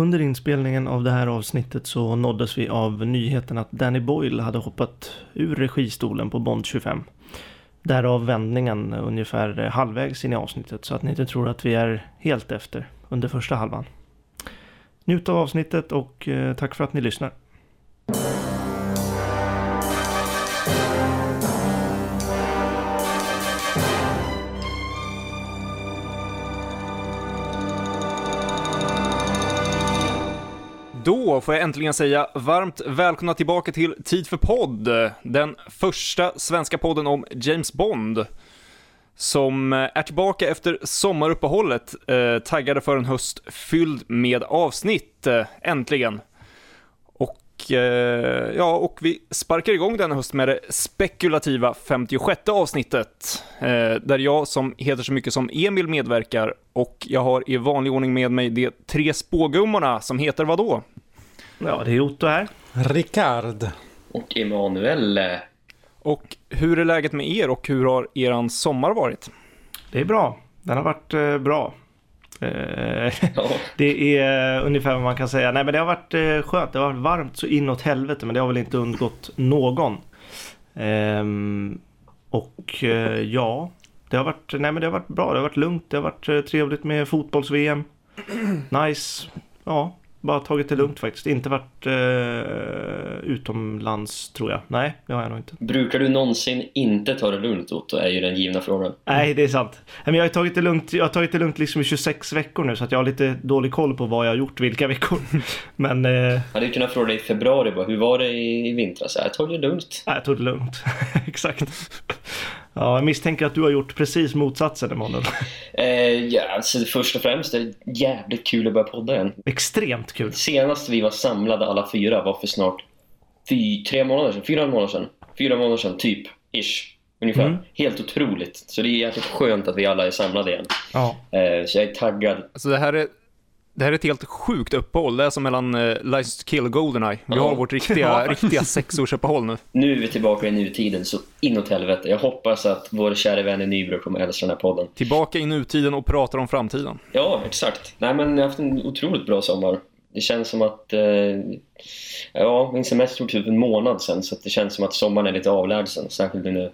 Under inspelningen av det här avsnittet så nåddes vi av nyheten att Danny Boyle hade hoppat ur registolen på Bond 25. Därav vändningen ungefär halvvägs in i avsnittet så att ni inte tror att vi är helt efter under första halvan. Njut av avsnittet och eh, tack för att ni lyssnar. Då får jag äntligen säga varmt välkomna tillbaka till Tid för podd, den första svenska podden om James Bond. Som eh, är tillbaka efter sommaruppehållet, eh, taggade för en höst fylld med avsnitt, eh, äntligen. Och, eh, ja, och vi sparkar igång denna höst med det spekulativa 56 avsnittet, eh, där jag som heter så mycket som Emil medverkar och jag har i vanlig ordning med mig de tre spågummorna som heter vad då? Ja, det är Otto här. Rickard. Och Emanuel. Och hur är läget med er och hur har eran sommar varit? Det är bra. Den har varit eh, bra. Eh, Ja, det är ungefär vad man kan säga. Nej men det har varit eh, skönt. Det har varit varmt så inåt helvete men det har väl inte undgått någon. Ehm, och eh, ja, det har varit, nej men det har varit bra. Det har varit lugnt. Det har varit trevligt med fotbolls-VM. Nice. Ja, bara tagit det lugnt faktiskt. Inte varit eh, utomlands tror jag. Nej, det har jag nog inte. brukar du någonsin inte ta det lugnt Otto? är ju den givna frågan. Nej, det är sant. Men jag har tagit det lugnt, jag har tagit det lugnt liksom i 26 veckor nu så att jag har lite dålig koll på vad jag har gjort vilka veckor. Men eh, Jag hade kunnat fråga dig i februari bara, hur var det i, i vintras? Jag tog det lugnt. nej, jag tog det lugnt. Exakt. Ja, jag misstänker att du har gjort precis motsatsen Emanuel. Eh, ja, alltså först och främst är det jävligt kul att börja podda igen. Extremt kul. Senast vi var samlade alla fyra var för snart fy, tre månader sedan, fyra månader sedan. Fyra månader sedan, typ, ish. Ungefär. Mm. Helt otroligt. Så det är jäkligt skönt att vi alla är samlade igen. Ja, Eh, så jag är taggad. Alltså det här är, det här är ett helt sjukt uppehåll. Det är som mellan uh, License to Kill och Goldeneye. Vi har vårt riktiga, riktiga sexårsuppehåll nu. Nu är vi tillbaka i nutiden, så inåt helvete. Jag hoppas att vår kära vän i Nybro kommer älska den här podden. Tillbaka i nutiden och pratar om framtiden. Ja, exakt. Nej, men jag har haft en otroligt bra sommar. Det känns som att... Eh, ja, min semester tog typ en månad sen, så att det känns som att sommaren är lite avlägsen. Särskilt nu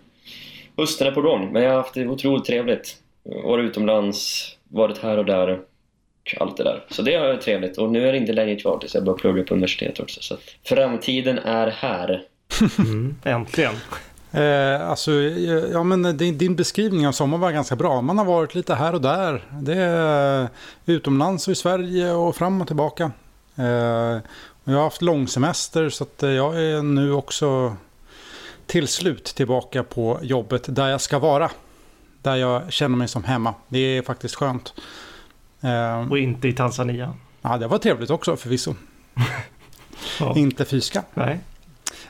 hösten är på gång. Men jag har haft det otroligt trevligt. Varit utomlands, varit här och där. Och Allt det där. Så det är trevligt. Och nu är det inte länge kvar tills jag börjar plugga på universitet också. Så att framtiden är här. mm, äntligen. Eh, alltså, eh, ja, men din, din beskrivning av sommaren var ganska bra. Man har varit lite här och där. Det är utomlands och i Sverige och fram och tillbaka. Eh, och jag har haft långsemester så att eh, jag är nu också till slut tillbaka på jobbet där jag ska vara. Där jag känner mig som hemma. Det är faktiskt skönt. Eh, Och inte i Tanzania. ja, det var trevligt också förvisso. Ja. Inte fyska. Nej.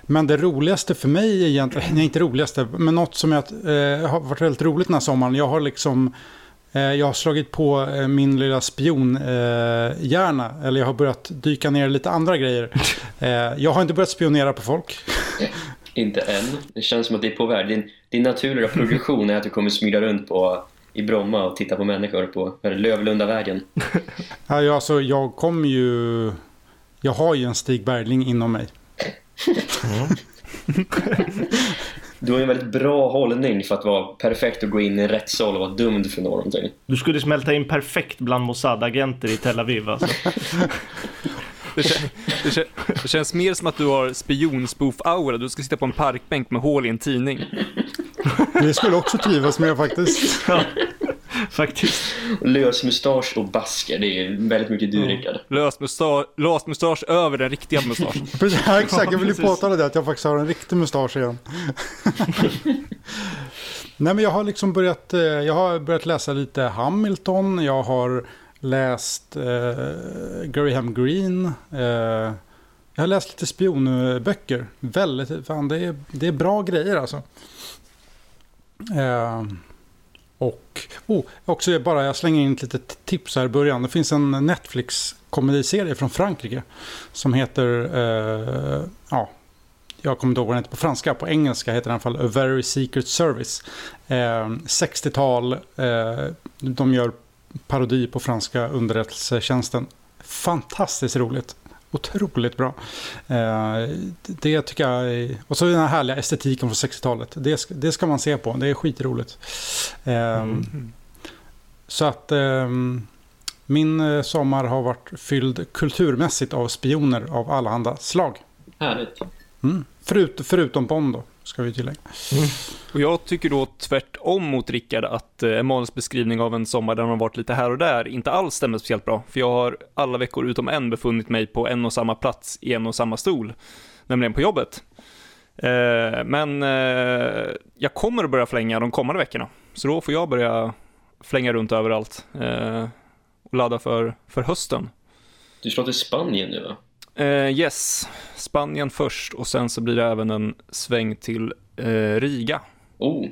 Men det roligaste för mig egentligen, nej inte roligaste, men något som jag, eh, har varit väldigt roligt den här sommaren. Jag har liksom, eh, jag har slagit på eh, min lilla spionhjärna, eh, eller jag har börjat dyka ner i lite andra grejer. Eh, jag har inte börjat spionera på folk. Inte än. Det känns som att det är på väg. Din, din naturliga progression är att du kommer smyga runt på, i Bromma och titta på människor på vad är det, Lövlundavägen. Ja, jag, alltså, jag kommer ju, jag har ju en Stig Bergling inom mig. Du har ju en väldigt bra hållning för att vara perfekt att gå in i en rättssal och vara dömd för någonting. Du skulle smälta in perfekt bland Mossad-agenter i Tel Aviv alltså. Det, kän, det, kän, det känns mer som att du har spionspoof-aura. Du ska sitta på en parkbänk med hål i en tidning. Det skulle också trivas med faktiskt. Ja, faktiskt. Lös mustasch och basker, det är väldigt mycket du Rickard. Lös mustasch, lös mustasch över den riktiga mustaschen. Precis, ja, exakt, jag vill ju påtala det att jag faktiskt har en riktig mustasch igen. Nej men jag har liksom börjat, eh, jag har börjat läsa lite Hamilton, jag har läst eh, Graham Greene, eh, jag har läst lite spionböcker. Väldigt, fan det är, det är bra grejer alltså. Eh, och oh, också bara, jag slänger in ett litet tips här i början. Det finns en Netflix-komediserie från Frankrike som heter, eh, ja, jag kommer inte ihåg vad den heter på franska, på engelska heter den i alla fall A Very Secret Service. Eh, 60-tal, eh, de gör parodi på franska underrättelsetjänsten. fantastiskt roligt. Otroligt bra. Eh, det tycker jag Och så den här härliga estetiken från 60-talet. Det, ska- det ska man se på. Det är skitroligt. Mm. Så att eh, min eh, sommar har varit fylld kulturmässigt av spioner av allehanda slag. Härligt. Mm. Förut, förutom Bond då, ska vi tillägga. Och jag tycker då tvärtom mot Rickard att eh, Emanuels beskrivning av en sommar där han har varit lite här och där inte alls stämmer speciellt bra. För jag har alla veckor utom en befunnit mig på en och samma plats i en och samma stol, nämligen på jobbet. Eh, men eh, jag kommer att börja flänga de kommande veckorna, så då får jag börja flänga runt överallt eh, och ladda för, för hösten. Du slår till Spanien nu va? Eh, yes, Spanien först och sen så blir det även en sväng till eh, Riga. Oh,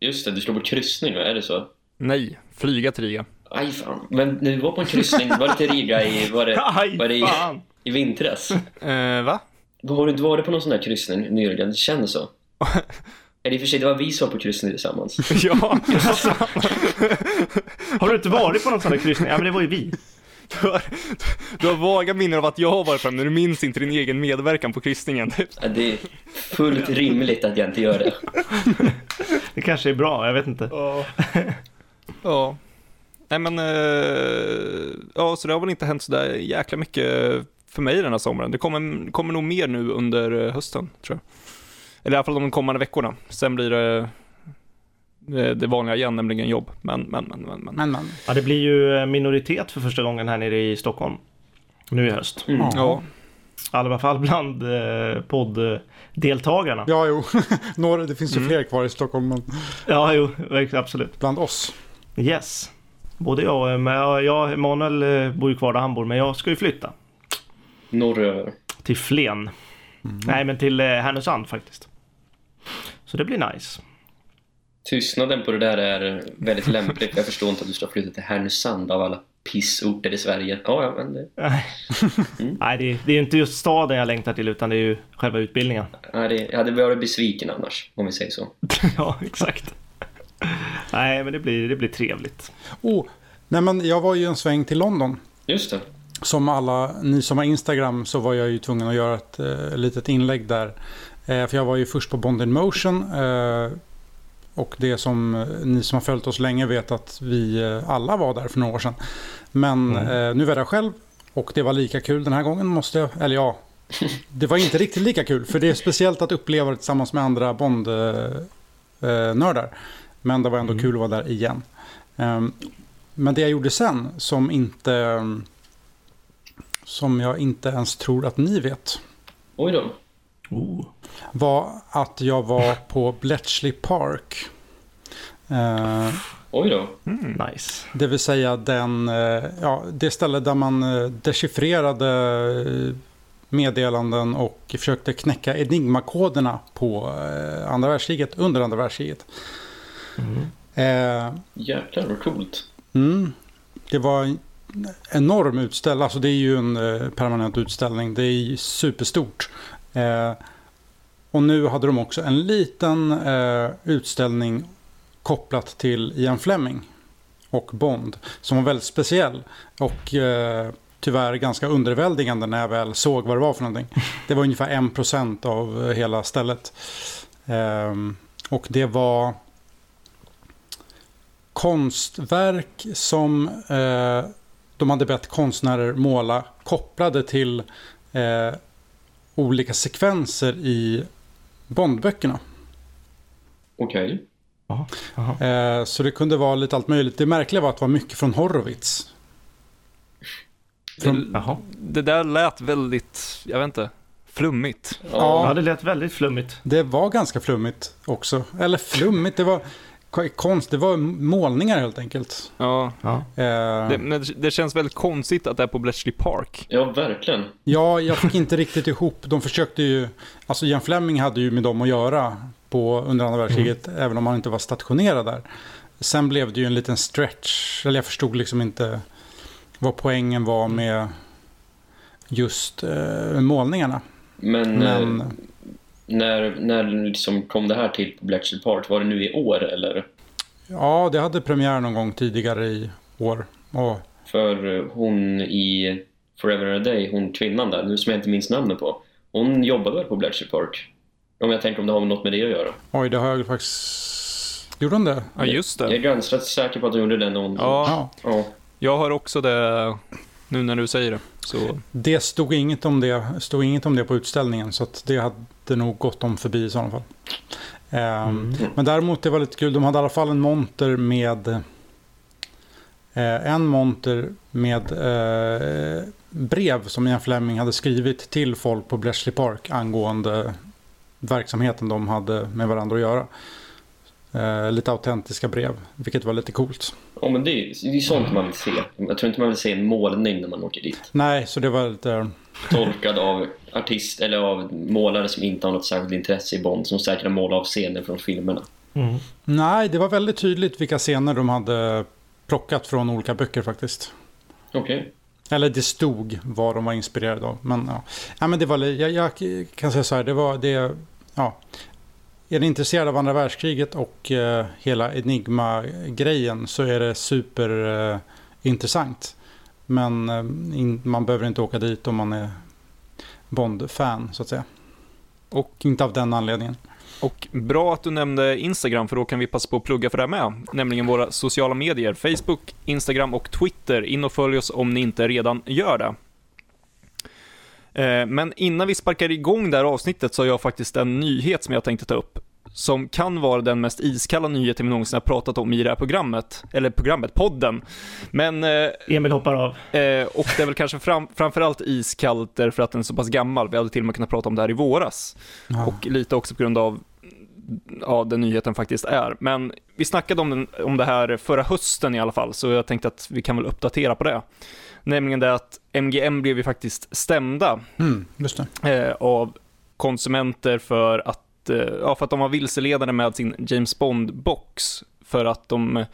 just det. Du slår på kryssning? Är det så? Nej, flyga till Riga. Aj fan. Men när du var på en kryssning, var det till Riga i, var det, var det i, i vintras? Eh, va? Har du inte varit på någon sån här kryssning nyligen? Det känns så. Eller i och för sig, det var vi som var på kryssning tillsammans. ja, Alltså, har du inte varit på någon sån här kryssning? Ja, men det var ju vi. du har, du har vaga minnen av att jag har varit fram, men du minns inte din egen medverkan på kryssningen. Ja, Det är fullt rimligt att jag inte gör det. Det kanske är bra, jag vet inte. Ja. ja. Nej men, eh, ja så det har väl inte hänt sådär jäkla mycket för mig den här sommaren. Det kommer, kommer nog mer nu under eh, hösten, tror jag. Eller i alla fall de kommande veckorna. Sen blir det det, det vanliga igen, nämligen jobb. Men, men, men, men, men. Men, men. Ja, det blir ju eh, minoritet för första gången här nere i Stockholm. Nu i höst. Mm. Ja, I alla fall bland eh, podddeltagarna. Ja. Ja, jo. Några, det finns ju Mm. fler kvar i Stockholm, men ja, jo, absolut. bland oss. Yes. Både jag och men jag, jag Emanuel eh, bor ju kvar där han bor, men jag ska ju flytta. Norröver. Till Flen. Nej, men till eh, Härnösand faktiskt. Så det blir nice. Tystnaden på det där är väldigt lämplig. Jag förstår inte att du ska flytta till Härnösand av alla pissorter i Sverige. Ja, ja, men det, Nej, Nej det, är- det är inte just staden jag längtar till, utan det är ju själva utbildningen. ja, det, jag hade varit besviken annars, om vi säger så. ja, exakt. Nej, men det blir, det blir trevligt. Oh, nej men jag var ju en sväng till London. Just det. Som alla ni som har Instagram så var jag ju tvungen att göra ett eh, litet inlägg där. Eh, för jag var ju först på Bond in Motion. Eh, och det som eh, ni som har följt oss länge vet att vi eh, alla var där för några år sedan. Men eh, nu var jag själv och det var lika kul den här gången måste jag, eller ja. Det var inte riktigt lika kul för det är speciellt att uppleva det tillsammans med andra Bond-nördar. Men det var ändå kul att vara där igen. Ehm, Men det jag gjorde sen som inte som jag inte ens tror att ni vet Oj då. Oh. Var att jag var på Bletchley Park. Eh, Oj då. Nice. det vill säga den, eh, ja, det ställe där man eh, dechiffrerade eh, meddelanden och försökte knäcka enigmakoderna på andra världskriget, under andra världskriget. Eh, Jäklar vad coolt. Mm. Det var en enorm utställning. Alltså det är ju en permanent utställning. Det är superstort. Eh, och nu hade de också en liten eh, utställning kopplat till Ian Fleming och Bond. Som var väldigt speciell. Och eh, tyvärr ganska underväldigande när jag väl såg vad det var för någonting. Det var ungefär 1% av eh, hela stället. Ehm, och det var konstverk som eh, de hade bett konstnärer måla kopplade till eh, olika sekvenser i Bondböckerna. Okej. Jaha. Eh, så det kunde vara lite allt möjligt. Det märkliga var att det var mycket från Horowitz. Från, Jaha. det där lät väldigt, jag vet inte, flummigt. Ja. Ja, det lät väldigt flummigt. det var ganska flummigt också. Eller flummigt, det var konst. Det var målningar helt enkelt. Ja, Ja. Eh, det, men det känns väldigt konstigt att det är på Bletchley Park. Ja, verkligen. Ja, jag fick inte riktigt ihop. De försökte ju... Alltså Ian Fleming hade ju med dem att göra på, under andra världskriget, även om han inte var stationerad där. Sen blev det ju en liten stretch, eller jag förstod liksom inte vad poängen var med just eh, målningarna. Men, Men eh, när, när liksom kom det här till på Bletchley Park? Var det nu i år eller? ja, det hade premiär någon gång tidigare i år. Och, För hon i Forever and a Day, hon kvinnan där, nu som jag inte minns namnet på. Hon jobbade väl på Bletchley Park? Om jag tänker om det har något med det att göra. Oj, det har jag faktiskt... Gjorde hon det? Ja, just Jag är det. ganska säker på att hon gjorde det när hon... Ja. ja. jag har också det nu när du säger det. Så Det stod inget om det, stod inget om det på utställningen så det hade nog gått om förbi i sådana fall. Ehm, Men däremot det var lite kul, de hade i alla fall en monter med eh, en monter med eh, brev som Ian Fleming hade skrivit till folk på Bletchley Park angående verksamheten de hade med varandra att göra. Eh, lite autentiska brev, vilket var lite coolt. ja, men det är är sånt man vill se. Jag tror inte man vill se en målning när man åker dit. Nej, så det var lite... Tolkad av artist eller av målare som inte har något särskilt intresse i Bond, som säkert har målat av scener från filmerna. Mm. Nej, det var väldigt tydligt vilka scener de hade plockat från olika böcker faktiskt. Okej. Eller det stod vad de var inspirerade av. Men, ja. Ja, men det var, jag, jag kan säga så här, det var det, ja. Är ni intresserade av andra världskriget och eh, hela Enigma-grejen så är det superintressant. Eh, men eh, in, man behöver inte åka dit om man är Bond-fan så att säga. Och- inte av den anledningen. Och bra att du nämnde Instagram, för då kan vi passa på att plugga för det här med. Nämligen våra sociala medier, Facebook, Instagram och Twitter. In och följ oss om ni inte redan gör det. Eh, Men innan vi sparkar igång det här avsnittet så har jag faktiskt en nyhet som jag tänkte ta upp. Som kan vara den mest iskalla nyheten vi någonsin har pratat om i det här programmet. Eller programmet, podden. Men eh, Emil hoppar av. Eh, och det är väl kanske fram, framförallt iskallt därför att den är så pass gammal. Vi hade till och med kunnat prata om det här i våras. Ja. Och lite också på grund av ja, den nyheten faktiskt är. Men vi snackade om, den, om det här förra hösten i alla fall, så jag tänkte att vi kan väl uppdatera på det. Nämligen det att MGM blev ju faktiskt stämda Mm, eh, av konsumenter för att, eh, ja, för att de var vilseledande med sin James Bond-box. För att de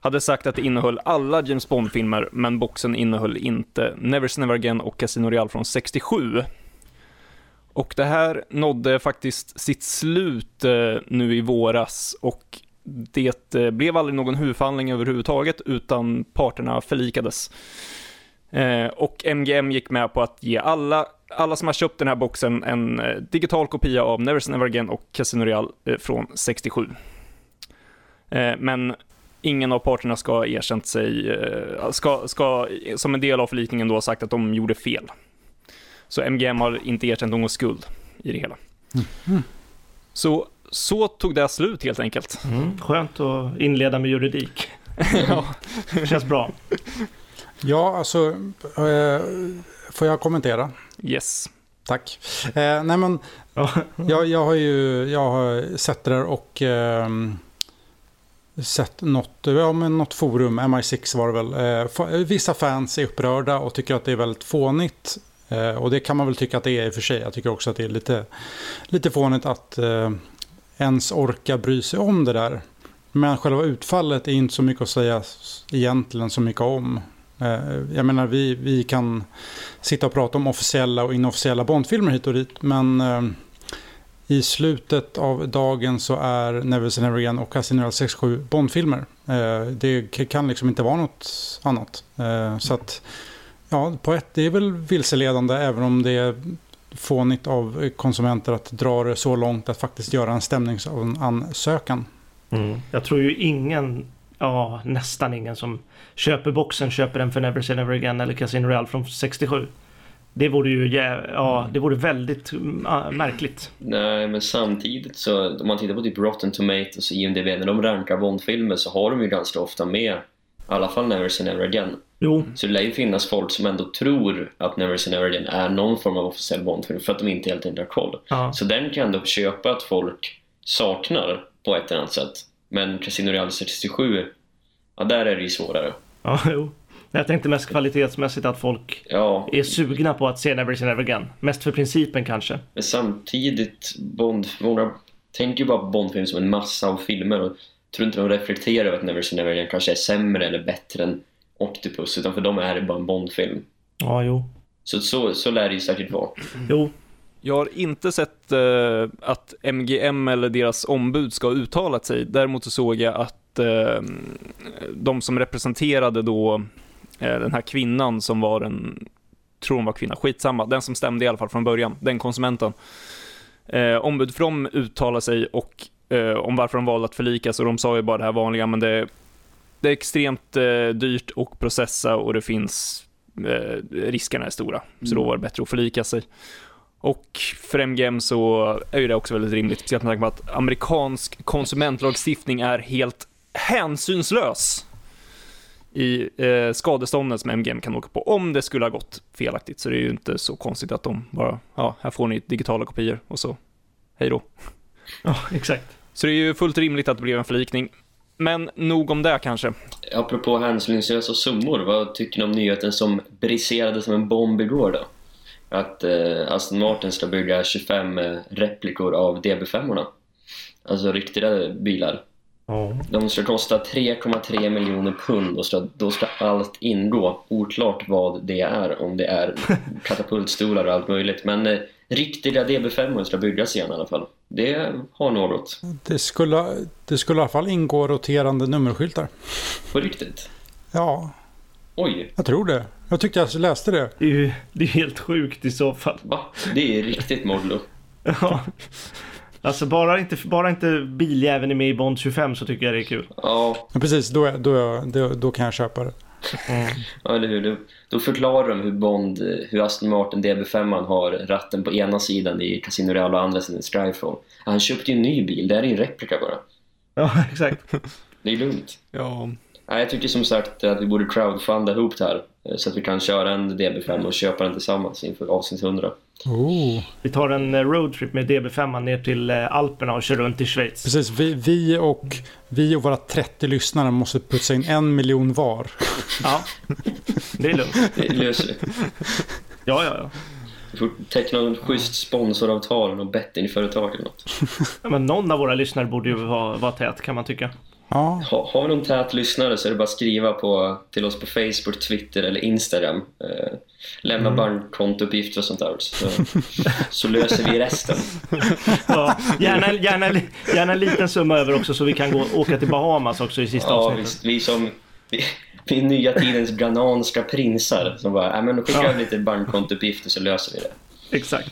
hade sagt att det innehöll alla James Bond-filmer, men boxen innehöll inte Never Never Again och Casino Royale från 67. Och det här nådde faktiskt sitt slut eh, nu i våras och det eh, blev aldrig någon huvudförhandling överhuvudtaget utan parterna förlikades. Eh, och MGM gick med på att ge alla, alla som har köpt den här boxen en eh, digital kopia av Never Never Again och Casino Royale eh, från 67. Eh, men ingen av parterna ska ha erkänt sig, eh, ska, ska som en del av förlikningen då sagt att de gjorde fel. Så MGM har inte erkänt någon skuld i det hela. Så, så tog det slut helt enkelt. Mm. Skönt att inleda med juridik. ja. Känns bra. Ja, alltså, eh, får jag kommentera? Yes. Tack. Eh, nej men, Ja. jag, jag har ju jag har sett det där och ehm, sett något, ja, men något forum, MI6 var det väl. Eh, vissa fans är upprörda och tycker att det är väldigt fånigt. Eh, och det kan man väl tycka att det är i och för sig. Jag tycker också att det är lite, lite fånigt att eh, ens orka bry sig om det där. Men själva utfallet är inte så mycket att säga egentligen så mycket om. Eh, jag menar, vi, vi kan sitta och prata om officiella och inofficiella Bondfilmer hit och dit. Men eh, i slutet av dagen så är Never Say Never Again och Casino Royale 67 Bondfilmer. Eh, det kan liksom inte vara något annat. Så att, ja, på ett, det är väl vilseledande även om det är fånigt av konsumenter att dra det så långt att faktiskt göra en stämningsansökan. Mm. Jag tror ju ingen, ja nästan ingen som köper boxen köper den för Never Say Never Again eller Casino Royale från 67. Det vore ju ja, det vore väldigt mm, märkligt. Nej, men samtidigt så om man tittar på typ Rotten Tomatoes och IMDb när de rankar Bondfilmer så har de ju ganska ofta med i alla fall Never Say Never Again. Jo, Så det lär ju finnas folk som ändå tror att Never Say Never Again är någon form av officiell Bondfilm för att de inte helt enkelt har koll. ja. Så den kan jag ändå köpa att folk saknar på ett eller annat sätt. Men Casino Royale 67, ja där är det ju svårare. ja jo. Jag tänkte mest kvalitetsmässigt att folk Ja, är sugna på att se Never Say Never Again. Mest för principen kanske. men samtidigt, Bond, många tänker ju bara på Bondfilm som en massa av filmer och tror inte de reflekterar över att Never Say Never Again kanske är sämre eller bättre än Octopus, utan för dem är det bara en Bondfilm. Ja, jo. Så, så, så lär det ju säkert vara. Jo, Jag har inte sett eh, att MGM eller deras ombud ska ha uttalat sig. Däremot så såg jag att eh, de som representerade då eh, den här kvinnan som var den tror hon var kvinna, skitsamma, den som stämde i alla fall från början, den konsumenten. Eh, ombud för dem uttalade sig och eh, om varför de valde att förlikas och de sa ju bara det här vanliga, men det, det är extremt eh, dyrt att processa och det finns, eh, riskerna är stora, så då var det bättre att förlika sig. Och för MGM så är ju det också väldigt rimligt, speciellt med tanke på att amerikansk konsumentlagstiftning är helt hänsynslös i eh, skadestånden som MGM kan åka på om det skulle ha gått felaktigt. Så det är ju inte så konstigt att de bara, ja, här får ni digitala kopior och så, hej då. Ja, exakt. Så det är ju fullt rimligt att det blev en förlikning. Men nog om det kanske. Apropå hänsynslösa summor, vad tycker ni om nyheten som briserade som en bomb igår då? Att eh, Aston Martin ska bygga 25 eh, replikor av DB5-orna. Alltså riktiga bilar. Ja. De ska kosta 3,3 miljoner pund och ska, då ska allt ingå. Oklart vad det är, om det är katapultstolar och allt möjligt. Men eh, riktiga DB5 ska byggas igen i alla fall. Det har något. Det skulle, det skulle i alla fall ingå roterande nummerskyltar. På riktigt. Ja, Oj, jag tror det. Jag tyckte jag läste det. Det är ju det är helt sjukt i så fall. va? Det är riktigt modlo. Ja. Alltså bara inte, bara inte biljäveln är med i Bond 25 så tycker jag det är kul. Ja, precis, då, är- då, är- då, då kan jag köpa det. Ja, eller hur? Då, förklarar de hur Bond, hur Aston Martin DB5 har ratten på ena sidan i Casino Real och andra sidan i Skyfall. Han köpte ju en ny bil, det här är ju en replika bara. Ja, exakt. Det är lugnt. Ja, Nej, jag tycker som sagt att vi borde crowdfunda ihop det här så att vi kan köra en DB5 och köpa den tillsammans inför avsnitt 100. Oh. Vi tar en eh, roadtrip med DB5 ner till eh, Alperna och kör runt i Schweiz. Precis, vi, vi, och, vi och våra 30 lyssnare måste putsa in en miljon var. Ja, det är lugnt. Det löser vi. Ja, ja, ja. Vi får teckna en schysst sponsoravtal något bettingföretag eller något. Ja, Men någon av våra lyssnare borde ju vara, vara tät kan man tycka. Ja, Ha, har vi någon tät lyssnare så är det bara att skriva på, till oss på Facebook, Twitter eller Instagram. Eh, lämna bankkontouppgifter och sånt där. Så, så löser vi resten. Ja, gärna, gärna, gärna en liten summa över också så vi kan gå, åka till Bahamas också i sista Ja, avsnittet. visst. Vi som... Vi, vi är nya tidens ghananska prinsar som bara, nej men skicka Ja. lite bankkontouppgifter så löser vi det. Exakt.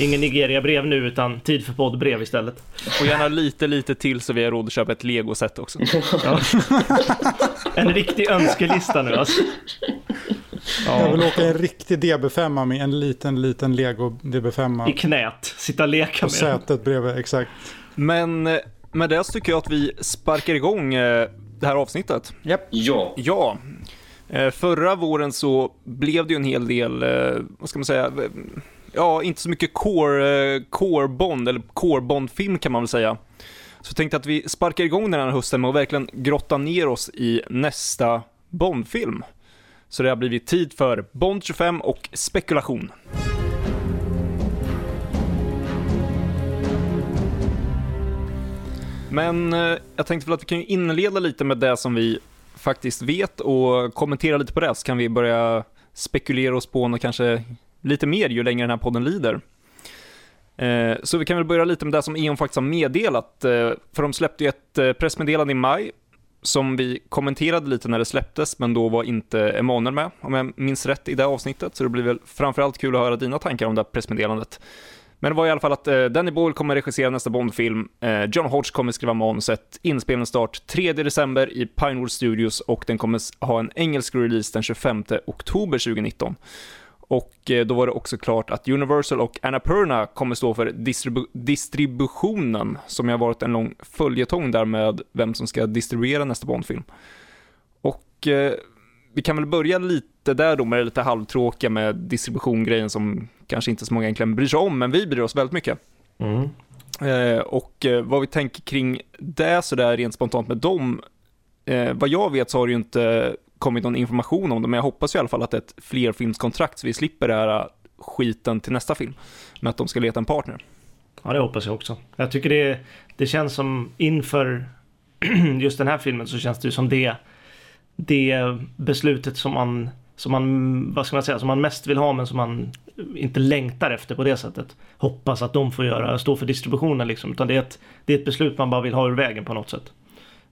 Ingen Nigeria-brev nu utan tid för poddbrev istället. och gärna lite, lite till så vi har råd att köpa ett Lego-set också. Ja. En riktig önskelista nu alltså. jag vill åka en riktig DB5 med en liten, liten Lego DB5 I knät. Sitta och leka med den. sätet bredvid. Exakt. Men eh, med det så tycker jag att vi sparkar igång eh, det här avsnittet. Japp. Ja, Ja, eh, förra våren så blev det ju en hel del, vad ska man säga, ja, inte så mycket core, eh, core Bond, eller core Bond-film kan man väl säga. Så jag tänkte att vi sparkar igång den här hösten med att verkligen grotta ner oss i nästa Bond-film. Så det har blivit tid för Bond 25 och spekulation. Men eh, jag tänkte väl att vi kan inleda lite med det som vi faktiskt vet och kommentera lite på det, så kan vi börja spekulera oss på något kanske lite mer ju längre den här podden lider. Eh, Så vi kan väl börja lite med det som E.ON faktiskt har meddelat, eh, för de släppte ju ett eh, pressmeddelande i maj som vi kommenterade lite när det släpptes, men då var inte Emanuel med, om jag minns rätt, i det avsnittet. Så det blir väl framförallt kul att höra dina tankar om det här pressmeddelandet. Men det var i alla fall att eh, Danny Boyle kommer regissera nästa Bond-film, eh, John Hodge kommer skriva manuset, inspelningsstart 3 december i Pinewood Studios och den kommer ha en engelsk release den 25 oktober 2019. Och eh, då var det också klart att Universal och Annapurna kommer stå för distribu- distributionen, som har varit en lång följetong där med vem som ska distribuera nästa Bond-film. Och eh, vi kan väl börja lite där då med det lite halvtråkiga med distributiongrejen som kanske inte så många egentligen bryr sig om, men vi bryr oss väldigt mycket. Mm. Eh, och eh, vad vi tänker kring det sådär rent spontant med dem, eh, vad jag vet så har det ju inte kommit någon information om det, men jag hoppas i alla fall att det är ett flerfilmskontrakt så vi slipper det här äh, skiten till nästa film, med att de ska leta en partner. Ja, det hoppas jag också. Jag tycker det, det känns som inför just den här filmen så känns det ju som det, det beslutet som man, som man, vad ska man säga, som man mest vill ha men som man inte längtar efter på det sättet. Hoppas att de får göra, stå för distributionen liksom. Utan det är ett, det är ett beslut man bara vill ha ur vägen på något sätt.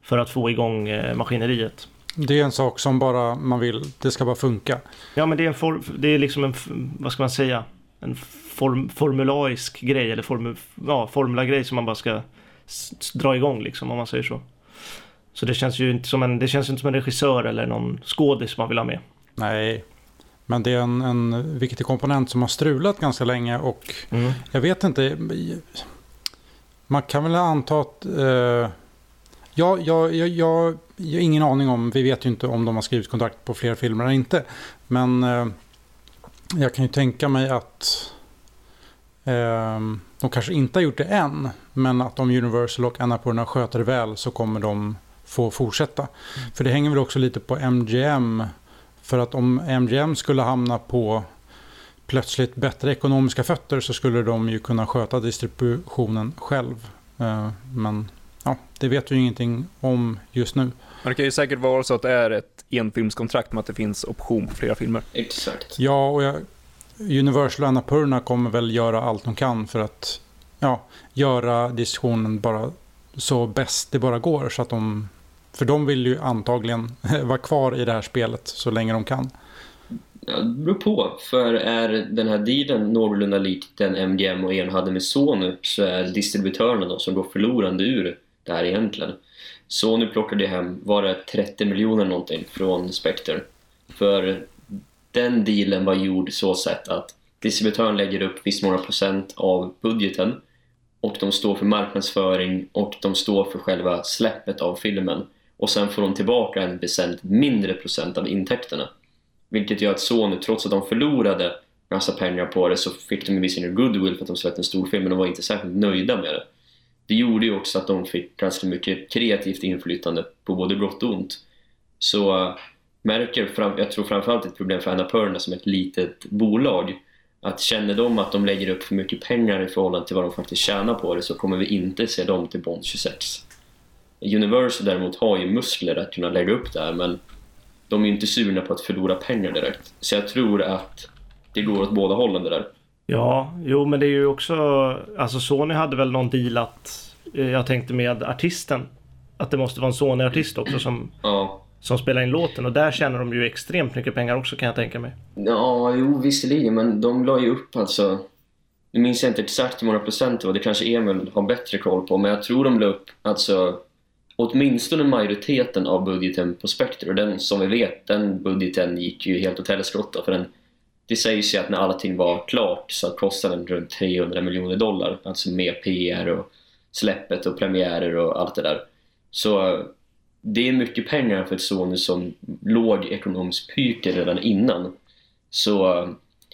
För att få igång eh, maskineriet. Det är en sak som bara man vill, det ska bara funka. Ja, men det är, en form, det är liksom en, vad ska man säga, en form, formularisk grej eller formu, ja, formula-grej som man bara ska dra igång liksom, om man säger så. Så det känns ju inte som en, det känns inte som en regissör eller någon skådis man vill ha med. Nej, men det är en, en viktig komponent som har strulat ganska länge och mm. jag vet inte. Man kan väl anta att... Eh, ja, jag, jag, jag, har ingen aning om, vi vet ju inte om de har skrivit kontrakt på fler filmer eller inte. Men eh, jag kan ju tänka mig att eh, de kanske inte har gjort det än. Men att om Universal och Annapurna sköter det väl så kommer de få fortsätta. Mm. För det hänger väl också lite på MGM för att om MGM skulle hamna på plötsligt bättre ekonomiska fötter så skulle de ju kunna sköta distributionen själv. Eh, men ja, det vet vi ju ingenting om just nu. Men det kan ju säkert vara så att det är ett enfilmskontrakt med att det finns option på flera filmer. Exakt. Ja, och jag, Universal och Annapurna kommer väl göra allt de kan för att ja, göra diskussionen bara så bäst det bara går så att de för de vill ju antagligen vara kvar i det här spelet så länge de kan. Ja, det beror på. För är den här dealen någorlunda lik den MGM och EON hade med Sony så är distributörerna de som går förlorande ur det här egentligen. Sony plockade hem, var det 30 miljoner någonting från Spectre. För den dealen var gjord så sätt att distributören lägger upp visst många procent av budgeten och de står för marknadsföring och de står för själva släppet av filmen och sen får de tillbaka en väsentligt mindre procent av intäkterna. Vilket gör att Sony, trots att de förlorade massa pengar på det så fick de visserligen goodwill för att de släppte en stor film men de var inte särskilt nöjda med det. Det gjorde ju också att de fick ganska mycket kreativt inflytande på både gott och ont. Så eh, märker, fram, jag tror framförallt ett problem för Annapurna som ett litet bolag att känner de att de lägger upp för mycket pengar i förhållande till vad de faktiskt tjänar på det så kommer vi inte se dem till Bond 26. Universal däremot har ju muskler att kunna lägga upp det här men de är ju inte sugna på att förlora pengar direkt. Så jag tror att det går åt båda hållen det där. Ja, jo men det är ju också, alltså Sony hade väl någon deal att, eh, jag tänkte med artisten, att det måste vara en Sony-artist också som, ja. som spelar in låten och där tjänar de ju extremt mycket pengar också kan jag tänka mig. Ja, jo visserligen men de la ju upp alltså nu minns jag inte exakt hur många procent det var, det kanske Emil har bättre koll på men jag tror de la upp alltså åtminstone majoriteten av budgeten på Spectre och den som vi vet, den budgeten gick ju helt åt helskotta för den det sägs ju att när allting var klart så kostade den runt 300 miljoner dollar alltså med PR och släppet och premiärer och allt det där så eh, det är mycket pengar för ett Sony som låg ekonomisk pyke redan innan så eh,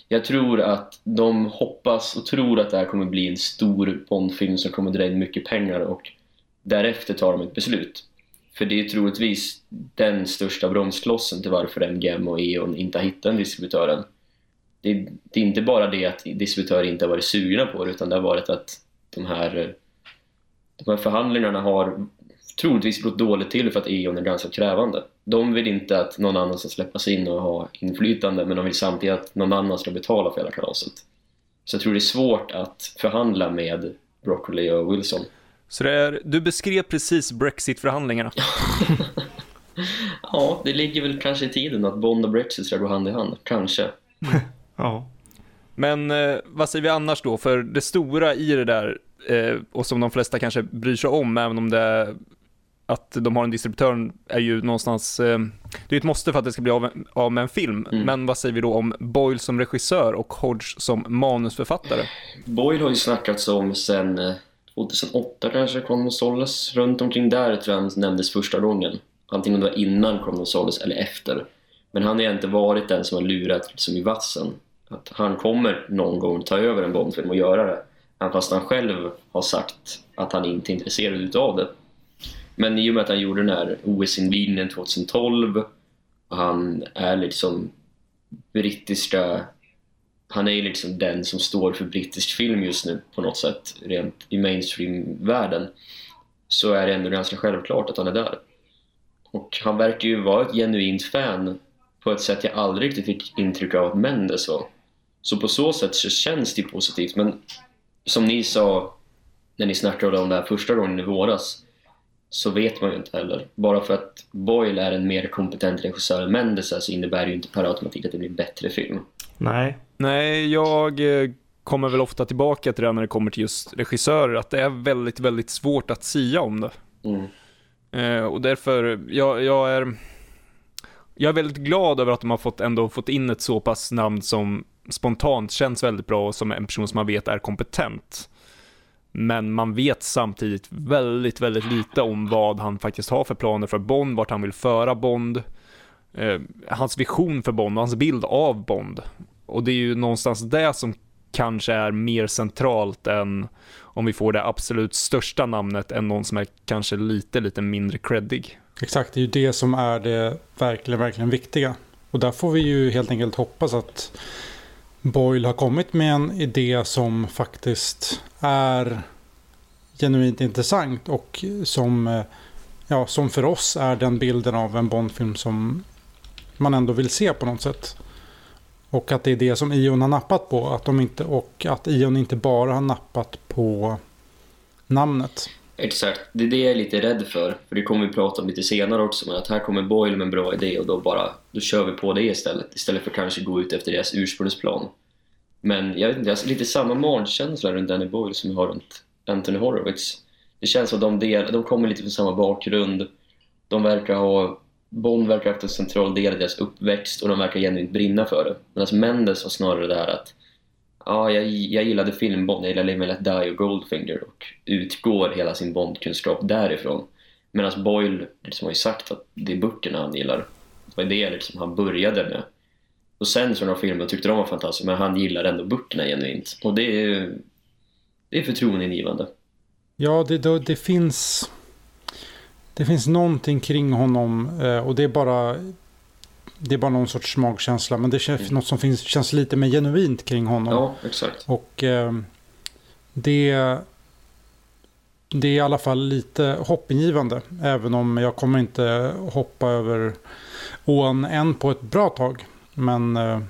jag tror att de hoppas och tror att det här kommer bli en stor Bondfilm som kommer dra in mycket pengar och Därefter tar de ett beslut. För det är troligtvis den största bromsklossen till varför MGM och E.ON inte har hittat en distributör än. Det, är, det är inte bara det att distributörer inte har varit sugna på det utan det har varit att de här, de här förhandlingarna har troligtvis gått dåligt till för att E.ON är ganska krävande. De vill inte att någon annan ska släppas in och ha inflytande men de vill samtidigt att någon annan ska betala för hela kalaset. Så jag tror det är svårt att förhandla med Broccoli och Wilson. Så det är, du beskrev precis Brexit-förhandlingarna. ja, det ligger väl kanske i tiden att Bond och Brexit ska gå hand i hand. Kanske. ja. Men eh, vad säger vi annars då? För det stora i det där, eh, och som de flesta kanske bryr sig om, även om det är att de har en distributör är ju någonstans, eh, det är ett måste för att det ska bli av, av med en film. Mm. Men vad säger vi då om Boyle som regissör och Hodge som manusförfattare? Boyle har ju snackats om sen eh, 2008 kanske, Consoles. Runt omkring där tror jag han nämndes första gången. Antingen det var innan Consoles eller efter. Men han har inte varit den som har lurat liksom i vassen. Att han kommer någon gång ta över en Bondfilm och göra det. Även fast han själv har sagt att han inte är intresserad utav det. Men i och med att han gjorde den här OS-invigningen 2012 och han är liksom brittiska han är ju liksom den som står för brittisk film just nu på något sätt, rent i mainstream-världen. Så är det ändå ganska självklart att han är där. Och han verkar ju vara ett genuint fan på ett sätt jag aldrig riktigt fick intryck av att Mendes var. Så på så sätt så känns det positivt, men som ni sa när ni snackade om det här första gången i våras så vet man ju inte heller. Bara för att Boyle är en mer kompetent regissör än Mendes så innebär det ju inte per automatik att det blir en bättre film. Nej. Nej, jag eh, kommer väl ofta tillbaka till det när det kommer till just regissörer, att det är väldigt, väldigt svårt att sia om det. Mm. Eh, och därför, jag, jag är jag är väldigt glad över att de har fått, ändå fått in ett så pass namn som spontant känns väldigt bra och som en person som man vet är kompetent. Men man vet samtidigt väldigt, väldigt lite om vad han faktiskt har för planer för Bond, vart han vill föra Bond, eh, hans vision för Bond och hans bild av Bond. Och det är ju någonstans det som kanske är mer centralt än om vi får det absolut största namnet än någon som är kanske lite, lite mindre creddig. Exakt, det är ju det som är det verkligen, verkligen viktiga. Och där får vi ju helt enkelt hoppas att Boyle har kommit med en idé som faktiskt är genuint intressant och som, eh, ja, som för oss är den bilden av en Bondfilm som man ändå vill se på något sätt. Och att det är det som Ion har nappat på. Att de inte, och att Ion inte bara har nappat på namnet. Exakt, det är det jag är lite rädd för. För det kommer vi prata om lite senare också. Men att här kommer Boyle med en bra idé och då bara då kör vi på det istället. Istället för att kanske gå ut efter deras ursprungsplan. Men jag vet inte, jag har lite samma magkänsla runt Danny Boyle som jag har runt Anthony Horowitz. Det känns som att de, del, de kommer lite från samma bakgrund. De verkar ha... Bond verkar ha haft en central del i deras uppväxt och de verkar genuint brinna för det. Medan Mendes har snarare det här att ja, jag, jag gillade filmbond, jag gillade Live Let Die och Goldfinger och utgår hela sin Bondkunskap därifrån. Medan Boyle liksom har ju sagt att det är böckerna han gillar. Det var det liksom han började med. Och sen så några filmer tyckte de var fantastiska, men han gillar ändå böckerna genuint. Och det är, det är förtroendeingivande. Ja, det, det, det finns... Det finns någonting kring honom eh, och det är bara... Det är bara någon sorts magkänsla. Men det känns, Mm. något som finns, känns lite mer genuint kring honom. Ja, exakt. Och eh, det, det är i alla fall lite hoppingivande. Även om jag kommer inte hoppa över ån än på ett bra tag. Men eh,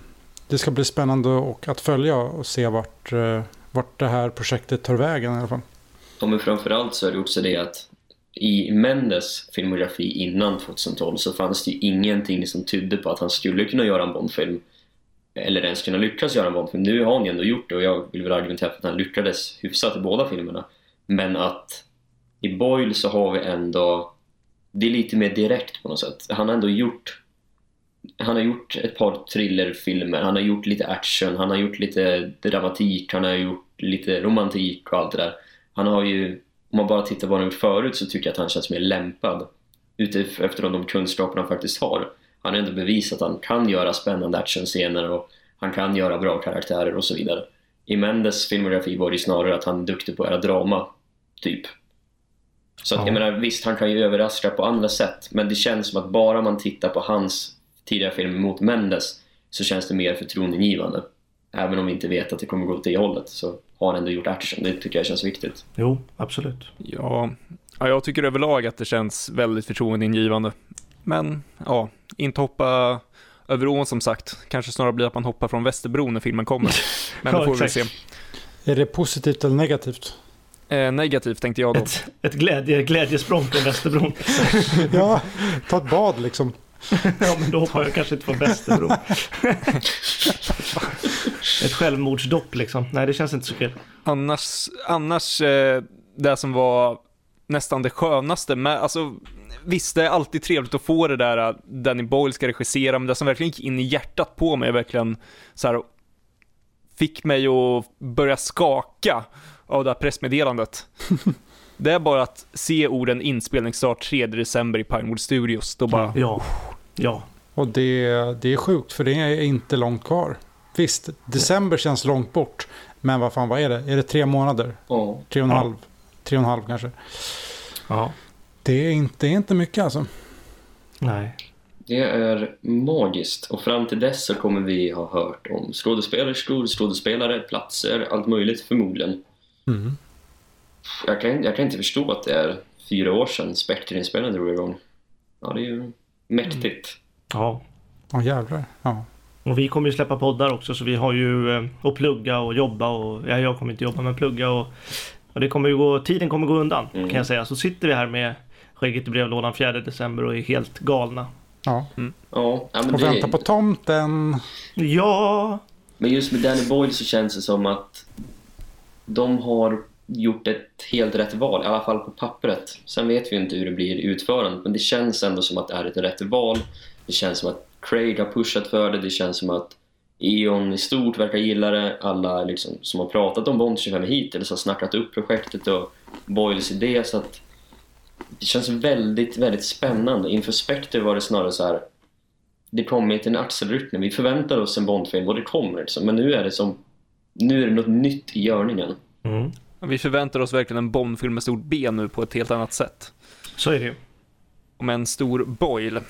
det ska bli spännande och att följa och se vart, eh, vart det här projektet tar vägen i alla fall. Ja, men framförallt så är det också det att i Mendes filmografi innan 2012 så fanns det ju ingenting som tydde på att han skulle kunna göra en Bondfilm eller ens kunna lyckas göra en Bondfilm. Nu har han ju ändå gjort det och jag vill väl argumentera för att han lyckades hyfsat i båda filmerna. Men att i Boyle så har vi ändå det är lite mer direkt på något sätt. Han har ändå gjort han har gjort ett par thrillerfilmer, han har gjort lite action, han har gjort lite dramatik, han har gjort lite romantik och allt det där. Han har ju, om man bara tittar på vad han gjort förut så tycker jag att han känns mer lämpad utifrån de kunskaper han faktiskt har. Han har ändå bevisat att han kan göra spännande actionscener och han kan göra bra karaktärer och så vidare. I Mendes filmografi var det ju snarare att han är duktig på att göra drama, typ. Så att, Ja. jag menar, visst, han kan ju överraska på andra sätt, men det känns som att bara man tittar på hans tidigare filmer mot Mendes så känns det mer förtroendeingivande. Även om vi inte vet att det kommer gå åt det hållet så har han ändå gjort action. Det tycker jag känns viktigt. Jo, absolut. Ja, ja, jag tycker överlag att det känns väldigt förtroendeingivande. Men ja, inte hoppa över ån som sagt. Kanske snarare blir att man hoppar från Västerbron när filmen kommer. Men då Ja, får vi se. Är det positivt eller negativt? Eh, negativt tänkte jag då. Ett, ett glädje, glädjesprång från Västerbron. Ja, ta ett bad liksom. ja, men då hoppar jag kanske inte från Västerbron. ett självmordsdopp liksom. Nej, det känns inte så kul. Annars, annars eh, det som var nästan det skönaste med, alltså visst det är alltid trevligt att få det där eh, Danny Boyle ska regissera, men det som verkligen gick in i hjärtat på mig verkligen så här fick mig att börja skaka av det här pressmeddelandet. det är bara att se orden inspelningsstart 3 december i Pinewood Studios, då bara, Ja, ja. Och det, det är sjukt för det är inte långt kvar. Visst, december känns långt bort. Men vad fan, vad är det? Är det tre månader? Ja. Tre och en Ja. halv? Tre och en halv kanske? ja. Det är inte, det är inte mycket alltså. Nej. Det är magiskt och fram till dess så kommer vi ha hört om skådespelerskor, skådespelare, platser, allt möjligt förmodligen. Mm. Jag kan, jag kan inte förstå att det är fyra år sedan Spectre-inspelningen drog igång. Ja, det är ju mäktigt. Ja. Ja, jävlar. Ja. Och vi kommer ju släppa poddar också så vi har ju eh, att plugga och jobba och ja, jag kommer inte jobba men plugga och, och det kommer ju gå, tiden kommer gå undan Mm. kan jag säga. Så sitter vi här med Skägget i brevlådan 4 december och är helt galna. Ja. Ja, ja men Och det, vänta på tomten. Ja, Men just med Danny Boyle så känns det som att de har gjort ett helt rätt val, i alla fall på pappret. Sen vet vi inte hur det blir i utförandet, men det känns ändå som att det är ett rätt val. Det känns som att Craig har pushat för det, det känns som att Eon i stort verkar gilla det. Alla liksom, som har pratat om Bond 25 hittills har snackat upp projektet och Boyles idé, så att det känns väldigt, väldigt spännande. Inför Spectre var det snarare så här det kommer till en axelryckning. Vi förväntar oss en Bondfilm och det kommer liksom. Men nu är det som nu är det något nytt i görningen. mm. Vi förväntar oss verkligen en Bondfilm med stort B nu på ett helt annat sätt. så är det ju. Och med en stor Boyle.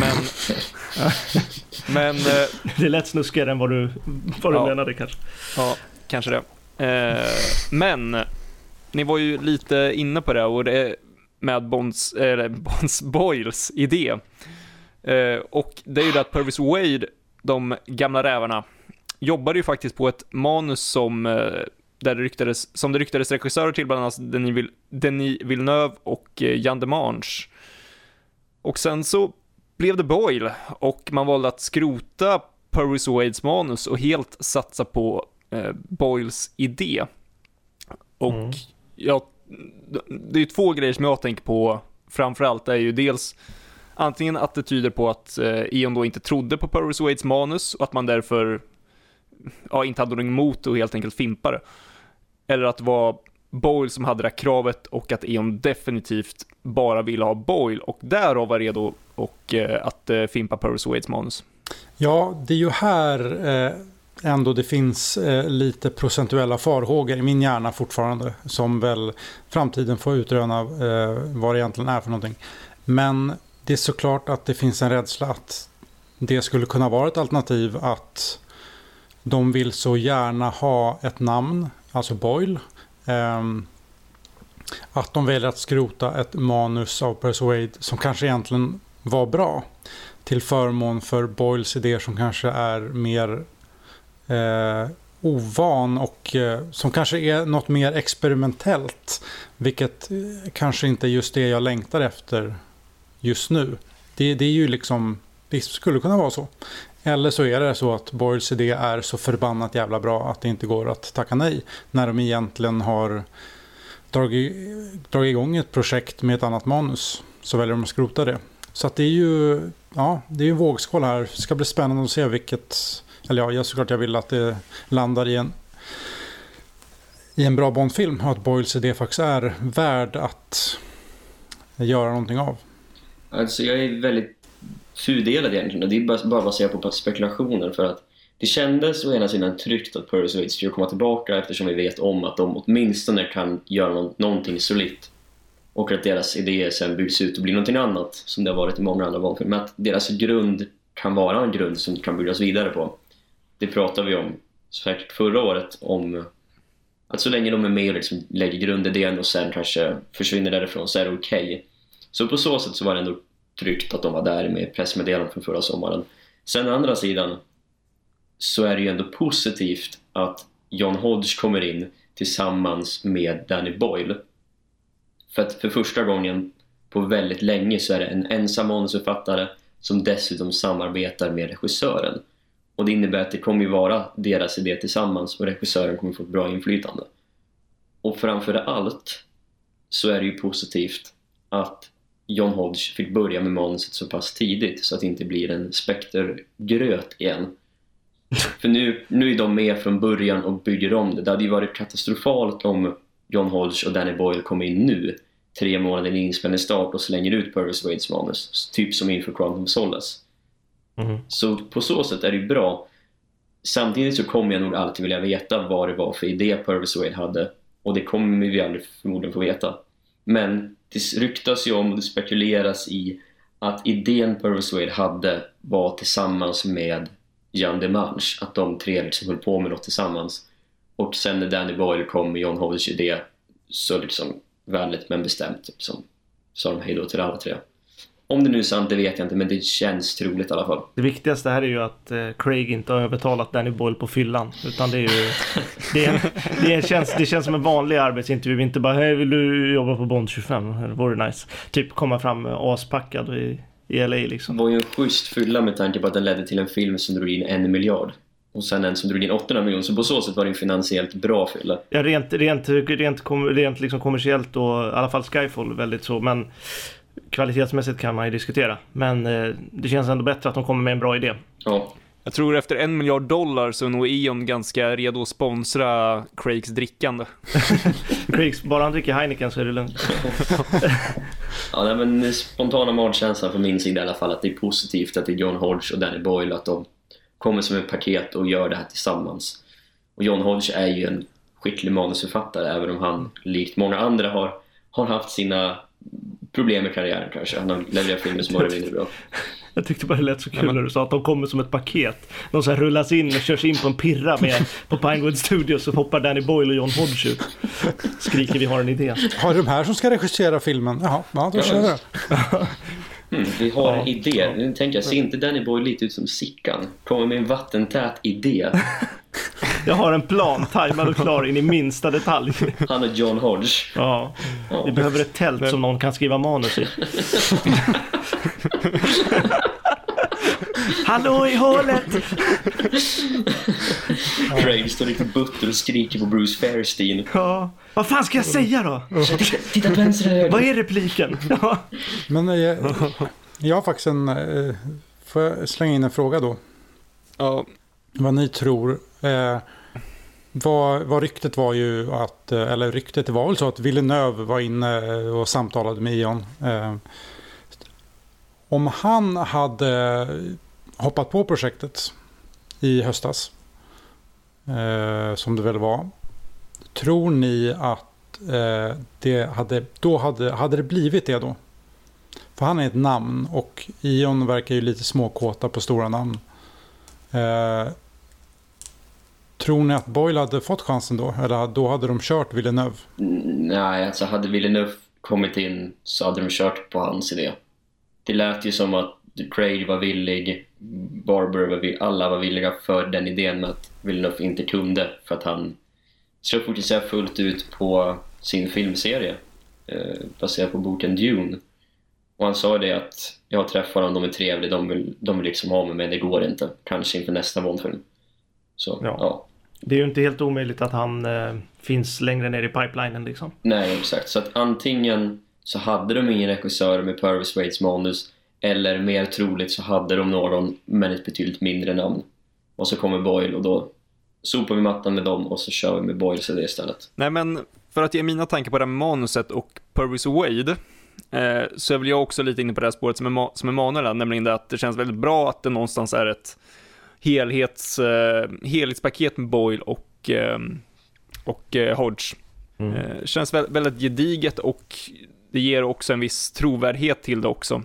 Men... men... eh, Det lät snuskigare än vad du, vad du Ja. menade kanske. Ja, kanske det. Eh, men, ni var ju lite inne på det och det är med Bonds, eller Bonds Boyles idé. Eh, och det är ju det att Purvis Wade, de gamla rävarna, jobbade ju faktiskt på ett manus som, där det ryktades, som det ryktades regissörer till, bland annat Denis, Vill, Denis Villeneuve och eh, Jan Demange. Och sen så blev det Boyle och man valde att skrota Purvis Wades manus och helt satsa på eh, Boyles idé. Och Mm. jag, det är ju två grejer som jag tänker på framförallt. Det är ju dels antingen att det tyder på att eh, Eon då inte trodde på Purvis Wades manus och att man därför ja, inte hade något emot och helt enkelt fimpade. Eller att det var Boyle som hade det här kravet och att Eon definitivt bara ville ha Boyle och därav var redo och, eh, att eh, fimpa Purvis Wades manus. Ja, det är ju här eh, ändå det finns eh, lite procentuella farhågor i min hjärna fortfarande. Som väl framtiden får utröna eh, vad det egentligen är för någonting. Men det är såklart att det finns en rädsla att det skulle kunna vara ett alternativ att de vill så gärna ha ett namn, alltså Boyle. Ehm, att de väljer att skrota ett manus av Persuade som kanske egentligen var bra till förmån för Boyles idéer som kanske är mer eh, ovan och eh, som kanske är något mer experimentellt. Vilket eh, kanske inte är just det jag längtar efter just nu. Det, det är ju liksom, det skulle kunna vara så. Eller så är det så att Boyles idé är så förbannat jävla bra att det inte går att tacka nej. När de egentligen har dragit, dragit igång ett projekt med ett annat manus. Så väljer de att skrota det. Så att det är ju ja, det är ju en vågskål här. Det ska bli spännande att se vilket... Eller ja, jag såklart jag vill att det landar i en, i en bra Bondfilm. Och att Boyles idé faktiskt är värd att göra någonting av. Alltså jag är väldigt tudelad egentligen och det är bara, baserat på spekulationer för att det kändes å ena sidan tryggt att Purvis Wade skulle komma tillbaka eftersom vi vet om att de åtminstone kan göra någonting solitt. Och att deras idéer sen byggs ut och blir någonting annat som det har varit i många andra valfilmer. Men att deras grund kan vara en grund som kan byggas vidare på. Det pratade vi om säkert förra året om att så länge de är med och liksom lägger grundidén och sen kanske försvinner därifrån så är det okej. Så på så sätt så var det ändå tryggt att de var där med pressmeddelandet från förra sommaren. Sen å andra sidan så är det ju ändå positivt att John Hodge kommer in tillsammans med Danny Boyle. För att för första gången på väldigt länge så är det en ensam manusförfattare som dessutom samarbetar med regissören. Och det innebär att det kommer ju vara deras idé tillsammans och regissören kommer få ett bra inflytande. Och framför allt så är det ju positivt att John Hodge fick börja med manuset så pass tidigt så att det inte blir en spektergröt igen. För nu, nu är de med från början och bygger om det. Det hade ju varit katastrofalt om John Hodge och Danny Boyle kom in nu, tre månader in i inspelningsstart och slänger ut Purvis Wades manus. Typ som inför Quantum Solace. Mhm. Så på så sätt är det ju bra. Samtidigt så kommer jag nog alltid vilja veta vad det var för idé Purvis Wade hade. Och det kommer vi aldrig förmodligen få veta. Men det ryktas ju om och det spekuleras i att idén Purvis Wade hade var tillsammans med Jan Demange. Att de tre liksom höll på med något tillsammans. Och sen när Danny Boyle kom med John Hodges idé så liksom vänligt men bestämt liksom, sa de hej då till alla tre. Om det nu är sant, det vet jag inte, men det känns troligt i alla fall. Det viktigaste här är ju att eh, Craig inte har övertalat Danny Boyle på fyllan. Utan det är ju... Det, är en, det, är, känns, det känns som en vanlig arbetsintervju. Inte bara hej vill du jobba på Bond 25? Det vore nice. Typ komma fram aspackad i, i LA liksom. Det var ju en schysst fylla med tanke på att den ledde till en film som drog in en miljard. Och sen en som drog in 800 miljoner, så på så sätt var det en finansiellt bra fylla. Ja, rent, rent, rent, kom, rent liksom kommersiellt och i alla fall Skyfall väldigt så. Men kvalitetsmässigt kan man ju diskutera. Men eh, det känns ändå bättre att de kommer med en bra idé. Ja, Jag tror efter en miljard dollar så är nog Eon ganska redo att sponsra Craigs drickande. Craigs, bara han dricker Heineken så är det lugnt. ja nej, men spontana magkänslan från min sida i alla fall att det är positivt att det är John Hodge och Danny Boyle att de kommer som ett paket och gör det här tillsammans. Och John Hodge är ju en skicklig manusförfattare även om han likt många andra har, har haft sina problem med karriären kanske. Han har levererat filmer som varit mindre bra. Jag tyckte bara det lät så kul när du sa att de kommer som ett paket. De så här rullas in och körs in på en pirra med på Pinewood Studios så hoppar Danny Boyle och John Hodge ut. Skriker vi har en idé. Har de här som ska regissera filmen? Jaha, ja, då kör vi. Mm, vi har Ja. en idé. Nu tänker jag, ser inte Danny Boyle lite ut som Sickan? Kommer med en vattentät idé. Jag har en plan, tajmad och klar in i minsta detalj. Han och John Hodge. Ja. Ja. Vi behöver ett tält som någon kan skriva manus i. Hallå i hålet! Craig står riktigt butter och skriker på Bruce Fairstein. Ja. Vad fan ska jag säga då? Titta, titta på vänster. Vad är repliken? Ja. Men eh, jag, jag har faktiskt en... eh, Får jag slänga in en fråga då? Ja, Vad ni tror. Eh, vad, vad ryktet var ju att, eh, eller ryktet var väl så att Villeneuve var inne och samtalade med Ion. Eh, om han hade hoppat på projektet i höstas, eh, som det väl var, tror ni att eh, det hade, då hade, hade det blivit det då? För han är ett namn och Ion verkar ju lite småkåta på stora namn. Eh, tror ni att Boyle hade fått chansen då? Eller då hade de kört Villeneuve? Mm, nej, alltså hade Villeneuve kommit in så hade de kört på hans idé. Det lät ju som att Craig var villig, Barber var villig, alla var villiga för den idén med att Villeneuve inte kunde för att han ska fokusera fullt ut på sin filmserie eh, baserad på boken Dune. Och han sa det att jag har träffat dem, de är trevliga, de vill, de vill liksom ha mig men det går inte. Kanske inför nästa Bondfilm. Så, Ja. ja. Det är ju inte helt omöjligt att han eh, finns längre ner i pipelinen liksom. Nej, exakt. Så att antingen så hade de ingen regissör med Purvis Wades manus eller mer troligt så hade de någon men ett betydligt mindre namn. Och så kommer Boyle och då sopar vi mattan med dem och så kör vi med Boyles idé istället. nej men för att ge mina tankar på det här med manuset och Purvis Wade, eh, så är väl jag också lite inne på det här spåret som, Ema- som Emanuel är, nämligen det att det känns väldigt bra att det någonstans är ett helhets, eh, helhetspaket med Boyle och, eh, och eh, Hodge. Mm. Eh, känns vä- väldigt gediget och det ger också en viss trovärdighet till det också.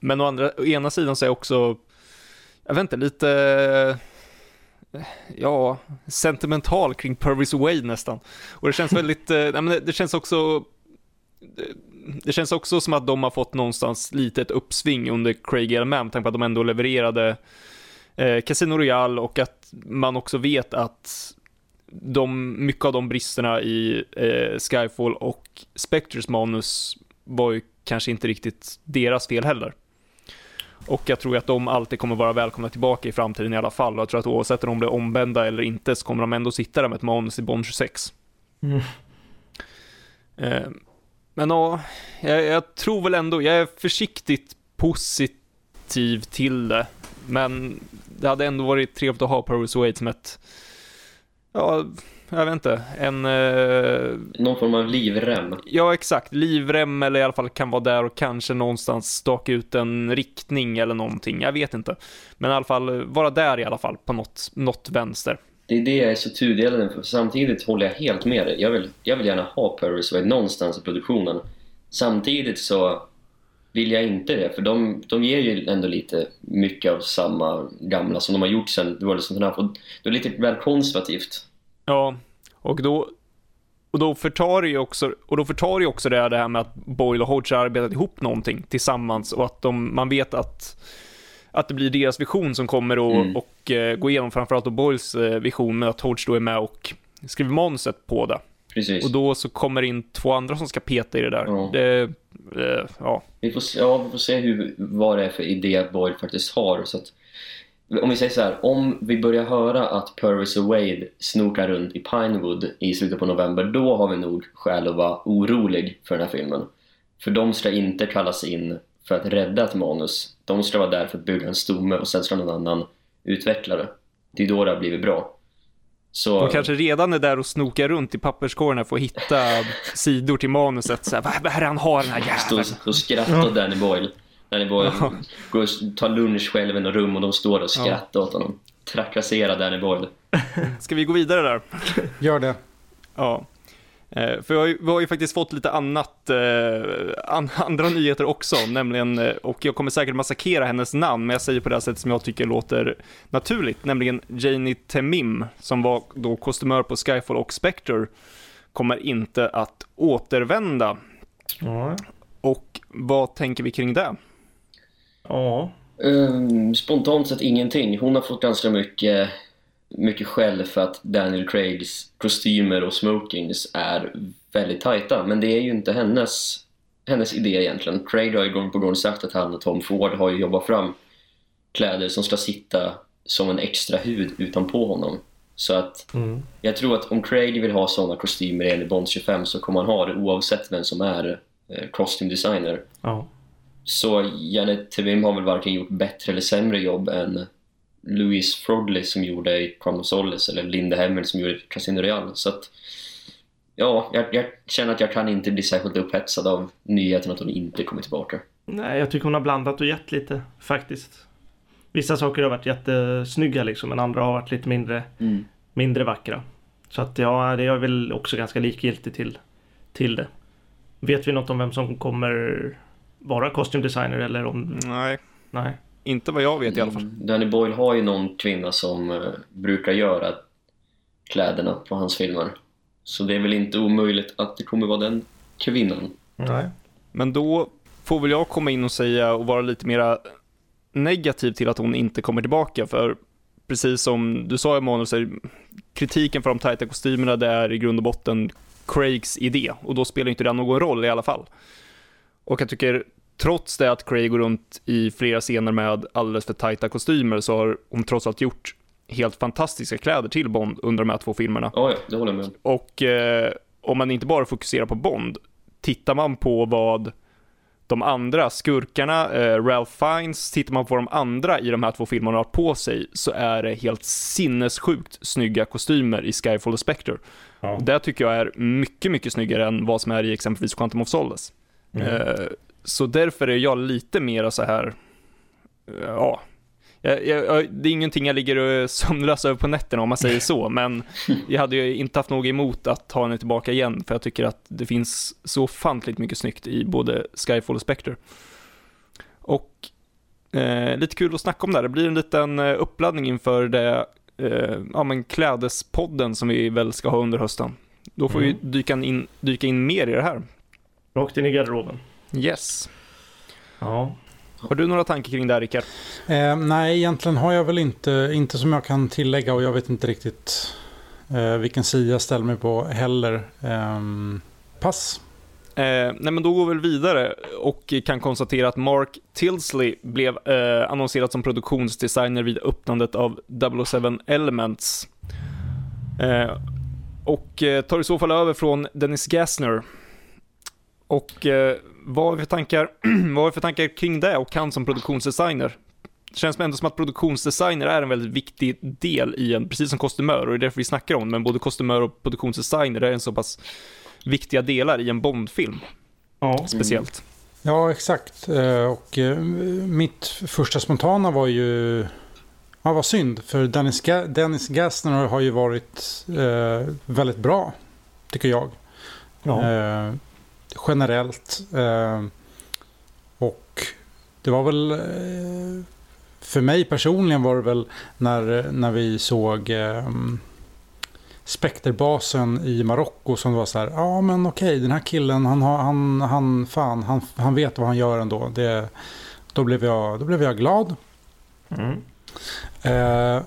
Men å, andra, å ena sidan så är jag också, jag vet inte, lite, ja, sentimental kring Purvis Wade nästan. Och det känns väldigt, eh, nej, men det, det känns också, det, känns också som att de har fått någonstans lite ett uppsving under Craig. Mann, med tanke på att de ändå levererade eh, Casino Royale och att man också vet att de, mycket av de bristerna i eh, Skyfall och Spectres manus var ju kanske inte riktigt deras fel heller. Och jag tror att de alltid kommer vara välkomna tillbaka i framtiden i alla fall. Och jag tror att oavsett om de blir omvända eller inte så kommer de ändå sitta där med ett manus i Bond 26. Mm. Eh, men ja, jag, jag tror väl ändå, jag är försiktigt positiv till det. Men det hade ändå varit trevligt att ha Purvis Wade som ett, ja, jag vet inte, en, eh, Någon form av livrem. ja exakt, livrem eller i alla fall kan vara där och kanske någonstans staka ut en riktning eller någonting, jag vet inte. Men i alla fall eh, vara där i alla fall på något, något vänster. Det är det jag är så tudelad inför. Samtidigt håller jag helt med dig. Jag vill, jag vill gärna ha Purvis någonstans i produktionen. Samtidigt så vill jag inte det, för de, de ger ju ändå lite mycket av samma gamla som de har gjort sen. Den här, och det är lite väl konservativt. Ja, och då, och då förtar det ju också, och då förtar det också det, det här med att Boyle och Hodge har arbetat ihop någonting tillsammans och att de, man vet att, att det blir deras vision som kommer och, Mm. och eh, gå igenom framförallt då Boyles eh, vision, men att Hodge då är med och skriver manuset på det. Precis. Och då så kommer det in två andra som ska peta i det där. Ja. Det, eh, ja. Vi får, se- ja, vi får se hur, vad det är för idé Boyd faktiskt har. Så att, om vi säger så här, om vi börjar höra att Purvis och Wade snokar runt i Pinewood i slutet på november, då har vi nog skäl att vara orolig för den här filmen. För de ska inte kallas in för att rädda ett manus. De ska vara där för att bygga en stomme och sen ska någon annan utveckla det. Det är då det har blivit bra. Så, De kanske redan är där och snokar runt i papperskorgarna för att hitta sidor till manuset. Så här, vad är det han har den här Stå jäveln? och skratta Danny Boyle. Danny Boyle Ja. går och tar lunch själv i något rum och de står och skrattar åt honom. Trakassera Danny Boyle. Ska vi gå vidare där? Gör det. Ja. Eh, För vi har, ju, vi har ju faktiskt fått lite annat, eh, an, andra nyheter också, nämligen, eh, och jag kommer säkert massakrera hennes namn, men jag säger på det här sättet som jag tycker låter naturligt, nämligen Janie Temim, som var då kostymör på Skyfall och Spectre, kommer inte att återvända. Ja. Och vad tänker vi kring det? Ja. Um, spontant sett ingenting. Hon har fått ganska mycket, mycket skäll för att Daniel Craigs kostymer och smokings är väldigt tajta. Men det är ju inte hennes, hennes idé egentligen. Craig har ju gång på gång sagt att han och Tom Ford har jobbat fram kläder som ska sitta som en extra hud utanpå honom. Så att Mm. jag tror att om Craig vill ha sådana kostymer enligt Bond 25 så kommer han ha det oavsett vem som är eh, costume designer. ja. Så Janet Tevim har väl varken gjort bättre eller sämre jobb än Louise Frodley som gjorde i Solace eller Linda Hemmel som gjorde Casino Royale. Så att, ja, jag, jag känner att jag kan inte bli särskilt upphetsad av nyheten att hon inte kommer tillbaka. Nej, jag tycker hon har blandat och gett lite faktiskt. Vissa saker har varit jättesnygga liksom, men andra har varit lite mindre, mindre vackra. Så att ja, det är väl också ganska likgiltig till, till det. Vet vi något om vem som kommer vara costume designer eller om... Nej, Nej. inte vad jag vet i alla fall. Mm. Danny Boyle har ju någon kvinna som eh, brukar göra kläderna på hans filmer. Så det är väl inte omöjligt att det kommer vara den kvinnan. Nej. Men då får väl jag komma in och säga och vara lite mera negativ till att hon inte kommer tillbaka. För precis som du sa i manus, är kritiken för de tajta kostymerna det är i grund och botten Craigs idé. Och då spelar inte det någon roll i alla fall. Och jag tycker, trots det att Craig går runt i flera scener med alldeles för tajta kostymer så har hon trots allt gjort helt fantastiska kläder till Bond under de här två filmerna. Ja, ja, det håller jag med. Och eh, om man inte bara fokuserar på Bond, tittar man på vad de andra skurkarna, eh, Ralph Fiennes, tittar man på de andra i de här två filmerna har på sig så är det helt sinnessjukt snygga kostymer i Skyfall och Spectre. Ja. Det tycker jag är mycket, mycket snyggare än vad som är i exempelvis Quantum of Solace. Eh, så därför är jag lite mera så här, eh, ja, jag, jag, det är ingenting jag ligger sömnlös över på nätterna om man säger så, men jag hade ju inte haft något emot att ta henne tillbaka igen, för jag tycker att det finns så ofantligt mycket snyggt i både Skyfall och Spectre. Och eh, lite kul att snacka om det här. Det blir en liten eh, uppladdning inför det, eh, ja men klädespodden som vi väl ska ha under hösten. Då får Mm. vi dyka in, dyka in mer i det här. Rakt in i garderoben. Yes. Ja. Har du några tankar kring det här, Rickard? Eh, nej, egentligen har jag väl inte, inte som jag kan tillägga och jag vet inte riktigt eh, vilken sida jag ställer mig på heller. Ehm, pass. Eh, nej men då går vi väl vidare och kan konstatera att Mark Tilsley blev eh, annonserad som produktionsdesigner vid öppnandet av 007 Elements. Eh, och eh, tar i så fall över från Dennis Gassner. Och eh, vad har vi för tankar, vad har vi för tankar kring det och han som produktionsdesigner? Det känns ändå som att produktionsdesigner är en väldigt viktig del i en, precis som kostymör, och det är därför vi snackar om men både kostymör och produktionsdesigner är en så pass viktiga delar i en Bondfilm, Ja. speciellt. Ja, exakt. Eh, och eh, mitt första spontana var ju... Ja, vad synd. För Dennis, Ga- Dennis Gassner har ju varit eh, väldigt bra, tycker jag. Ja. Eh, generellt. Eh, och det var väl... Eh, för mig personligen var det väl när, när vi såg... Eh, Spekterbasen i Marocko som var så här, ja men okej, den här killen, han, han, han, fan, han, han vet vad han gör ändå. Det, då, blev jag, då blev jag glad. Mm. Eh,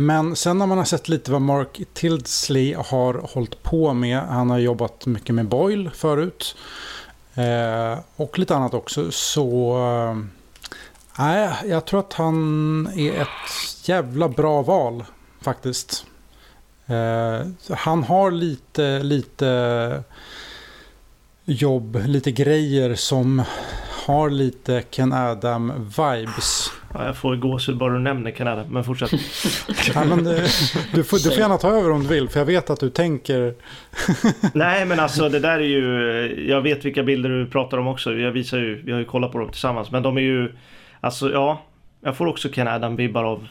men sen när man har sett lite vad Mark Tildesley har hållit på med. Han har jobbat mycket med Boyle förut. Eh, och lite annat också. Så eh, nej, eh, jag tror att han är ett jävla bra val faktiskt. Eh, han har lite, lite jobb, lite grejer som har lite Ken Adam-vibes. Ja, jag får gåshud bara du nämner Ken Adam, men fortsätt. ja, men det, du, får, du får gärna ta över om du vill, för jag vet att du tänker... Nej, men alltså det där är ju... Jag vet vilka bilder du pratar om också. Jag visar ju, vi har ju kollat på dem tillsammans. Men de är ju... Alltså ja, jag får också Ken Adam-vibbar av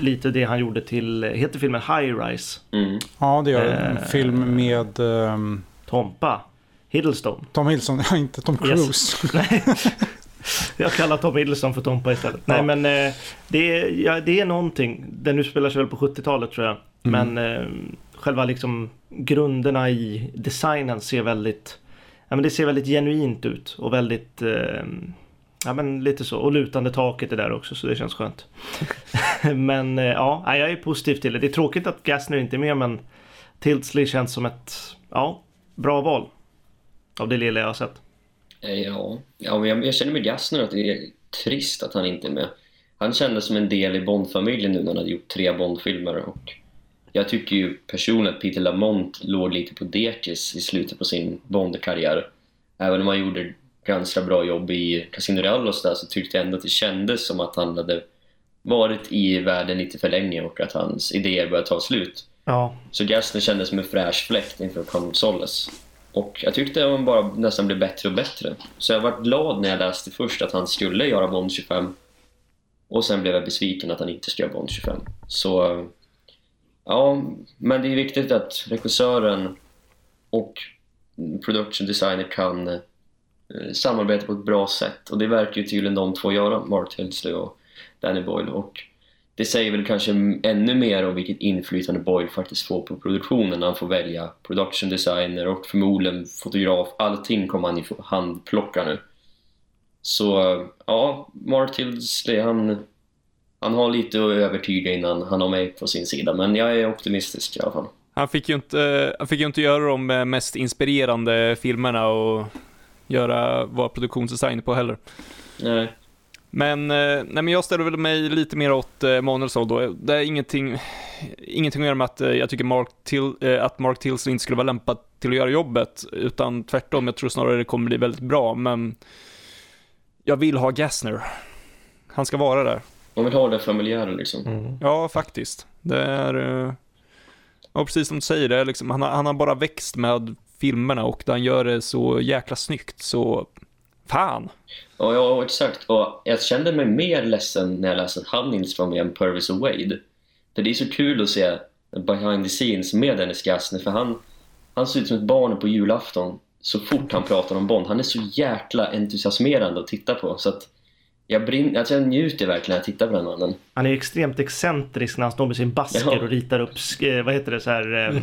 lite det han gjorde till... Heter filmen High Rise? Mm. Ja, det gör En eh, film med... Um... Tompa. Hiddleston. Tom Hiddleston, inte Tom Cruise. Yes. Jag kallar Tom Hiddleston för Tompa istället. Ja. Nej men eh, det, är, ja, det är någonting. Den utspelar sig väl på 70-talet tror jag. Mm. Men eh, själva liksom grunderna i designen ser väldigt Ja men det ser väldigt genuint ut och väldigt eh, Ja men lite så. Och lutande taket är där också så det känns skönt. men eh, ja, jag är positiv till det. Det är tråkigt att Gassner inte är med men Tiltsley känns som ett ja, bra val. Av det lilla jag har sett. Eh, ja, ja men jag, jag känner med Gassner att det är trist att han inte är med. Han kändes som en del i Bondfamiljen nu när han hade gjort tre Bondfilmer och jag tycker ju personligen att Peter Lamont låg lite på dekis i slutet på sin Bond-karriär. Även om han gjorde ganska bra jobb i Casino Real och så, där, så tyckte jag ändå att det kändes som att han hade varit i världen lite för länge och att hans idéer började ta slut. Ja. Så Gassner kändes som en fräsch fläkt inför Quantum Solace. Och jag tyckte att han bara nästan blev bättre och bättre. Så jag var glad när jag läste först att han skulle göra Bond 25. Och sen blev jag besviken att han inte skulle göra Bond 25. Så... Ja, men det är viktigt att regissören och production designer kan eh, samarbeta på ett bra sätt. Och det verkar ju tydligen de två göra, Mark Tilsley och Danny Boyle. Och det säger väl kanske ännu mer om vilket inflytande Boyle faktiskt får på produktionen när han får välja production designer och förmodligen fotograf. Allting kommer han ju få handplocka nu. Så ja, Mark Tilsley han, han har lite att övertyga innan han har mig på sin sida. Men jag är optimistisk i alla fall. Han fick ju inte, han fick ju inte göra de mest inspirerande filmerna och göra, vara produktionsdesigner på heller. Nej. Men, eh, nej, men jag ställer väl mig lite mer åt eh, Manuelsson då. Det är ingenting, ingenting att göra med att eh, jag tycker Mark Till, eh, att Mark Tilsley inte skulle vara lämpad till att göra jobbet, utan tvärtom, jag tror snarare det kommer bli väldigt bra, men jag vill ha Gassner. Han ska vara där. Man vill ha det familjära liksom. Mm. Ja, faktiskt. Det är... Eh, ja, precis som du säger, det är liksom, han, har, han har bara växt med filmerna och han gör det så jäkla snyggt, så fan. Ja, ja, exakt. Och jag kände mig mer ledsen när jag läste att han inte var med än Purvis och Wade. För det är så kul att se behind the scenes med Dennis Gassner, för han, han ser ut som ett barn på julafton så fort han pratar om Bond. Han är så jäkla entusiasmerande att titta på. Så att jag, brin alltså jag njuter verkligen när jag tittar på den mannen. Han är extremt excentrisk när han står med sin basker ja. och ritar upp, vad heter det, så här,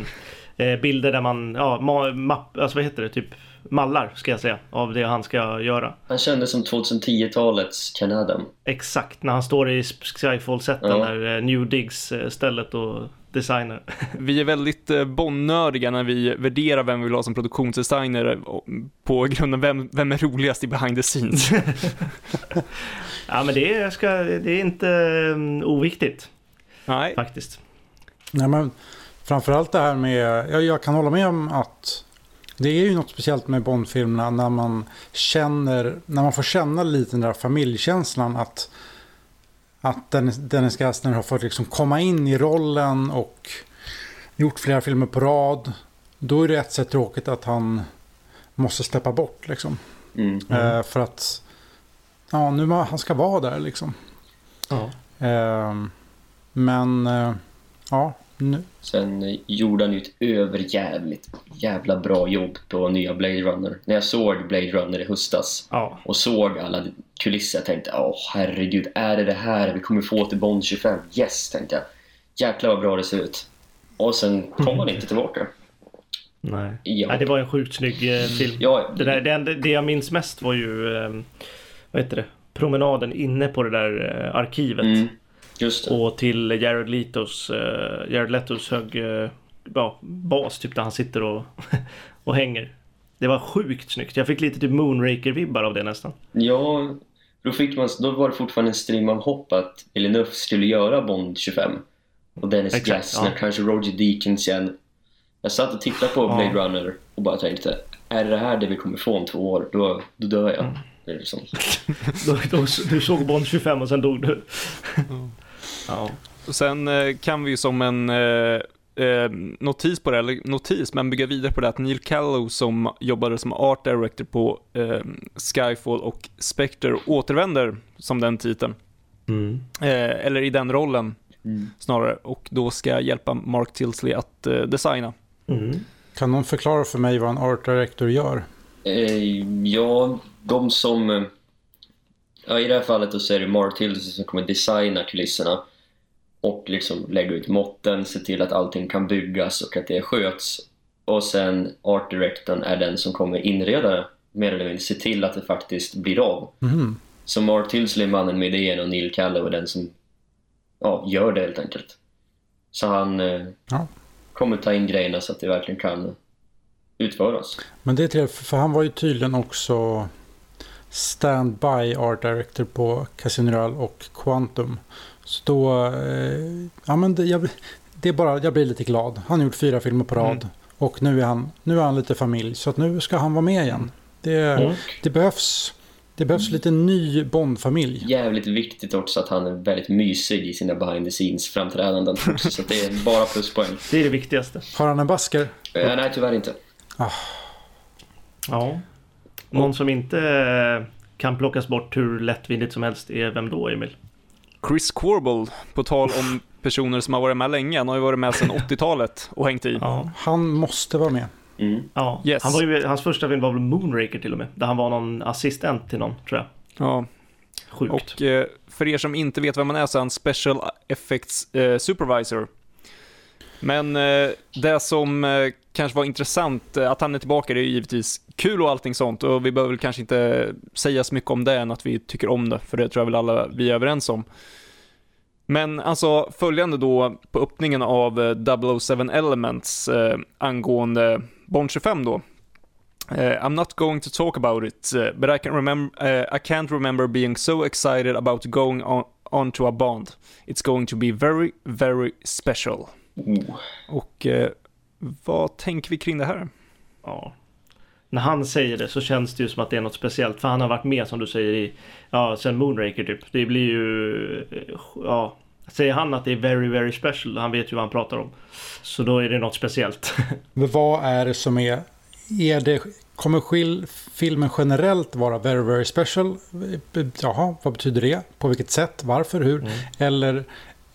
eh, bilder där man, ja, mapp, alltså vad heter det, typ mallar ska jag säga av det han ska göra. Han kändes som 2010-talets Ken Exakt, när han står i Skyfall-seten ja. där eh, New Digs eh, stället och designer. Vi är väldigt eh, bonnördiga när vi värderar vem vi vill ha som produktionsdesigner på grund av vem, vem är roligast i behind the scenes. ja men det är, ska, det är inte um, oviktigt. Nej. Faktiskt. Nej men framförallt det här med, jag, jag kan hålla med om att det är ju något speciellt med Bondfilmerna när man känner, när man får känna lite den där familjekänslan att, att Dennis, Dennis Gassner har fått liksom komma in i rollen och gjort flera filmer på rad. Då är det ett sätt tråkigt att han måste släppa bort liksom. Mm, mm. Eh, för att ja, nu han ska vara där liksom. Ja. Eh, men eh, ja, nu. Sen gjorde han ju ett överjävligt jävla bra jobb på nya Blade Runner. När jag såg Blade Runner i höstas ja. och såg alla kulisser, jag tänkte åh herregud, är det det här vi kommer få till Bond 25? Yes, tänkte jag. Jäklar vad bra det ser ut. Och sen kom han inte tillbaka. Nej. Ja. Nej, det var en sjukt snygg eh, film. Ja, Det, där, det, det jag minns mest var ju, eh, vad heter det, promenaden inne på det där eh, arkivet. mm. Och till Jared Letos, eh, Jared Letos hög eh, ja, bas typ där han sitter och, och hänger. Det var sjukt snyggt. Jag fick lite typ Moonraker-vibbar av det nästan. Ja, då, fick man, då var det fortfarande en stream av hopp att Villeneuve skulle göra Bond 25. Och Dennis Exakt, Gassner, ja. kanske Roger Deakins igen. Jag satt och tittade på Ja. Blade Runner och bara tänkte, är det här det vi kommer få om två år, då, då dör jag. Mm. Det är liksom. Du såg Bond 25 och sen dog du. Ja. Och sen eh, kan vi som en eh, eh, notis på det, eller notis, men bygga vidare på det att Neil Callow som jobbade som art director på eh, Skyfall och Spectre återvänder som den titeln. Mm. Eh, eller i den rollen Mm. snarare, och då ska hjälpa Mark Tilsley att eh, designa. Mm. Kan någon förklara för mig vad en art director gör? Eh, ja, de som... Ja, I det här fallet då så är det Mark Tilson som kommer designa kulisserna och liksom lägga ut måtten, se till att allting kan byggas och att det sköts. Och sen Art Directorn är den som kommer inreda det, mer eller mindre se till att det faktiskt blir av. Mhm. Så Mark Tilsley är mannen med idén och Neil Callow är den som ja, gör det helt enkelt. Så han eh, Ja. kommer ta in grejerna så att det verkligen kan utföras. Men det är trevligt, för han var ju tydligen också stand-by art director på Casino Royale och Quantum. Så då, eh, ja men det, jag, det är bara, jag blir lite glad. Han har gjort fyra filmer på rad. Mm. Och nu är, han, nu är han lite familj, så att nu ska han vara med igen. Det, Mm. det behövs, det behövs lite ny Bond-familj. jävligt viktigt också att han är väldigt mysig i sina behind the scenes framträdanden också, så att det är bara pluspoäng. Det är det viktigaste. Har han en basker? Eh, nej, tyvärr inte. Ja. Någon som inte kan plockas bort hur lättvindigt som helst är vem då, Emil? Chris Corbel, på tal om personer som har varit med länge, han har ju varit med sedan 80-talet och hängt i. Ja. Han måste vara med. Mm. ja. Yes. Han var ju, hans första film var väl Moonraker till och med. Där han var någon assistent till någon, tror jag. Ja, Sjukt. och eh, för er som inte vet vem man är så är han Special Effects eh, Supervisor. Men eh, det som kanske var intressant, eh, att han är tillbaka, det är ju givetvis kul och allting sånt. Och vi behöver väl kanske inte säga så mycket om det än att vi tycker om det, för det tror jag väl alla vi är överens om. Men alltså följande då på öppningen av eh, 007 Elements eh, angående Bond 25 då. Uh, I'm not going to talk about it, uh, but I can remember. Uh, I can't remember being so excited about going on, to a Bond. It's going to be very, very special. Oh. Och vad tänker vi kring det här? Ja. När han säger det så känns det ju som att det är något speciellt. För han har varit med som du säger i, ja, sen Moonraker typ. Det blir ju, ja. Säger han att det är very, very special, han vet ju vad han pratar om. Så då är det något speciellt. Men vad är det som är... är det, kommer skil, filmen generellt vara very, very special? Jaha, vad betyder det? På vilket sätt? Varför? Hur? Eller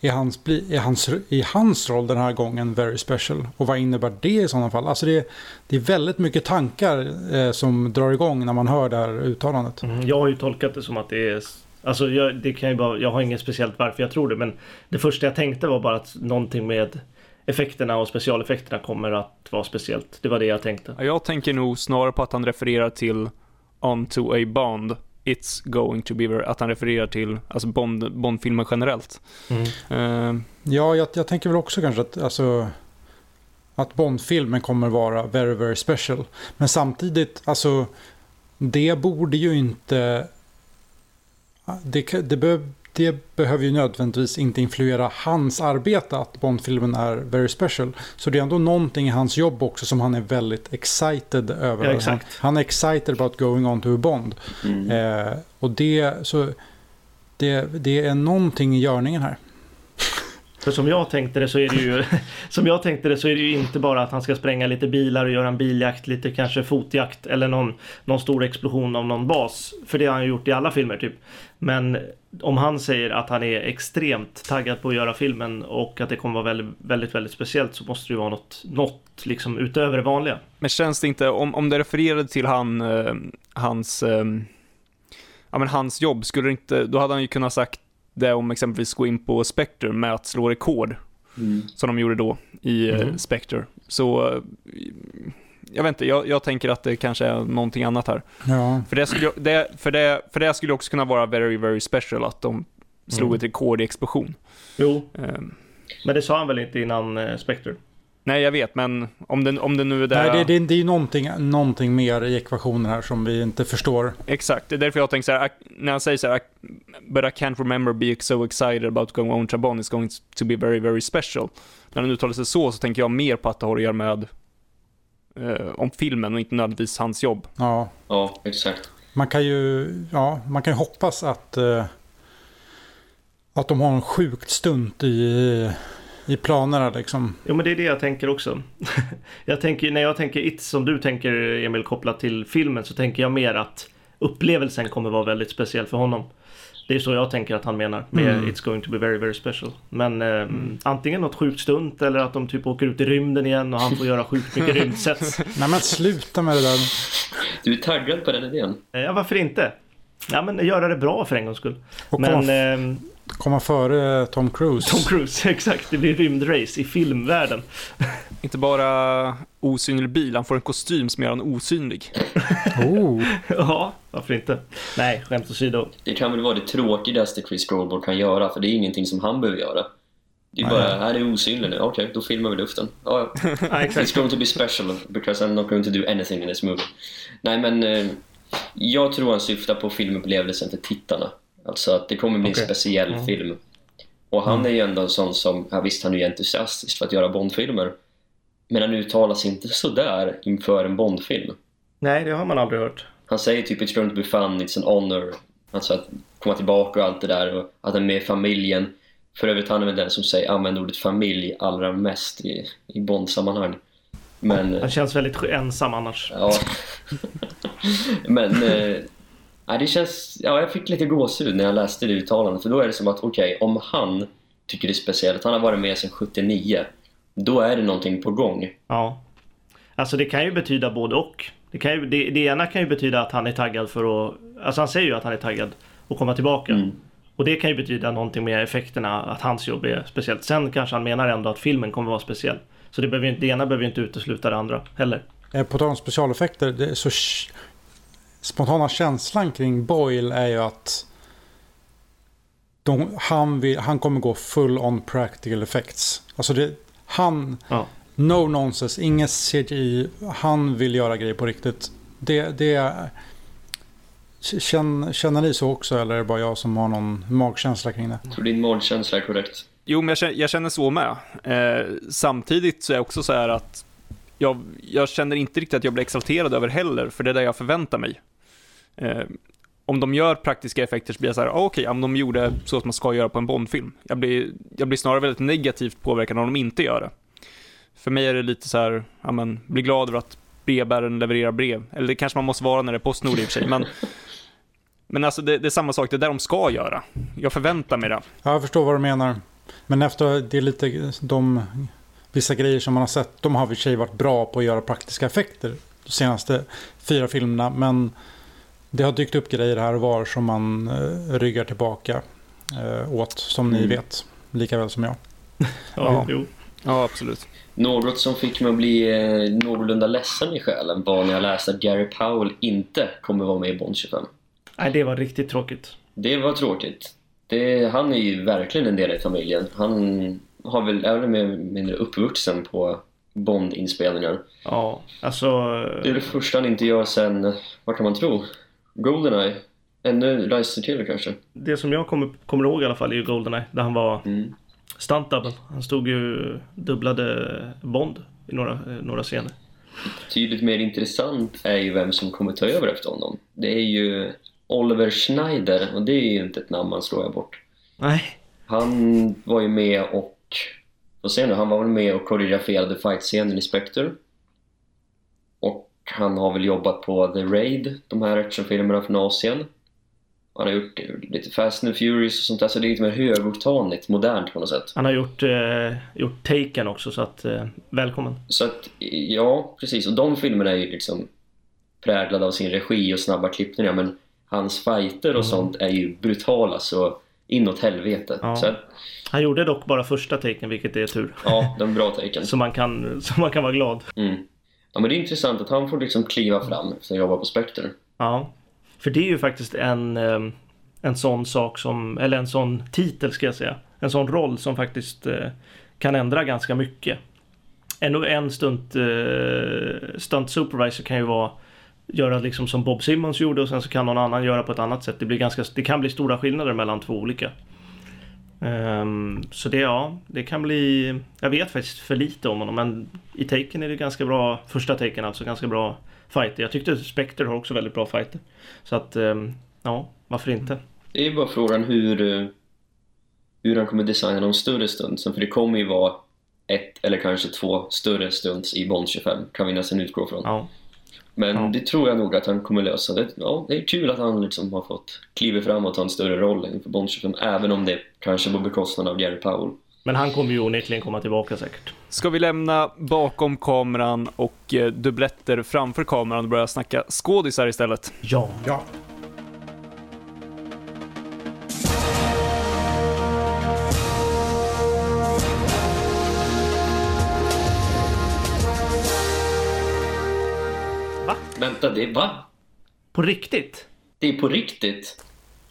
är hans, bli- är, hans, är hans roll den här gången very special? Och vad innebär det i sådana fall? Alltså det, det är väldigt mycket tankar eh, som drar igång när man hör det här uttalandet. Mm, Jag har ju tolkat det som att det är Alltså jag, det kan ju bara, jag har inget speciellt varför jag tror det men Det första jag tänkte var bara att någonting med Effekterna och specialeffekterna kommer att vara speciellt. Det var det jag tänkte. Ja, Jag tänker nog snarare på att han refererar till On to a Bond. It's going to be very, att han refererar till alltså Bond, Bond-filmen generellt. Mm. Eh, Ja, jag, jag tänker väl också kanske att, alltså, att Bond-filmen kommer vara very, very special. Men samtidigt, alltså, det borde ju inte... Det, det, be, det behöver ju nödvändigtvis inte influera hans arbete att Bond-filmen är very special. Så det är ändå någonting i hans jobb också som han är väldigt excited över. Ja. Han, han är excited about going on to Bond. Mm. Eh, och det, så, det, det är någonting i görningen här. För som jag tänkte det så är det ju Som jag tänkte det så är det ju inte bara att han ska spränga lite bilar och göra en biljakt, lite kanske fotjakt eller någon, någon stor explosion av någon bas. För det har han gjort i alla filmer typ. Men om han säger att han är extremt taggad på att göra filmen och att det kommer vara väldigt, väldigt, väldigt speciellt så måste det ju vara något, något liksom utöver det vanliga. Men känns det inte, om, om det refererade till han, eh, hans, eh, ja men hans jobb, skulle det inte, då hade han ju kunnat sagt det om exempelvis gå in på Spectre med att slå rekord. Mm. som de gjorde då i eh, Mhm. Spectre. Så eh, jag vet inte, jag, jag tänker att det kanske är någonting annat här. Ja. För det skulle, det, för det, för det skulle också kunna vara very, very special att de slog Mm. ett rekord i explosion. Jo, Ehm, men det sa han väl inte innan eh, Spectre? nej, jag vet, men om det, om det nu är där... Nej, det, det, det är ju någonting, någonting mer i ekvationen här som vi inte förstår. Exakt, det är därför jag tänker så här, när han säger så här, but I can't remember being so excited about going on Chabon is going to be very, very special. När han uttalar sig så, så tänker jag mer på att det har att göra med eh, om filmen och inte nödvändigtvis hans jobb. Ja, Ja, exakt. man kan ju, ja, man kan ju hoppas att, eh, att de har en sjukt stunt i, i planerna liksom. Jo men det är det jag tänker också. jag tänker, när jag tänker It som du tänker Emil kopplat till filmen så tänker jag mer att upplevelsen kommer vara väldigt speciell för honom. Det är så jag tänker att han menar med Mm. It's going to be very very special. Men eh, antingen något sjukt stunt eller att de typ åker ut i rymden igen och han får göra sjukt mycket rymdsets. Nej men sluta med det där. Du är taggad på den idén? Eh, Ja varför inte? Ja men göra det bra för en gångs skull. Och Men komma, före Tom Cruise. Tom Cruise, exakt. Det blir rymdrace i filmvärlden. Inte bara osynlig bil, han får en kostym som gör han osynlig. Oh. ja, varför inte? Nej, skämt åsido. Det kan väl vara det tråkigaste Chris Goldberg kan göra, för det är ingenting som han behöver göra. Det är bara, här är osynlig nu, okej, då filmar vi luften. Ja, ja. It's going to be special because I'm not going to do anything in this movie. Nej, men eh, jag tror han syftar på filmupplevelsen för tittarna. Alltså att det kommer bli Okej. en speciell Mm. film. Och han är ju ändå en sån som, ja visst han är ju entusiastisk för att göra Bondfilmer. Men han uttalar sig inte sådär inför en Bondfilm. Nej, det har man aldrig hört. Han säger typ it's going to be fun, it's an honor. Alltså att komma tillbaka och allt det där och att han är med i familjen. För övrigt han är väl den som säger använder ordet familj allra mest i, i Bond-sammanhang. Men... Han känns väldigt ensam annars. Ja. Men... Eh, det känns... Ja, jag fick lite gåshud när jag läste det uttalandet. För då är det som att, okej, om han tycker det är speciellt, han har varit med sedan 79. Då är det någonting på gång. Ja. Alltså det kan ju betyda både och. Det, kan ju, det, det ena kan ju betyda att han är taggad för att... Alltså han säger ju att han är taggad att komma tillbaka. Mm. Och det kan ju betyda någonting med effekterna, att hans jobb är speciellt. Sen kanske han menar ändå att filmen kommer vara speciell. Så det, behöver, ju inte- det ena behöver ju inte utesluta det andra heller. Eh, På tal om specialeffekter, så spontana känslan kring Boyle är ju att de, han, vill, han kommer gå full on practical effects. Alltså det, han, Ja. no nonsense, inget CGI, han vill göra grejer på riktigt. Det, det är, känner, känner ni så också eller är det bara jag som har någon magkänsla kring det? Jag tror din magkänsla är korrekt. Jo, men jag känner, jag känner så med. Eh, samtidigt så är det också så här att jag, jag känner inte riktigt att jag blir exalterad över heller, för det är det jag förväntar mig. Eh, om de gör praktiska effekter så blir jag så här, ah, okej, om de gjorde så som man ska göra på en Bondfilm. Jag blir, jag blir snarare väldigt negativt påverkad om de inte gör det. För mig är det lite så här, ja men, bli glad över att brevbäraren levererar brev. Eller det kanske man måste vara när det är Postnord i och för sig, men men alltså det, det är samma sak, det är där de ska göra. Jag förväntar mig det. Ja, jag förstår vad du menar. Men efter det är lite de vissa grejer som man har sett. De har i och för sig varit bra på att göra praktiska effekter. De senaste fyra filmerna. Men det har dykt upp grejer här och var som man eh, ryggar tillbaka eh, åt. Som ni Mm. vet. Lika väl som jag. Ja, Ja. jo. Ja, absolut. Något som fick mig att bli eh, någorlunda ledsen i själen var när jag läste att Gary Powell inte kommer vara med i Bond 25. Nej, det var riktigt tråkigt. Det var tråkigt. Det, han är ju verkligen en del i familjen. Han har väl, även med mindre uppvuxen på Bond-inspelningar. Ja, alltså... Det är det första han inte gör sen, vad kan man tro? Goldeneye? Ännu License till kanske? Det som jag kommer, kommer ihåg i alla fall är ju Goldeneye. Där han var Mm. stunt double. Han stod ju dubblade Bond i några, några scener. Tydligt mer intressant är ju vem som kommer ta över efter honom. Det är ju Oliver Schneider och det är ju inte ett namn man slår jag bort. Nej. Han var ju med och... Får se nu, han var väl med och koreograferade fight-scenen i Spectre. Han har väl jobbat på The Raid, de här actionfilmerna från Asien. Han har gjort lite Fast and Furious och sånt där, så det är lite mer högoktanigt, modernt på något sätt. Han har gjort, eh, gjort Taken också så att eh, välkommen. Så att, ja, precis. Och de filmerna är ju liksom präglade av sin regi och snabba klippningar, men hans fighter och sånt är ju brutala, så inåt helvete. Ja. Så Han gjorde dock bara första taken, vilket är tur. ja, de bra taken. Så man kan, så man kan vara glad. Mm. Ja, men det är intressant att han får liksom kliva fram efter att jobba på Spectre. Ja. För det är ju faktiskt en, eh, en sån sak som, eller en sån titel ska jag säga. En sån roll som faktiskt eh, kan ändra ganska mycket. En, en stunt, eh, stunt supervisor kan ju vara göra liksom som Bob Simmons gjorde och sen så kan någon annan göra på ett annat sätt. Det, blir ganska, det kan bli stora skillnader mellan två olika. Ehm, så det, ja, det kan bli... Jag vet faktiskt för lite om honom men i taken är det ganska bra, första taken alltså, ganska bra fighter. Jag tyckte Spectre har också väldigt bra fighter. Så att, ehm, ja, varför inte? Det är bara frågan hur, eh, hur han kommer designa de större stuntsen. För det kommer ju vara ett eller kanske två större stunts i Bond 25, kan vi nästan utgå från. Ja, Men Ja. det tror jag nog att han kommer lösa. Det, ja, det är kul att han liksom har fått kliva fram och ta en större roll inför Bond 25, även om det kanske på bekostnad av Jerry Powell. men han kommer ju onekligen komma tillbaka säkert. Ska vi lämna bakom kameran och eh, dubbletter framför kameran och börja snacka skådisar istället? Ja. Ja. Vänta, det är va? På riktigt? Det är på riktigt.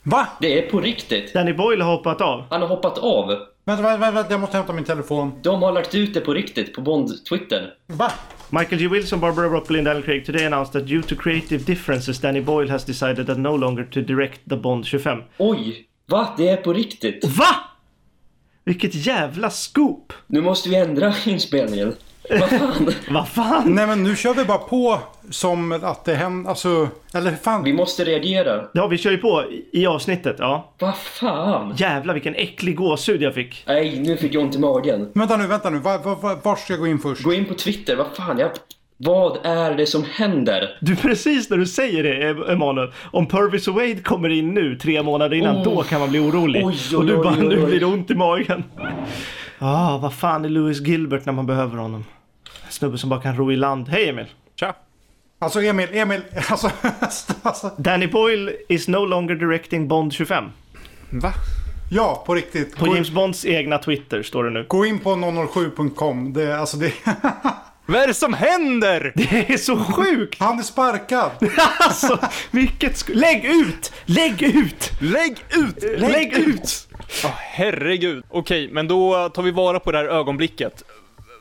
Va? Det är på riktigt. Danny Boyle har hoppat av. Han har hoppat av. Vänta, vänta, vänta, jag måste hämta min telefon. De har lagt ut det på riktigt på Bond-Twitter. Va? Michael G. Wilson, Barbara Broccoli and Daniel Craig today announced that due to creative differences Danny Boyle has decided that no longer to direct the Bond 25. Oj! Va? Det är på riktigt? VA? Vilket jävla scoop! Nu måste vi ändra inspelningen. Vad fan? Vad fan? Nej men nu kör vi bara på som att det händer, alltså, eller hur fan? Vi måste reagera. Ja, vi kör ju på i- i avsnittet. Ja. Vad fan? Jävlar vilken äcklig gåshud jag fick. Nej, nu fick jag ont i magen. Vänta nu, vänta nu, var, var, var, var ska jag gå in först? Gå in på Twitter, vad fan? Jag... Vad är det som händer? Du, precis när du säger det, Em- Emanuel. Om Purvis och Wade kommer in nu, tre månader innan, Oh. då kan man bli orolig. Oj, oj, och du oj, bara, oj, nu oj. blir det ont i magen. Ah, vad fan är Louis Gilbert när man behöver honom? En snubbe som bara kan ro i land. Hej Emil! Tja! Alltså Emil, Emil, alltså, alltså Danny Boyle is no longer directing Bond 25. Va? ja, på riktigt. På Gå, James Bonds egna Twitter står det nu. gå in på 007.com. Det, alltså det, Vad är det som händer? Det är så sjukt! han är sparkad. Alltså, vilket sk- Lägg ut! Lägg ut! Lägg ut! Lägg ut! Åh, herregud. Okej, men då tar vi vara på det här ögonblicket.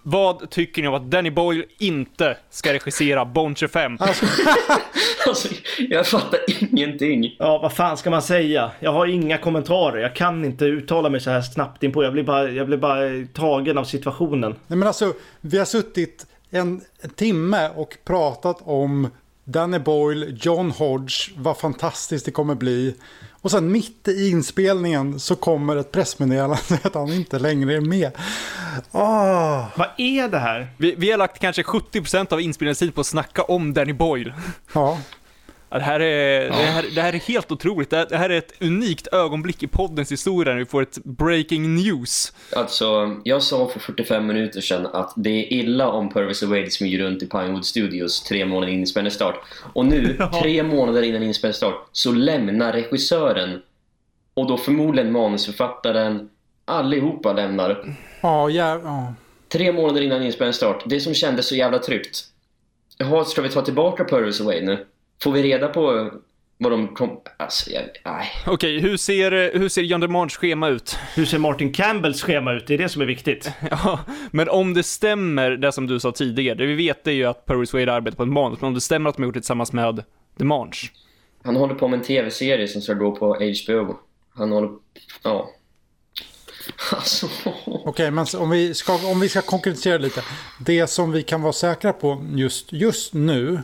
Vad tycker ni om att Danny Boyle inte ska regissera Bond 25? Alltså, jag fattar ingenting. Ja, vad fan ska man säga? Jag har inga kommentarer. Jag kan inte uttala mig så här snabbt inpå. Jag blir bara, jag blir bara tagen av situationen. Nej men alltså, vi har suttit en timme och pratat om Danny Boyle, John Hodge, vad fantastiskt det kommer bli. Och sen mitt i inspelningen så kommer ett pressmeddelande att han inte längre är med. Åh, Vad är det här? Vi, vi har lagt kanske 70% av inspelningstiden på att snacka om Danny Boyle. ja. Ja, Det här, är, det, här, det här är helt otroligt. Det här, det här är ett unikt ögonblick i poddens historia när vi får ett breaking news. Alltså, jag sa för 45 minuter sedan att det är illa om Purvis och Wade smyger runt i Pinewood Studios tre månader innan inspelningsstart. Och nu, Ja. tre månader innan inspelningsstart, så lämnar regissören och då förmodligen manusförfattaren, allihopa lämnar. Ja, ja, ja. Tre månader innan inspelningsstart. Det som kändes så jävla tryggt. Jaha, ska vi ta tillbaka Purvis och Wade nu? Får vi reda på vad de kom... Alltså, jag... Nej. Okej, hur ser, hur ser Jan Demange schema ut? Hur ser Martin Campbells schema ut? Det är det som är viktigt. Ja, men om det stämmer, det som du sa tidigare, det vi vet är ju att Purvis Wade arbetar på ett manus, men om det stämmer att de har gjort det tillsammans med Demange. Han håller på med en tv-serie som ska gå på HBO. Han håller... Ja. Alltså... Okej, men om vi, ska, om vi ska konkretisera lite. Det som vi kan vara säkra på just, just nu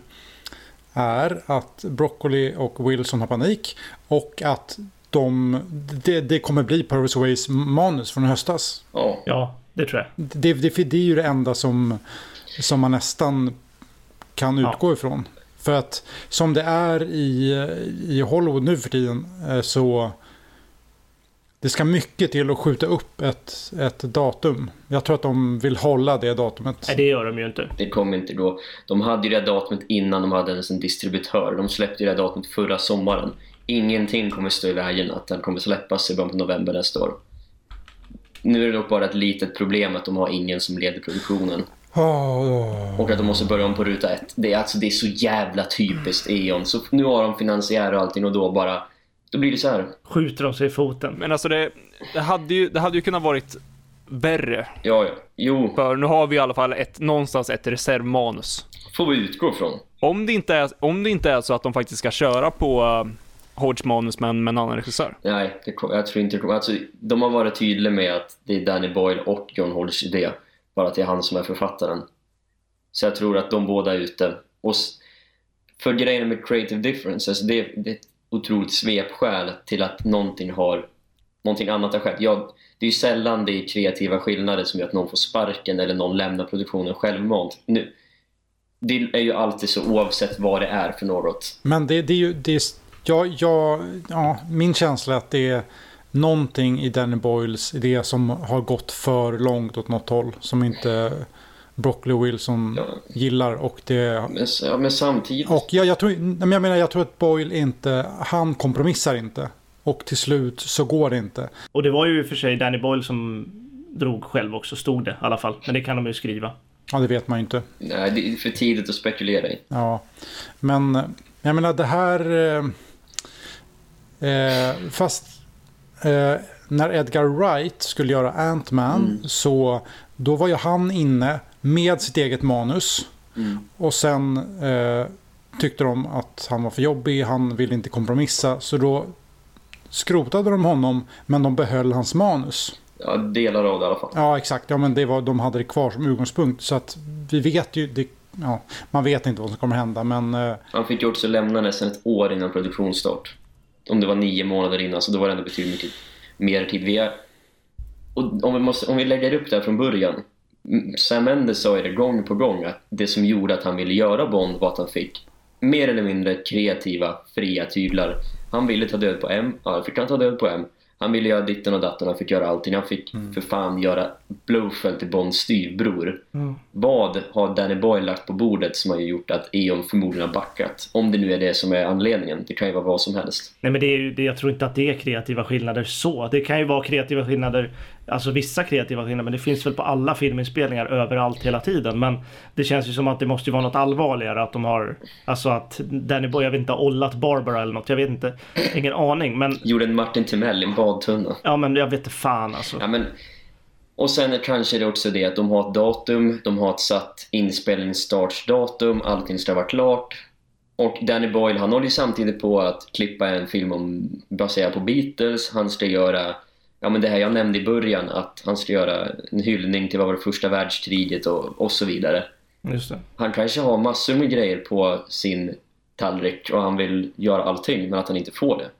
är att Broccoli och Wilson har panik och att de, det, det kommer bli Purvis Ways manus från höstas. Ja. Ja, det tror jag. Det, det, det är ju det enda som, som man nästan kan Ja. utgå ifrån. För att som det är i, i Hollywood nu för tiden eh, så det ska mycket till att skjuta upp ett, ett datum. Jag tror att de vill hålla det datumet. Nej, det gör de ju inte. Det kommer inte gå. De hade ju det datumet innan de hade ens en distributör. De släppte ju det datumet förra sommaren. ingenting kommer stå i vägen att den kommer släppas i början på november nästa år. Nu är det dock bara ett litet problem att de har ingen som leder produktionen. Åh, Och att de måste börja om på ruta ett. Det är, alltså, det är så jävla typiskt E.ON. Så nu har de finansiärer och allting och då bara... Då blir det så här. Skjuter de sig i foten. Men alltså det, det, hade ju, det hade ju kunnat varit värre. Ja, ja. Jo, För nu har vi i alla fall ett, någonstans ett reservmanus. får vi utgå från. Om det inte är, om det inte är så att de faktiskt ska köra på uh, Hodge manus men med en annan regissör. Nej, det, kom- jag tror inte det kommer... Alltså, de har varit tydliga med att det är Danny Boyle och John Hodges idé. Bara att det är han som är författaren. Så jag tror att de båda är ute. Och för grejen med creative differences, det, det otroligt svepskäl till att någonting har... Någonting annat har skett. Jag, det är ju sällan det är kreativa skillnader som gör att någon får sparken eller någon lämnar produktionen självmant. Nu, det är ju alltid så oavsett vad det är för något. Men det, det är ju... Det är, ja, ja, ja, min känsla är att det är någonting i Danny Boyles idé som har gått för långt åt något håll. Som inte Broccoli Wilson Ja. gillar. Och, det, Men, ja, men samtidigt... och jag, jag, tror, men jag menar, jag tror att Boyle inte... Han kompromissar inte. Och till slut så går det inte. Och det var ju i och för sig Danny Boyle som drog själv också, stod det i alla fall. Men det kan de ju skriva. Ja, det vet man ju inte. Nej, det är för tidigt att spekulera i. Ja, men jag menar det här... Eh, eh, fast eh, när Edgar Wright skulle göra Ant-Man så då var ju han inne med sitt eget manus. Och sen eh, tyckte de att han var för jobbig, han ville inte kompromissa. Så då skrotade de honom, men de behöll hans manus. Ja, delar av det i alla fall. Ja, exakt. Ja, men det var, de hade det kvar som utgångspunkt. Så att vi vet ju... Det, ja, man vet inte vad som kommer hända, men... Eh, Han fick ju också lämna nästan ett år innan produktionsstart. Om det var nio månader innan, så då var det ändå betydligt mycket mer tid. Vi är, och om, vi måste, om vi lägger upp det här från början. M- Sam Mendes sa ju det gång på gång att det som gjorde att han ville göra Bond var att han fick mer eller mindre kreativa, fria tyglar. Han ville ta död på M, ja, fick han ta död på M. Han ville göra ditten och datten, han fick göra allting. Han fick för fan göra Blowfell till Bonds styvbror. Vad har Danny Boyle lagt på bordet som har gjort att E.ON förmodligen har backat? Om det nu är det som är anledningen. Det kan ju vara vad som helst. Nej men det är ju, det, jag tror inte att det är kreativa skillnader så. Det kan ju vara kreativa skillnader, alltså vissa kreativa skillnader, men det finns väl på alla filminspelningar överallt hela tiden. Men det känns ju som att det måste ju vara något allvarligare att de har, alltså att Danny Boy, jag vet inte, har ollat Barbara eller något, jag vet inte, ingen aning. Men, Gjorde en Martin Timell i en badtunna. ja men jag vet inte fan alltså. Ja, men, och sen är kanske det också det att de har ett datum, de har ett satt inspelningsstartsdatum, allting ska vara klart. Och Danny Boyle, han håller ju samtidigt på att klippa en film om, baserad på Beatles. Han ska göra, ja men det här jag nämnde i början, att han ska göra en hyllning till vad var det första världskriget och, och så vidare. Just det. Han kanske har massor med grejer på sin tallrik och han vill göra allting, men att han inte får det.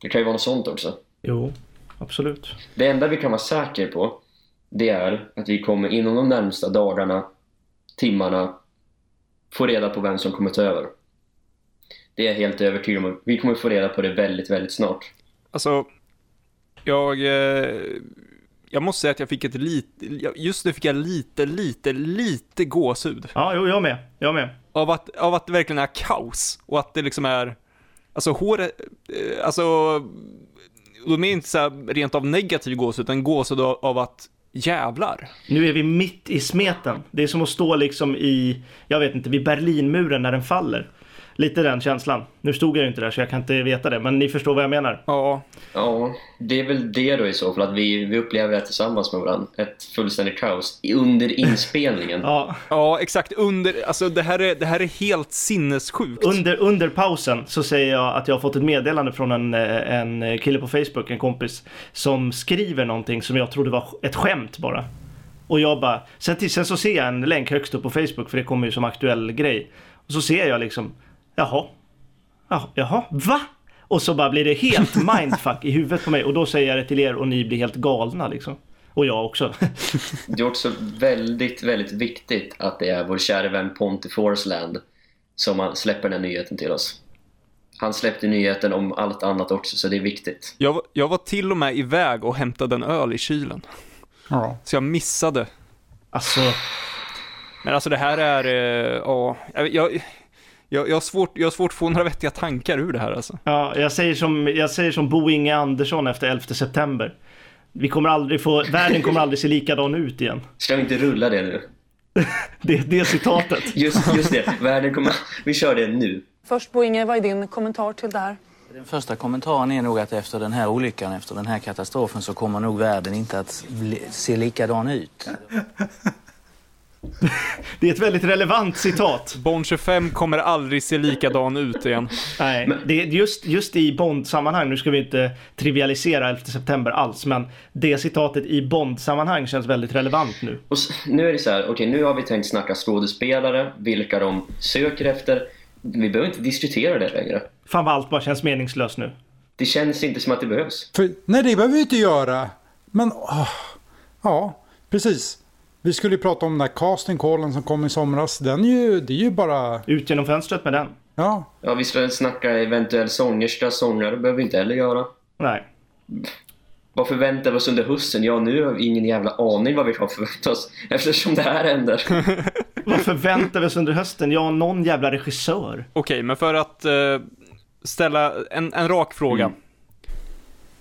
Det kan ju vara något sånt också. Jo, absolut. Det enda vi kan vara säker på det är att vi kommer inom de närmsta dagarna, timmarna få reda på vem som kommer ta över. Det är jag helt övertygad om. Vi kommer få reda på det väldigt, väldigt snart. Alltså, jag... Eh, jag måste säga att jag fick ett lite... Just nu fick jag lite, lite, lite gåshud. Ja, jo, jag med. Jag med. Av att, av att det verkligen är kaos. Och att det liksom är... Alltså håret... eh, Alltså... De är inte så här rent av negativ gåshud, utan gåshud av, av att jävlar. Nu är vi mitt i smeten. Det är som att stå liksom i, jag vet inte, vid Berlinmuren när den faller. Lite den känslan. Nu stod jag ju inte där så jag kan inte veta det, men ni förstår vad jag menar. Ja, Ja, det är väl det då i så fall, att vi, vi upplever det tillsammans med varandra. Ett fullständigt kaos under inspelningen. Ja, ja exakt. Under... Alltså det här är, det här är helt sinnessjukt. under, under pausen så säger jag att jag har fått ett meddelande från en, eh, en kille på Facebook, en kompis, som skriver någonting som jag trodde var ett skämt bara. Och jag bara, sen, till, sen så ser jag en länk högst upp på Facebook, för det kommer ju som aktuell grej. Och så ser jag liksom, jaha, jaha, jaha va? Och så bara blir det helt mindfuck i huvudet på mig och då säger jag det till er och ni blir helt galna liksom. Och jag också. Det är också väldigt, väldigt viktigt att det är vår kära vän Ponty Forsland som han släpper den här nyheten till oss. Han släppte nyheten om allt annat också, så det är viktigt. Jag, var- jag var till och med iväg och hämtade en öl i kylen. ja. Så jag missade. Alltså, Men alltså det här är, eh, ja, jag, jag, Jag, jag, har svårt, jag har svårt att få några vettiga tankar ur det här alltså. Ja, jag säger som, jag säger som Bo Inge Andersson efter 11 september. Vi kommer aldrig få, världen kommer aldrig se likadan ut igen. Ska vi inte rulla det nu? Det, det citatet. Just, just det, världen kommer... Vi kör det nu. Först Bo Inge, vad är din kommentar till det här? Den första kommentaren är nog att efter den här olyckan, efter den här katastrofen så kommer nog världen inte att bli, se likadan ut. Det är ett väldigt relevant citat. Bond 25 kommer aldrig se likadan ut igen. Nej, det är just, just i Bond-sammanhang, nu ska vi inte trivialisera 11 september alls, men det citatet i Bond-sammanhang känns väldigt relevant nu. Och nu är det så här, okej nu har vi tänkt snacka skådespelare, vilka de söker efter. Vi behöver inte diskutera det längre. Fan vad allt bara känns meningslöst nu. Det känns inte som att det behövs. För, nej, det behöver vi inte göra. Men, åh, ja, precis. Vi skulle ju prata om den där casting callen som kom i somras. Den är ju, det är ju bara, Ut genom fönstret med den. ja. Ja, vi ska snacka eventuell sångerska, sångare behöver vi inte heller göra. Nej. Vad förväntar vi oss under hösten? Ja, nu har vi ingen jävla aning vad vi kan förvänta oss eftersom det här händer. Vad förväntar vi oss under hösten? Ja, någon jävla regissör. Okej, men för att eh, ställa en, en rak fråga. Mm.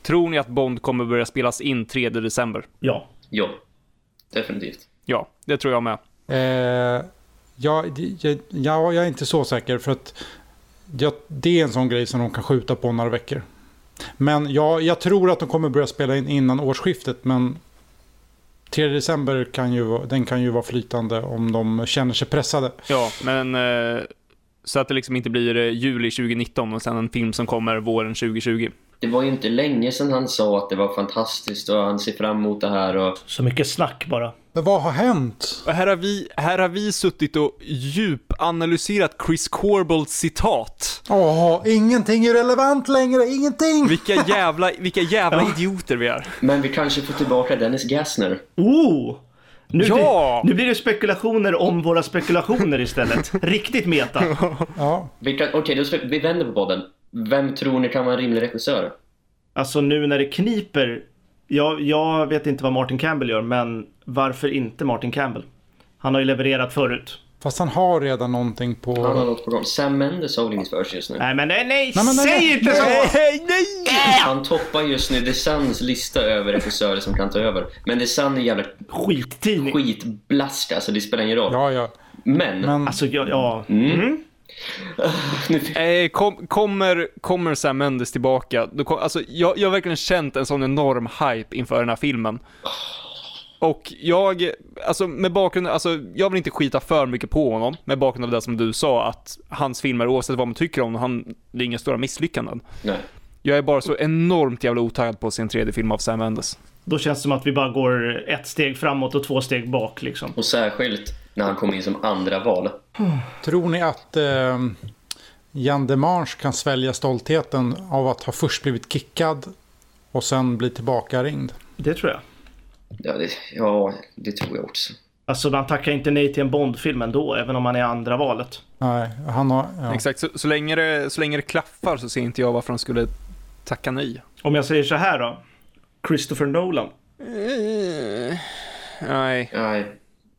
Tror ni att Bond kommer börja spelas in 3 december? Ja. Ja, definitivt. Ja, det tror jag med. Eh, jag, ja, jag är inte så säker för att ja, det är en sån grej som de kan skjuta på några veckor. Men ja, jag tror att de kommer börja spela in innan årsskiftet. Men 3 december kan ju, den kan ju vara flytande om de känner sig pressade. Ja, men eh, så att det liksom inte blir eh, juli 2019 och sen en film som kommer våren 2020. Det var ju inte länge sedan han sa att det var fantastiskt och han ser fram emot det här och... Så mycket snack bara. Men vad har hänt? Och här har vi, här har vi suttit och djupanalyserat Chris Corbels citat. Åh, ingenting är relevant längre, ingenting! Vilka jävla, vilka jävla idioter vi är. Men vi kanske får tillbaka Dennis Gassner. Oh! Nu, Ja! blir, nu blir det spekulationer om våra spekulationer istället. Riktigt meta. Ja, Okej, ska, vi vänder på podden. Vem tror ni kan vara en rimlig regissör? Alltså nu när det kniper. Jag, jag vet inte vad Martin Campbell gör, men varför inte Martin Campbell? Han har ju levererat förut. fast han har redan någonting på... Han har något på gång. Sam Mendes har väl inget för sig just nu? Nej men nej, nej, Nej, men nej, säg nej, inte så! Nej, nej! Han toppar just nu The Suns lista över regissörer som kan ta över. Men The Sun är jävla Skittidning. skitblast alltså, det spelar ingen roll. Ja, ja. Men, Men Alltså ja, ja. Mm. Mm. Eh, kom, kommer, kommer Sam Mendes tillbaka, kom, alltså, jag, jag har verkligen känt en sån enorm hype inför den här filmen. Och jag, alltså med bakgrund, alltså jag vill inte skita för mycket på honom, med bakgrund av det som du sa, att hans filmer, oavsett vad man tycker om han, det är inga stora misslyckanden. nej. Jag är bara så enormt jävla otaggad på sin tredje film av Sam Mendes. Då känns det som att vi bara går ett steg framåt och två steg bak liksom. Och särskilt när han kommer in som andra val. tror ni att eh, Jan Demange kan svälja stoltheten av att ha först blivit kickad och sen bli tillbaka ringd? Det tror jag. Ja det, ja, det tror jag också. Alltså man tackar inte nej till en Bond-film ändå, även om man är andra valet. Nej, han har... Ja. Exakt, så, så, länge det, så länge det klaffar så ser inte jag varför han skulle tacka nej. Om jag säger så här då. Christopher Nolan. Nej. Nej,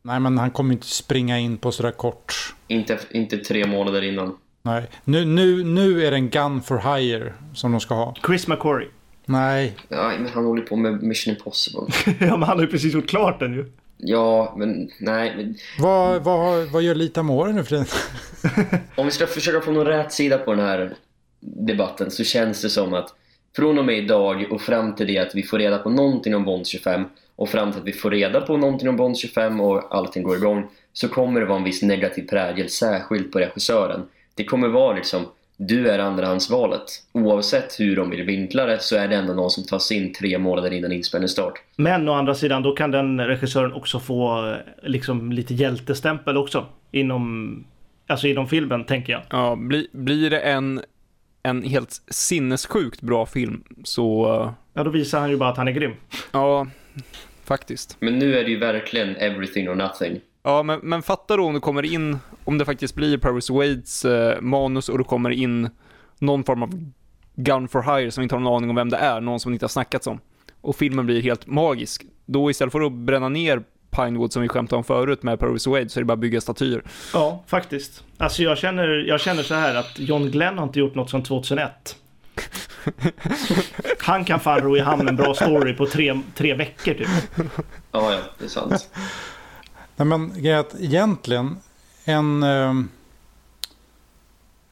Nej, men han kommer inte springa in på sådär kort. inte, inte tre månader innan. Nej, nu, nu, nu är det en gun for hire som de ska ha. Chris McQuarrie. Nej, Ja, men han håller på med Mission Impossible. ja men han har ju precis gjort klart den ju. Ja, men nej. Men, vad, vad, vad gör Lita More nu för om vi ska försöka få någon rätt sida på den här debatten så känns det som att från och med idag och fram till det att vi får reda på någonting om Bond 25 och fram till att vi får reda på någonting om Bond 25 och allting går igång så kommer det vara en viss negativ prägel, särskilt på regissören. Det kommer vara liksom, du är andrahandsvalet. Oavsett hur de vill vinkla det så är det ändå någon som tas in tre månader innan inspelningsstart. Men å andra sidan, då kan den regissören också få eh, liksom lite hjältestämpel också. Inom, alltså inom filmen, tänker jag. Ja, bli, blir det en, en helt sinnessjukt bra film så, eh, Ja, då visar han ju bara att han är grym. ja, faktiskt. Men nu är det ju verkligen everything or nothing. Ja, men, men fatta då om det kommer in, om det faktiskt blir Paris Wades eh, manus och det kommer in någon form av gun for hire som inte har någon aning om vem det är, någon som inte har snackats om. Och filmen blir helt magisk. Då istället för att bränna ner Pinewood som vi skämtade om förut med Paris Wade så är det bara att bygga statyer. Ja, faktiskt. Alltså jag känner, jag känner så här att John Glenn har inte gjort något sedan 2001. Han kan fan ro i hamn en bra story på tre, tre veckor typ. Ja, ja, det är sant. Nej, men att egentligen en, eh,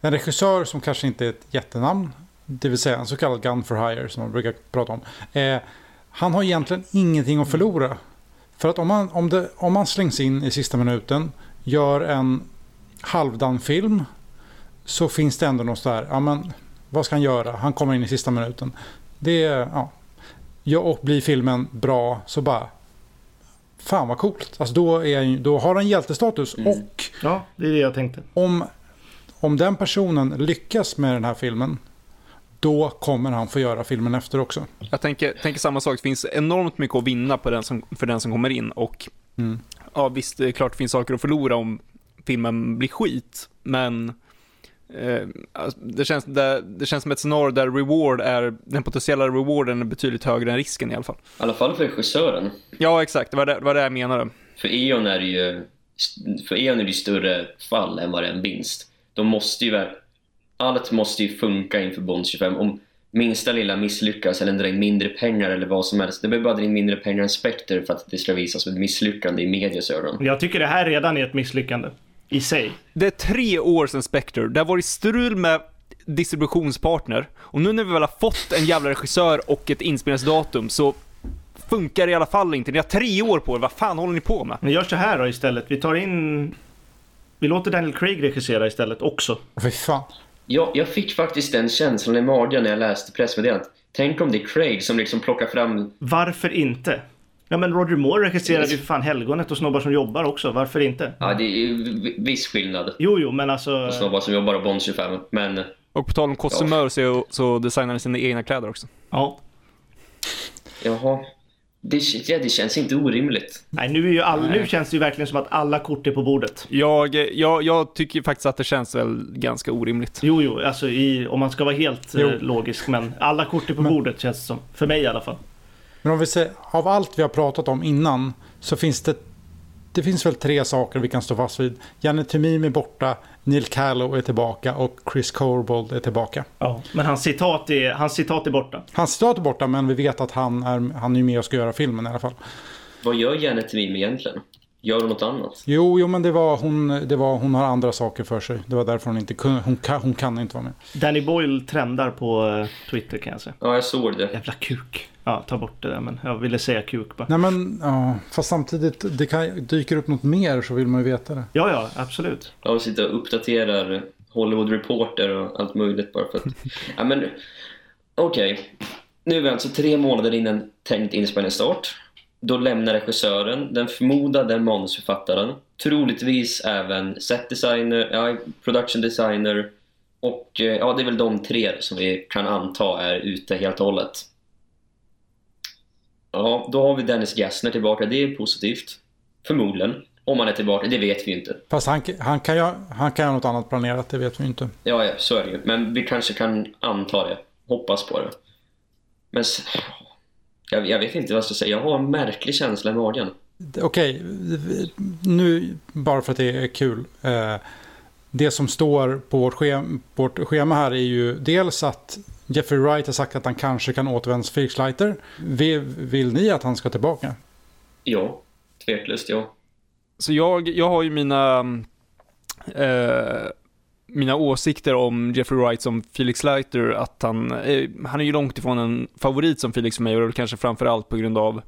en regissör som kanske inte är ett jättenamn, det vill säga en så kallad gun for hire som man brukar prata om. Eh, han har egentligen ingenting att förlora. För att om man, om, det, om man slängs in i sista minuten, gör en halvdan film, så finns det ändå något sådär, ja men vad ska han göra? Han kommer in i sista minuten. Det är, ja. ja och blir filmen bra så bara, fan vad coolt. Alltså då, är, då har han hjältestatus Mm. och Ja, det är det jag tänkte. om, om den personen lyckas med den här filmen, då kommer han få göra filmen efter också. Jag tänker, tänker samma sak, det finns enormt mycket att vinna på den som, för den som kommer in och Mm. ja visst, det är klart det finns saker att förlora om filmen blir skit, men eh, alltså, det, känns, det, det känns som ett scenario där reward är, den potentiella rewarden är betydligt högre än risken i alla fall. I alla fall för regissören. Ja, exakt, det var det, det, var det jag menade. För E.ON är det ju för E.ON är det större fall än vad det är en vinst. De måste ju allt måste ju funka inför Bond 25. Om minsta lilla misslyckas eller drar in mindre pengar eller vad som helst. Det behöver bara dra in mindre pengar än Spectre för att det ska visas som ett misslyckande i medias ögon. Jag tycker det här redan är ett misslyckande. I sig. Det är tre år sedan Spectre, det har varit strul med distributionspartner och nu när vi väl har fått en jävla regissör och ett inspelningsdatum så funkar det i alla fall inte. Ni har tre år på er, vad fan håller ni på med? Men gör så här då istället. Vi tar in... Vi låter Daniel Craig regissera istället också. Fy fan. Jag, jag fick faktiskt den känslan i magen när jag läste pressmeddelandet. Tänk om det är Craig som liksom plockar fram... Varför inte? Ja men Roger Moore regisserade ju för fan Helgonet och Snobbar som jobbar också. Varför inte? Ja, det är ju viss skillnad. Jo, jo, men alltså... Snabbar som jobbar på Bond 25. Men Och på tal om kostymör så, så designar ni sina egna kläder också. Ja. jaha. Det, ja, det känns inte orimligt. Nej, nu, är ju all... nu känns det ju verkligen som att alla kort är på bordet. Jag, jag, jag tycker faktiskt att det känns väl ganska orimligt. Jo, jo, alltså i, om man ska vara helt Jo. eh, logisk. Men alla kort är på Men- bordet känns det som. För mig i alla fall. Men om vi ser, av allt vi har pratat om innan så finns det det finns väl tre saker vi kan stå fast vid. Janne Temim är borta, Neil Callow är tillbaka och Chris Corbold är tillbaka. Ja. Men hans citat, är, hans citat är borta. Hans citat är borta men vi vet att han är, han är ju med och ska göra filmen i alla fall. Vad gör Janet Temim egentligen? Gör hon något annat? Jo, jo men det var, hon, det var hon har andra saker för sig. Det var därför hon inte kunde, hon kan, hon kan inte vara med. Danny Boyle trendar på eh, Twitter kan jag säga. Ja, jag såg det. Jävla kuk. Ja, ta bort det där men jag ville säga kuk bara. Nej men, ja, fast samtidigt, det kan, dyker upp något mer så vill man ju veta det. Ja, ja, absolut. Ja, och sitter och uppdaterar Hollywood Reporter och allt möjligt bara för att... ja, men... Okej. Nu är vi alltså tre månader innan tänkt inspelningsstart. Då lämnar regissören, den förmodade manusförfattaren, troligtvis även set designer, ja, production designer och eh, ja, det är väl de tre som vi kan anta är ute helt och hållet. Ja, då har vi Dennis Gassner tillbaka. Det är positivt. Förmodligen. Om han är tillbaka, det vet vi inte. Fast han, han, kan ju, han kan ha något annat planerat, det vet vi inte. Ja, ja, så är det ju. Men vi kanske kan anta det. Hoppas på det. Men... Jag, jag vet inte vad jag ska säga. Jag har en märklig känsla i magen. Okej, nu bara för att det är kul. Eh, det som står på vårt schema, vårt schema här är ju dels att Jeffrey Wright har sagt att han kanske kan återvända som Felix Leiter. Vill, vill ni att han ska tillbaka? Ja, tveklöst ja. Så jag, jag har ju mina, eh, mina åsikter om Jeffrey Wright som Felix Leiter, att han, eh, han är ju långt ifrån en favorit som Felix för mig och kanske framförallt på grund av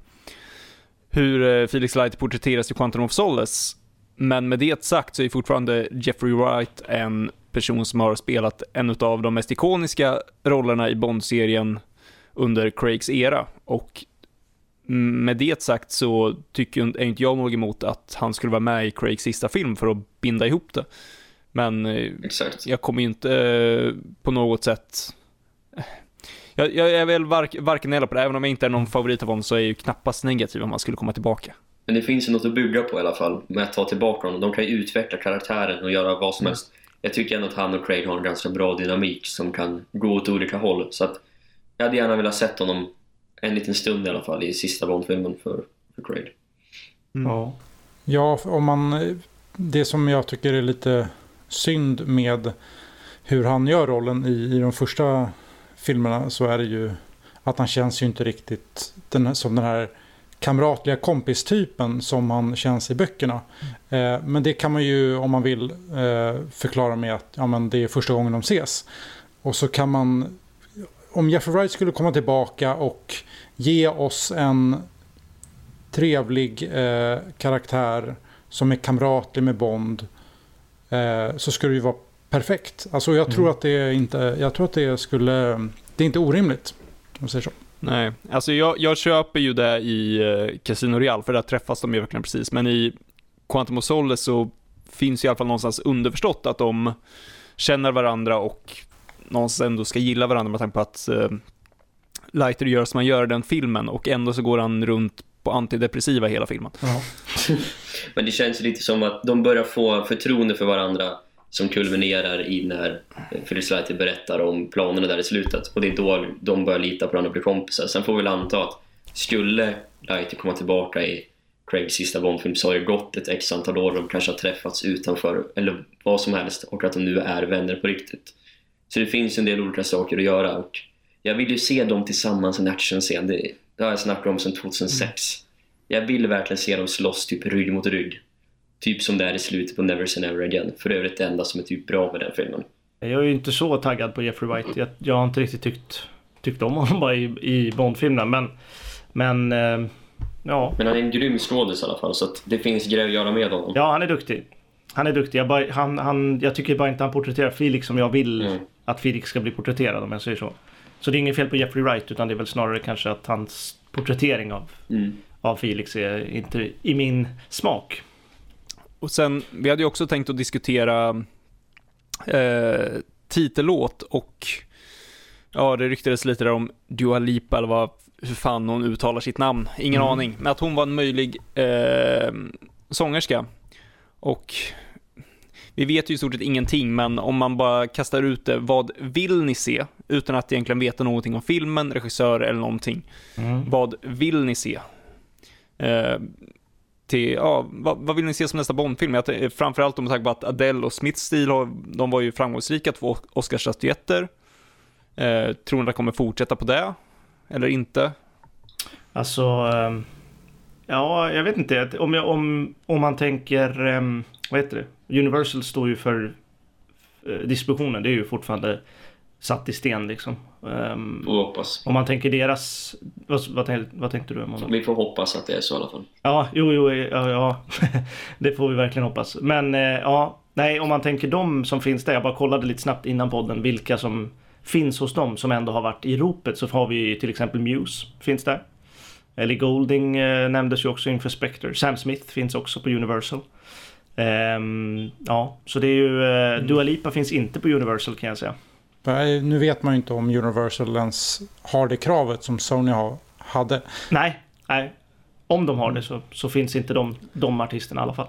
hur eh, Felix Leiter porträtteras i Quantum of Solace. Men med det sagt så är fortfarande Jeffrey Wright en person som har spelat en av de mest ikoniska rollerna i Bond-serien under Craigs era. Och med det sagt så tycker är inte jag något emot att han skulle vara med i Craigs sista film för att binda ihop det. Men eh, Exakt. jag kommer ju inte eh, på något sätt... Jag, jag är väl vark, varken eller på det, även om jag inte är någon favorit av honom så är jag ju knappast negativ om han skulle komma tillbaka. Men det finns ju något att bygga på i alla fall med att ta tillbaka honom. De kan ju utveckla karaktären och göra vad som helst. Jag tycker ändå att han och Craig har en ganska bra dynamik som kan gå åt olika håll. Så att jag hade gärna velat sett honom en liten stund i alla fall i sista Bond-filmen för, för Craig. Mm. Ja. Ja, om man, det som jag tycker är lite synd med hur han gör rollen i, i de första filmerna så är det ju att han känns ju inte riktigt den, som den här kamratliga kompistypen som han känns i böckerna. Eh, men det kan man ju om man vill eh, förklara med att ja, men det är första gången de ses. Och så kan man, om Jeffrey Wright skulle komma tillbaka och ge oss en trevlig eh, karaktär som är kamratlig med Bond eh, så skulle det ju vara perfekt. Alltså jag tror att det inte, jag tror att det skulle, det är inte orimligt. Om man säger så. Nej, alltså jag, jag köper ju det i uh, Casino Real, för där träffas de ju verkligen precis. Men i Quantum of Solace så finns ju i alla fall någonstans underförstått att de känner varandra och någonstans ändå ska gilla varandra med tanke på att uh, Lighter gör som man gör i den filmen och ändå så går han runt på antidepressiva hela filmen. Men det känns lite som att de börjar få förtroende för varandra som kulminerar i när Phyllis berättar om planerna där i slutet. Och det är då de börjar lita på varandra och bli kompisar. Sen får vi väl anta att skulle Lighty komma tillbaka i Craigs sista Bondfilm så har det gått ett x antal år och de kanske har träffats utanför eller vad som helst och att de nu är vänner på riktigt. Så det finns en del olika saker att göra och jag vill ju se dem tillsammans i en actionscen. Det, det har jag snackat om sedan 2006. Jag vill verkligen se dem slåss typ rygg mot rygg. Typ som det är i slutet på Never Say Never Again. För övrigt det enda som är typ bra med den filmen. Jag är ju inte så taggad på Jeffrey Wright. Jag, jag har inte riktigt tyckt, tyckt om honom bara i, i Bond-filmerna. Men, men eh, ja. Men han är en grym skådis i alla fall så att det finns grejer att göra med honom. ja, han är duktig. Han är duktig. Jag, bara, han, han, jag tycker bara inte han porträtterar Felix som jag vill Mm. att Felix ska bli porträtterad om jag säger så. Så det är inget fel på Jeffrey Wright utan det är väl snarare kanske att hans porträttering av, Mm. av Felix är inte i min smak. Och sen, vi hade ju också tänkt att diskutera eh, titellåt och ja, det ryktades lite där om Dua Lipa eller vad, hur fan hon uttalar sitt namn. Ingen Mm. aning. Men att hon var en möjlig eh, sångerska. Och vi vet ju i stort sett ingenting, men om man bara kastar ut det, vad vill ni se? Utan att egentligen veta någonting om filmen, regissör eller någonting. Vad vill ni se? Eh, till, ja, vad, vad vill ni se som nästa Bondfilm? Jag, framförallt om tanke på att Adele och Smiths stil, har, de var ju framgångsrika, två Oscarsstatyetter. Eh, tror ni att det kommer fortsätta på det? Eller inte? Alltså, ehm, ja, jag vet inte. Om, jag, om, om man tänker, ehm, vad heter det? Universal står ju för eh, distributionen. Det är ju fortfarande satt i sten liksom. Får hoppas. om man tänker deras, vad, vad, tänk, vad tänkte du Emanuel? Vi får hoppas att det är så i alla fall. Ja, jo, jo, ja, ja. det får vi verkligen hoppas. Men eh, ja, nej, om man tänker de som finns där. Jag bara kollade lite snabbt innan podden vilka som finns hos dem som ändå har varit i ropet. Så har vi till exempel Muse, finns där. Ellie Golding eh, nämndes ju också inför Spectre. Sam Smith finns också på Universal. Ehm, ja, så det är ju... Eh, Dua Lipa finns inte på Universal kan jag säga. Nu vet man ju inte om Universal ens har det kravet som Sony har, hade. Nej, nej. Om de har det så, så finns inte de, de artisterna i alla fall.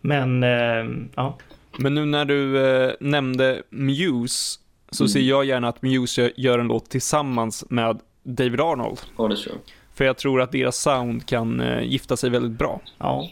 Men, ehm, ja. Men nu när du eh, nämnde Muse, så Mm. ser jag gärna att Muse gör- gör en låt tillsammans med David Arnold. Ja, det tror jag. För jag tror att deras sound kan eh, gifta sig väldigt bra. Ja.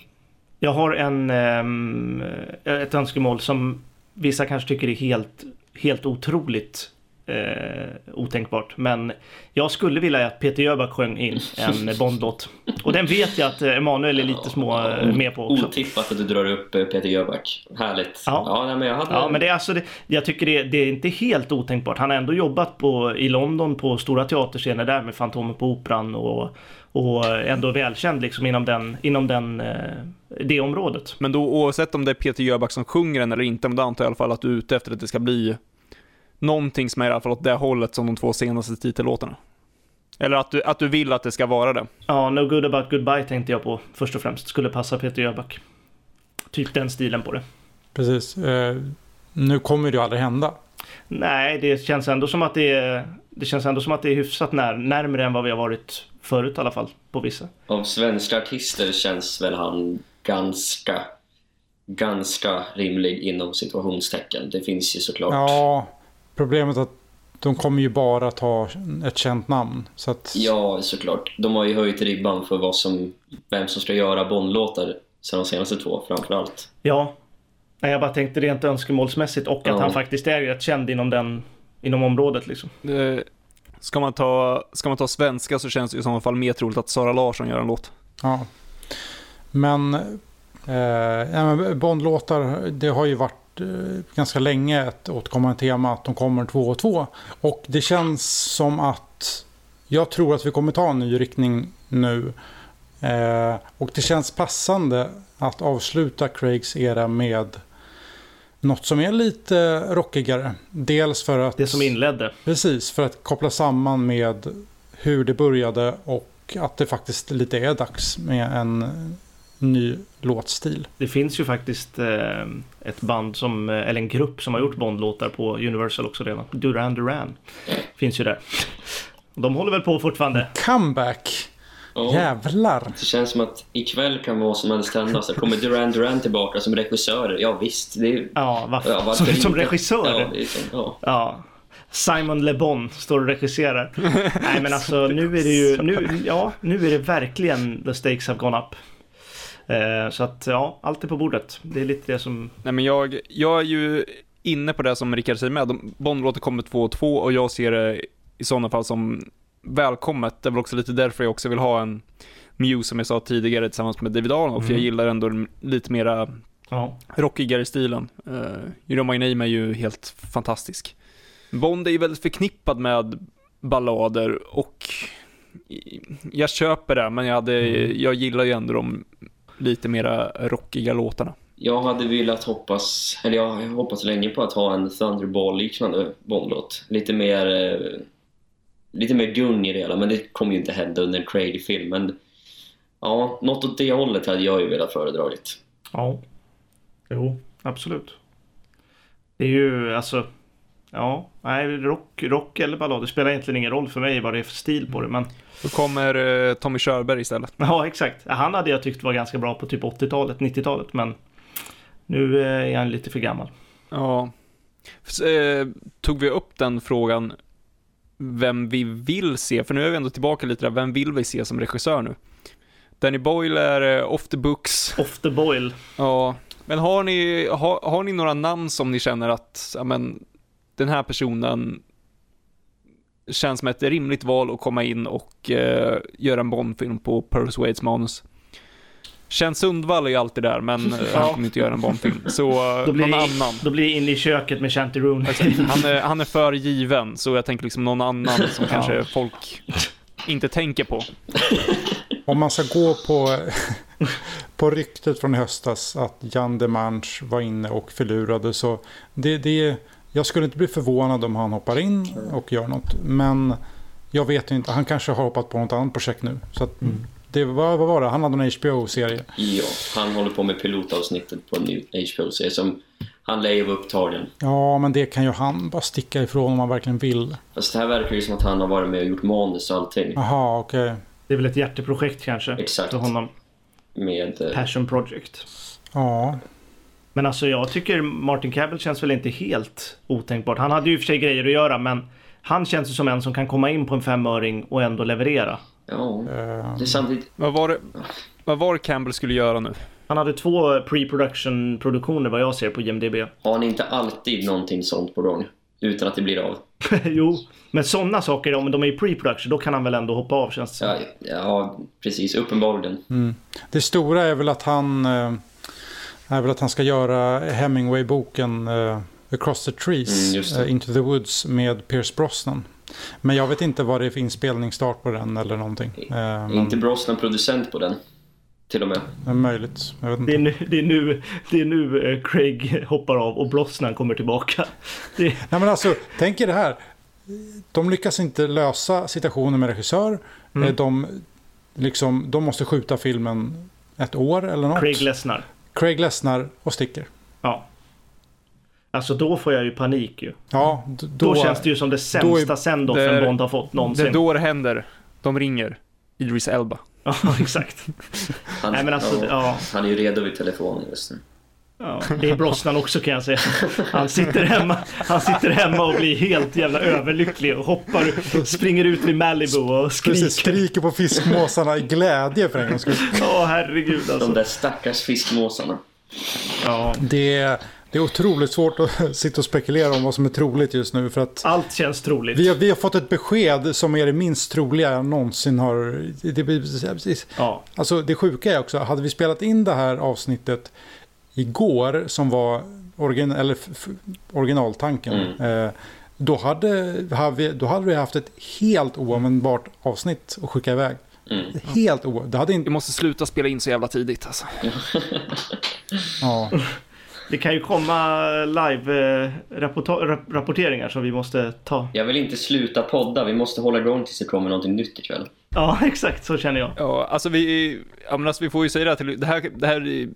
Jag har en, ehm, ett önskemål som vissa kanske tycker är helt, helt otroligt eh, otänkbart. Men jag skulle vilja att Peter Jöback sjöng in en Bondlåt. Och den vet jag att Emanuel är lite små eh, med på också. Otippat att du drar upp eh, Peter Jöback. Härligt. Ja. ja nej, men jag hade... Ja, men det är alltså, det, jag tycker det, det är inte helt otänkbart. Han har ändå jobbat på, i London på stora teaterscener där med Fantomen på Operan och, och ändå välkänd liksom inom, den, inom den, eh, det området. Men då oavsett om det är Peter Jöback som sjunger den eller inte, men då antar jag i alla fall att du är ute efter att det ska bli någonting som är i alla fall åt det hållet som de två senaste titellåtarna. Eller att du, att du vill att det ska vara det. Ja, No Good About Goodbye tänkte jag på först och främst. Skulle passa Peter Jöback. Typ den stilen på det. Precis. Eh, nu kommer det ju aldrig hända. Nej, det känns ändå som att det är, det känns ändå som att det är hyfsat när, närmare än vad vi har varit förut i alla fall. På vissa. Av svenska artister känns väl han ganska, ganska rimlig inom situationstecken. Det finns ju såklart. Ja, problemet är att de kommer ju bara ta ett känt namn. Så att, Ja, såklart. De har ju höjt ribban för vad som, vem som ska göra Bondlåtar sen de senaste två, framför allt. Ja. Nej, jag bara tänkte rent önskemålsmässigt och att Ja. han faktiskt är rätt känd inom, den, inom området liksom. Eh, Ska man, ta, ska man ta svenska så känns det i så fall mer troligt att Sara Larsson gör en låt. Ja. Men, eh, ja, men Bondlåtar, det har ju varit eh, ganska länge ett återkommande tema att de kommer två och två. Och det känns som att jag tror att vi kommer ta en ny riktning nu. Eh, och det känns passande att avsluta Craigs era med något som är lite rockigare. Dels för att... Det som inledde. Precis, för att koppla samman med hur det började och att det faktiskt lite är dags med en ny låtstil. Det finns ju faktiskt eh, ett band som, eh, eller en grupp som har gjort Bondlåtar på Universal också redan. Duran Duran. Finns ju där. De håller väl på fortfarande. Comeback! Ja, Jävlar! Det känns som att ikväll kan vad som helst hända. Så kommer Duran Duran tillbaka som regissör? Ja visst. Det är, Ja, varför? ja, varför som, som inte? regissör? Ja, som, ja. Ja. Simon Le Bon står och regisserar. Nej men alltså nu är det ju, nu, ja, nu är det verkligen the stakes have gone up. Eh, så att ja, allt är på bordet. Det är lite det som, Nej men jag, jag är ju inne på det som Rickard säger med. Bondlåtar kommer två och två och jag ser det i sådana fall som välkommet. Det är väl också lite därför jag också vill ha en Muse som jag sa tidigare tillsammans med David Arnold. För jag Mm. gillar ändå lite mera ja. rockigare stilen. Uh, You know my name är ju helt fantastisk. Bond är ju väldigt förknippad med ballader och jag köper det, men jag, hade, jag gillar ju ändå de lite mera rockiga låtarna. Jag hade velat hoppas, eller jag har hoppats länge på att ha en Thunderball-liknande Bondlåt. Lite mer, eh, lite mer gung i det hela, men det kommer ju inte hända under en Craig-film. Men ja, något åt det hållet hade jag ju velat föredragit. Ja. Jo, absolut. Det är ju alltså, ja, nej, rock, rock eller ballad. Det spelar egentligen ingen roll för mig vad det är för stil på det, men Då kommer eh, Tommy Körberg istället. ja, exakt. Han hade jag tyckt var ganska bra på typ 80-talet, 90-talet, men nu eh, är han lite för gammal. Ja. Eh, tog vi upp den frågan vem vi vill se, för nu är vi ändå tillbaka lite där, vem vill vi se som regissör nu? Danny Boyle är eh, off the books. Off the boil. Ja, men har ni, har, har ni några namn som ni känner att, ja men, den här personen känns som ett rimligt val att komma in och eh, göra en Bondfilm på Percy Wades manus? Ken Sundvall är ju alltid där, men eh, han kommer inte göra en Bondfilm. Så någon det, annan. då blir det in i köket med Shanty Rooney. Han är, han är för given, så jag tänker liksom någon annan som kanske folk inte tänker på. Om man ska gå på, på ryktet från höstas att Jan Demange var inne och förlurade så det, det, jag skulle inte bli förvånad om han hoppar in och gör något. Men jag vet inte, han kanske har hoppat på något annat projekt nu. Så att det var, vad var det? Han hade en HBO-serie. Ja, han håller på med pilotavsnittet på en ny HBO-serie som han lär ju vara upptagen. Ja, men det kan ju han bara sticka ifrån om han verkligen vill. Fast det här verkar ju som att han har varit med och gjort manus och allting. Jaha, okej. Det är väl ett hjärteprojekt kanske. Exakt. För honom. Med... eh, Passion Project. Ja, Men alltså jag tycker Martin Campbell känns väl inte helt otänkbart. Han hade ju i och för sig grejer att göra men han känns ju som en som kan komma in på en femöring och ändå leverera. Ja, eh, det är samtidigt... Vad var det, vad var det Campbell skulle göra nu? Han hade två pre-production produktioner vad jag ser på IMDB. Har han inte alltid någonting sånt på gång? Utan att det blir av? jo, men sådana saker, om de är i pre-production, då kan han väl ändå hoppa av känns det. Ja, ja precis. Uppenbarligen. det stora är väl att han eh, är väl att han ska göra Hemingway-boken eh, Across the Trees, Mm, eh, Into the Woods med Pierce Brosnan. Men jag vet inte vad det är för inspelningsstart på den eller någonting. Eh, men, Är inte Brosnan producent på den? Till och med. det är möjligt. Jag vet inte. Det är nu, det är nu, det är nu eh, Craig hoppar av och Brosnan kommer tillbaka. Det, Nej men alltså, tänk er det här. De lyckas inte lösa situationen med regissör. Mm. Eh, De, liksom, de måste skjuta filmen ett år eller något. Craig ledsnar. Craig ledsnar och sticker. Ja. Alltså då får jag ju panik ju. Ja, Då, då, känns det ju som det sämsta det send-offen Bond har fått Det någonsin. är då det händer. De ringer. Idris Elba. Ja, exakt. Han, Nej, men alltså, ja. Han är ju redo vid telefonen just nu. Ja, det är Brosnan också kan jag säga. Han sitter hemma, han sitter hemma och blir helt jävla överlycklig och hoppar, springer ut vid Malibu och skriker. Precis, skriker på fiskmåsarna i glädje för en gångs skull. Åh herregud De alltså. där stackars fiskmåsarna. Ja, Det är, det är otroligt svårt att sitta och spekulera om vad som är troligt just nu. För att allt känns troligt. vi har, vi har fått ett besked som är det minst troliga jag någonsin har... Det. Ja, Alltså det sjuka är också, hade vi spelat in det här avsnittet igår som var origin, eller originaltanken. Eh, då, hade, hade vi, då hade vi haft ett helt oanvändbart avsnitt att skicka iväg. Helt o... Det hade Vi måste sluta spela in så jävla tidigt alltså. Ja. Det kan ju komma live-rapporteringar som vi måste ta. Jag vill inte sluta podda, vi måste hålla igång tills det kommer någonting nytt ikväll. Ja, exakt så känner jag. Ja, alltså vi, ja, men alltså vi får ju säga det här till, det här, det här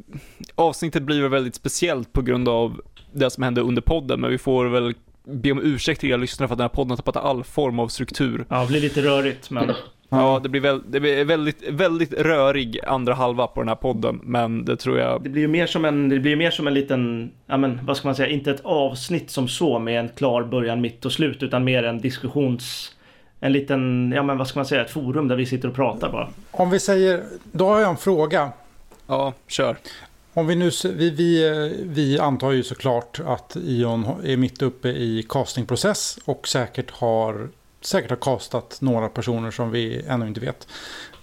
avsnittet blir väl väldigt speciellt på grund av det som hände under podden, men vi får väl be om ursäkt till er lyssnare för att den här podden har tappat all form av struktur. Ja, det blir lite rörigt men Ja, det blir, väl, det blir väldigt, väldigt rörig andra halva på den här podden, men det tror jag, det blir ju mer som en, det blir ju mer som en liten, ja men vad ska man säga, inte ett avsnitt som så med en klar början, mitt och slut utan mer en diskussions, en liten, ja men vad ska man säga, ett forum där vi sitter och pratar bara. Om vi säger, då har jag en fråga. ja, kör. Om vi nu, vi, vi, vi antar ju såklart att Ion är mitt uppe i castingprocess och säkert har, säkert har castat några personer som vi ännu inte vet.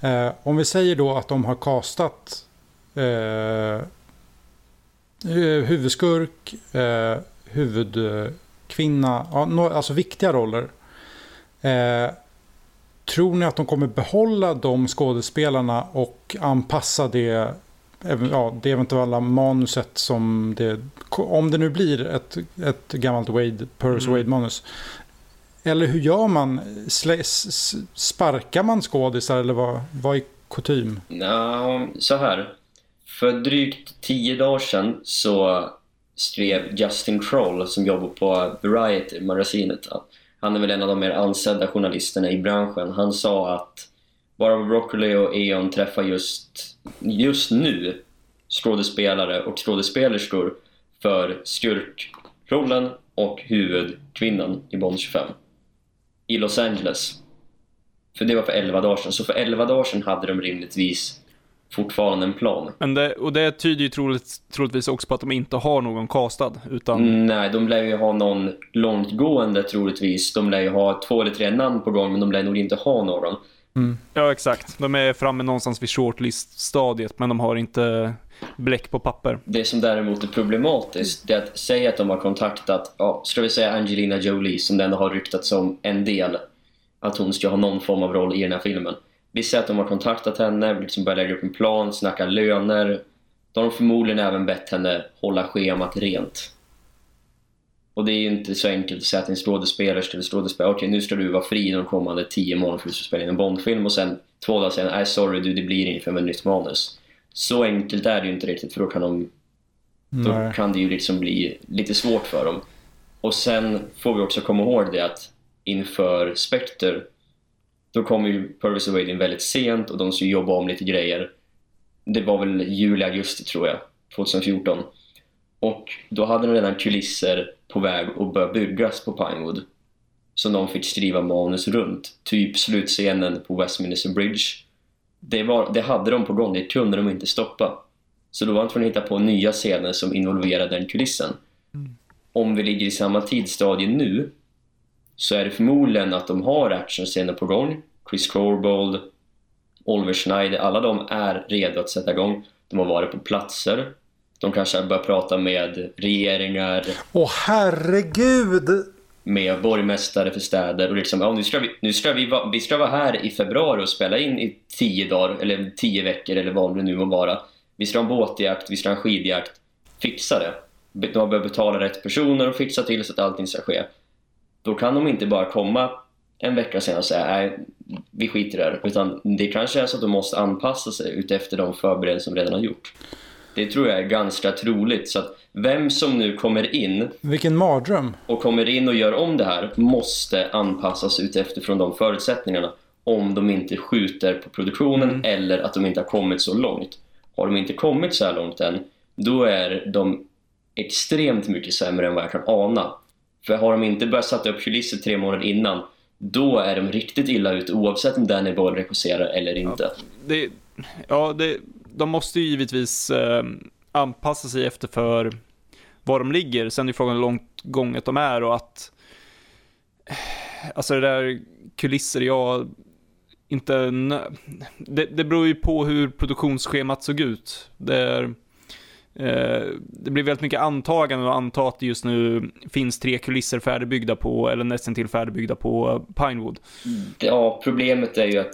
Eh, om vi säger då att de har castat eh, eh, huvudskurk, eh, huvudkvinna, ja, no, alltså viktiga roller. Eh, tror ni att de kommer behålla de skådespelarna och anpassa det ja, det eventuella manuset som det, om det nu blir ett, ett gammalt Wade, Purse Mm. Wade-manus. Eller hur gör man? Sparkar man skådisar eller vad, vad är kutym? Ja, så här. För drygt tio dagar sedan så skrev Justin Kroll som jobbar på Variety, magasinet. Han är väl en av de mer ansedda journalisterna i branschen. Han sa att Barbara Broccoli och Eon träffar just, just nu skådespelare och skådespelerskor för skurkrollen och huvudkvinnan i Bond 25 i Los Angeles. För det var för 11 dagar sedan. Så för 11 dagar sedan hade de rimligtvis fortfarande en plan. Men det, och det tyder ju troligt, troligtvis också på att de inte har någon castad, utan Mm, Nej, de lär ju ha någon långtgående troligtvis. De lär ju ha två eller tre namn på gång, men de lär nog inte ha någon. Ja, exakt. De är framme någonstans vid shortlist-stadiet, men de har inte bläck på papper. Det som däremot är problematiskt, det är att säga att de har kontaktat, ja, ska vi säga Angelina Jolie, som det ändå har ryktats om en del, att hon ska ha någon form av roll i den här filmen. Vi säger att de har kontaktat henne, liksom börjat lägga upp en plan, snacka löner. Då har de förmodligen även bett henne hålla schemat rent. Och det är ju inte så enkelt att säga att en skådespelerska eller skådespelare, okej nu ska du vara fri de kommande tio månaderna för att spela in en Bondfilm och sen två dagar senare, nej sorry du, det blir inget för med nytt manus. Så enkelt är det ju inte riktigt för då kan de då kan det ju liksom bli lite svårt för dem. Och sen får vi också komma ihåg det att inför Spectre då kom ju Purvis Away in väldigt sent och de skulle jobba om lite grejer. Det var väl juli, augusti tror jag, 2014. Och då hade de redan kulisser på väg att börja byggas på Pinewood. Som de fick skriva manus runt. Typ slutscenen på Westminster Bridge. Det, var, det hade de på gång, det kunde de inte stoppa. Så då var de tvungna att hitta på nya scener som involverade den kulissen. Om vi ligger i samma tidsstadie nu så är det förmodligen att de har actionscener på gång. Chris Corbold, Oliver Schneider, alla de är redo att sätta igång. De har varit på platser. De kanske har börjat prata med regeringar, Åh herregud! Med borgmästare för städer och liksom, ja, nu ska, vi, nu ska vi, va, vi ska vara här i februari och spela in i tio dagar, eller tio veckor eller vad det nu må vara. Vi ska ha en båtjakt, vi ska ha en skidjakt. Fixa det. De har börjat betala rätt personer och fixa till så att allting ska ske. Då kan de inte bara komma en vecka senare och säga nej, vi skiter i det här. Utan det kanske är så att de måste anpassa sig utefter de förberedelser de redan har gjort. Det tror jag är ganska troligt. Så att vem som nu kommer in Vilken mardröm. och kommer in och gör om det här måste anpassas utifrån de förutsättningarna om de inte skjuter på produktionen eller att de inte har kommit så långt. Har de inte kommit så här långt än, då är de extremt mycket sämre än vad jag kan ana. För har de inte börjat sätta upp kulisser tre månader innan, då är de riktigt illa ute oavsett om Danny Boyle regisserar eller inte. Det, ja, det, de måste ju givetvis eh, anpassa sig efter för var de ligger. Sen är frågan hur långt gånget de är och att alltså det där kulisser, jag inte, det, det beror ju på hur produktionsschemat såg ut. Det, är, eh, det blir väldigt mycket antaganden och anta att det just nu finns tre kulisser färdigbyggda på, eller nästan till färdigbyggda på Pinewood. Mm. Ja, problemet är ju att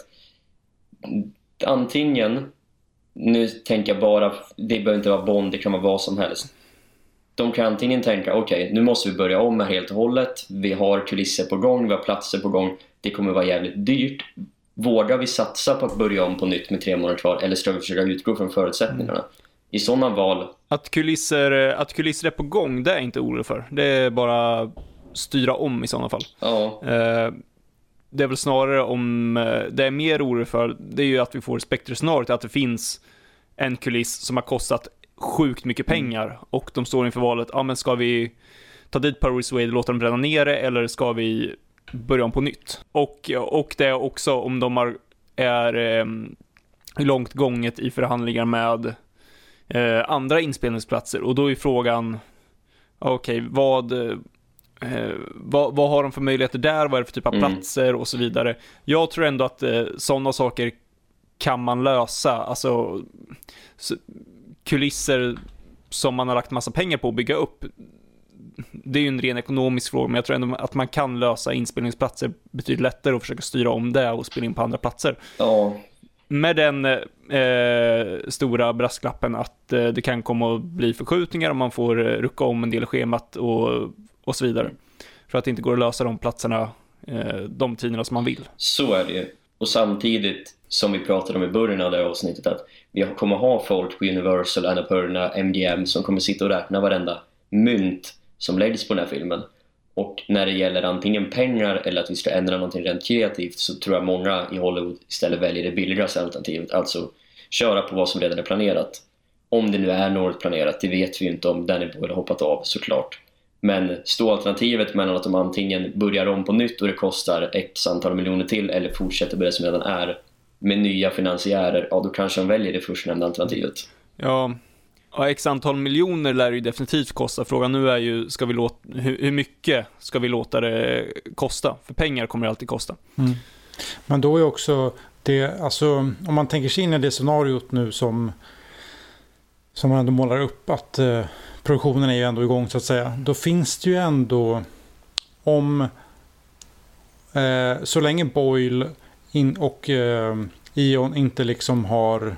antingen, nu tänker jag bara, det behöver inte vara Bond, det kan vara vad som helst. De kan antingen tänka, okej, okay, nu måste vi börja om här helt och hållet. Vi har kulisser på gång, vi har platser på gång. Det kommer vara jävligt dyrt. Vågar vi satsa på att börja om på nytt med tre månader kvar eller ska vi försöka utgå från förutsättningarna? I sådana val... Att kulisser, att kulisser är på gång, det är jag inte orolig för. Det är bara styra om i sådana fall. Ja. Eh, det är väl snarare om eh, det är mer orolig för, det är ju att vi får Spectre-scenariot, att det finns en kuliss som har kostat sjukt mycket mm. pengar mm. och de står inför valet, ja men ska vi ta dit Paris Wade och låta dem bränna ner det eller ska vi börja om på nytt? Och, och det är också om de har, är eh, långt gånget i förhandlingar med eh, andra inspelningsplatser och då är frågan, okej, okay, vad Eh, vad, vad, har de för möjligheter där? Vad är det för typ av mm. platser och så vidare? Jag tror ändå att eh, sådana saker kan man lösa. Alltså kulisser som man har lagt massa pengar på att bygga upp. Det är ju en ren ekonomisk fråga, men jag tror ändå att man kan lösa inspelningsplatser betydligt lättare och försöka styra om det och spela in på andra platser. Ja. Med den eh, stora brasklappen att eh, det kan komma att bli förskjutningar om man får eh, rucka om en del i schemat och och så vidare. För att det inte går att lösa de platserna, eh, de tiderna som man vill. Så är det ju. Och samtidigt, som vi pratade om i början av det här avsnittet, att vi kommer ha folk på Universal, Annapurna, MGM som kommer sitta och räkna varenda mynt som läggs på den här filmen. Och när det gäller antingen pengar eller att vi ska ändra någonting rent kreativt så tror jag många i Hollywood istället väljer det billigaste alternativet, alltså köra på vad som redan är planerat. Om det nu är något planerat, det vet vi ju inte om Danny Boyle har hoppat av såklart. Men stå alternativet mellan att de antingen börjar om på nytt och det kostar x antal miljoner till eller fortsätter med det som redan är med nya finansiärer, ja då kanske de väljer det förstnämnda alternativet. Ja, ja x antal miljoner lär det ju definitivt kosta. Frågan nu är ju, ska vi låta, hur, hur mycket ska vi låta det kosta? För pengar kommer det alltid kosta. Mm. Men då är också det, alltså om man tänker sig in i det scenariot nu som som man ändå målar upp att eh, produktionen är ju ändå igång så att säga. Då finns det ju ändå om eh, så länge Boyle in, och eh, Ion inte liksom har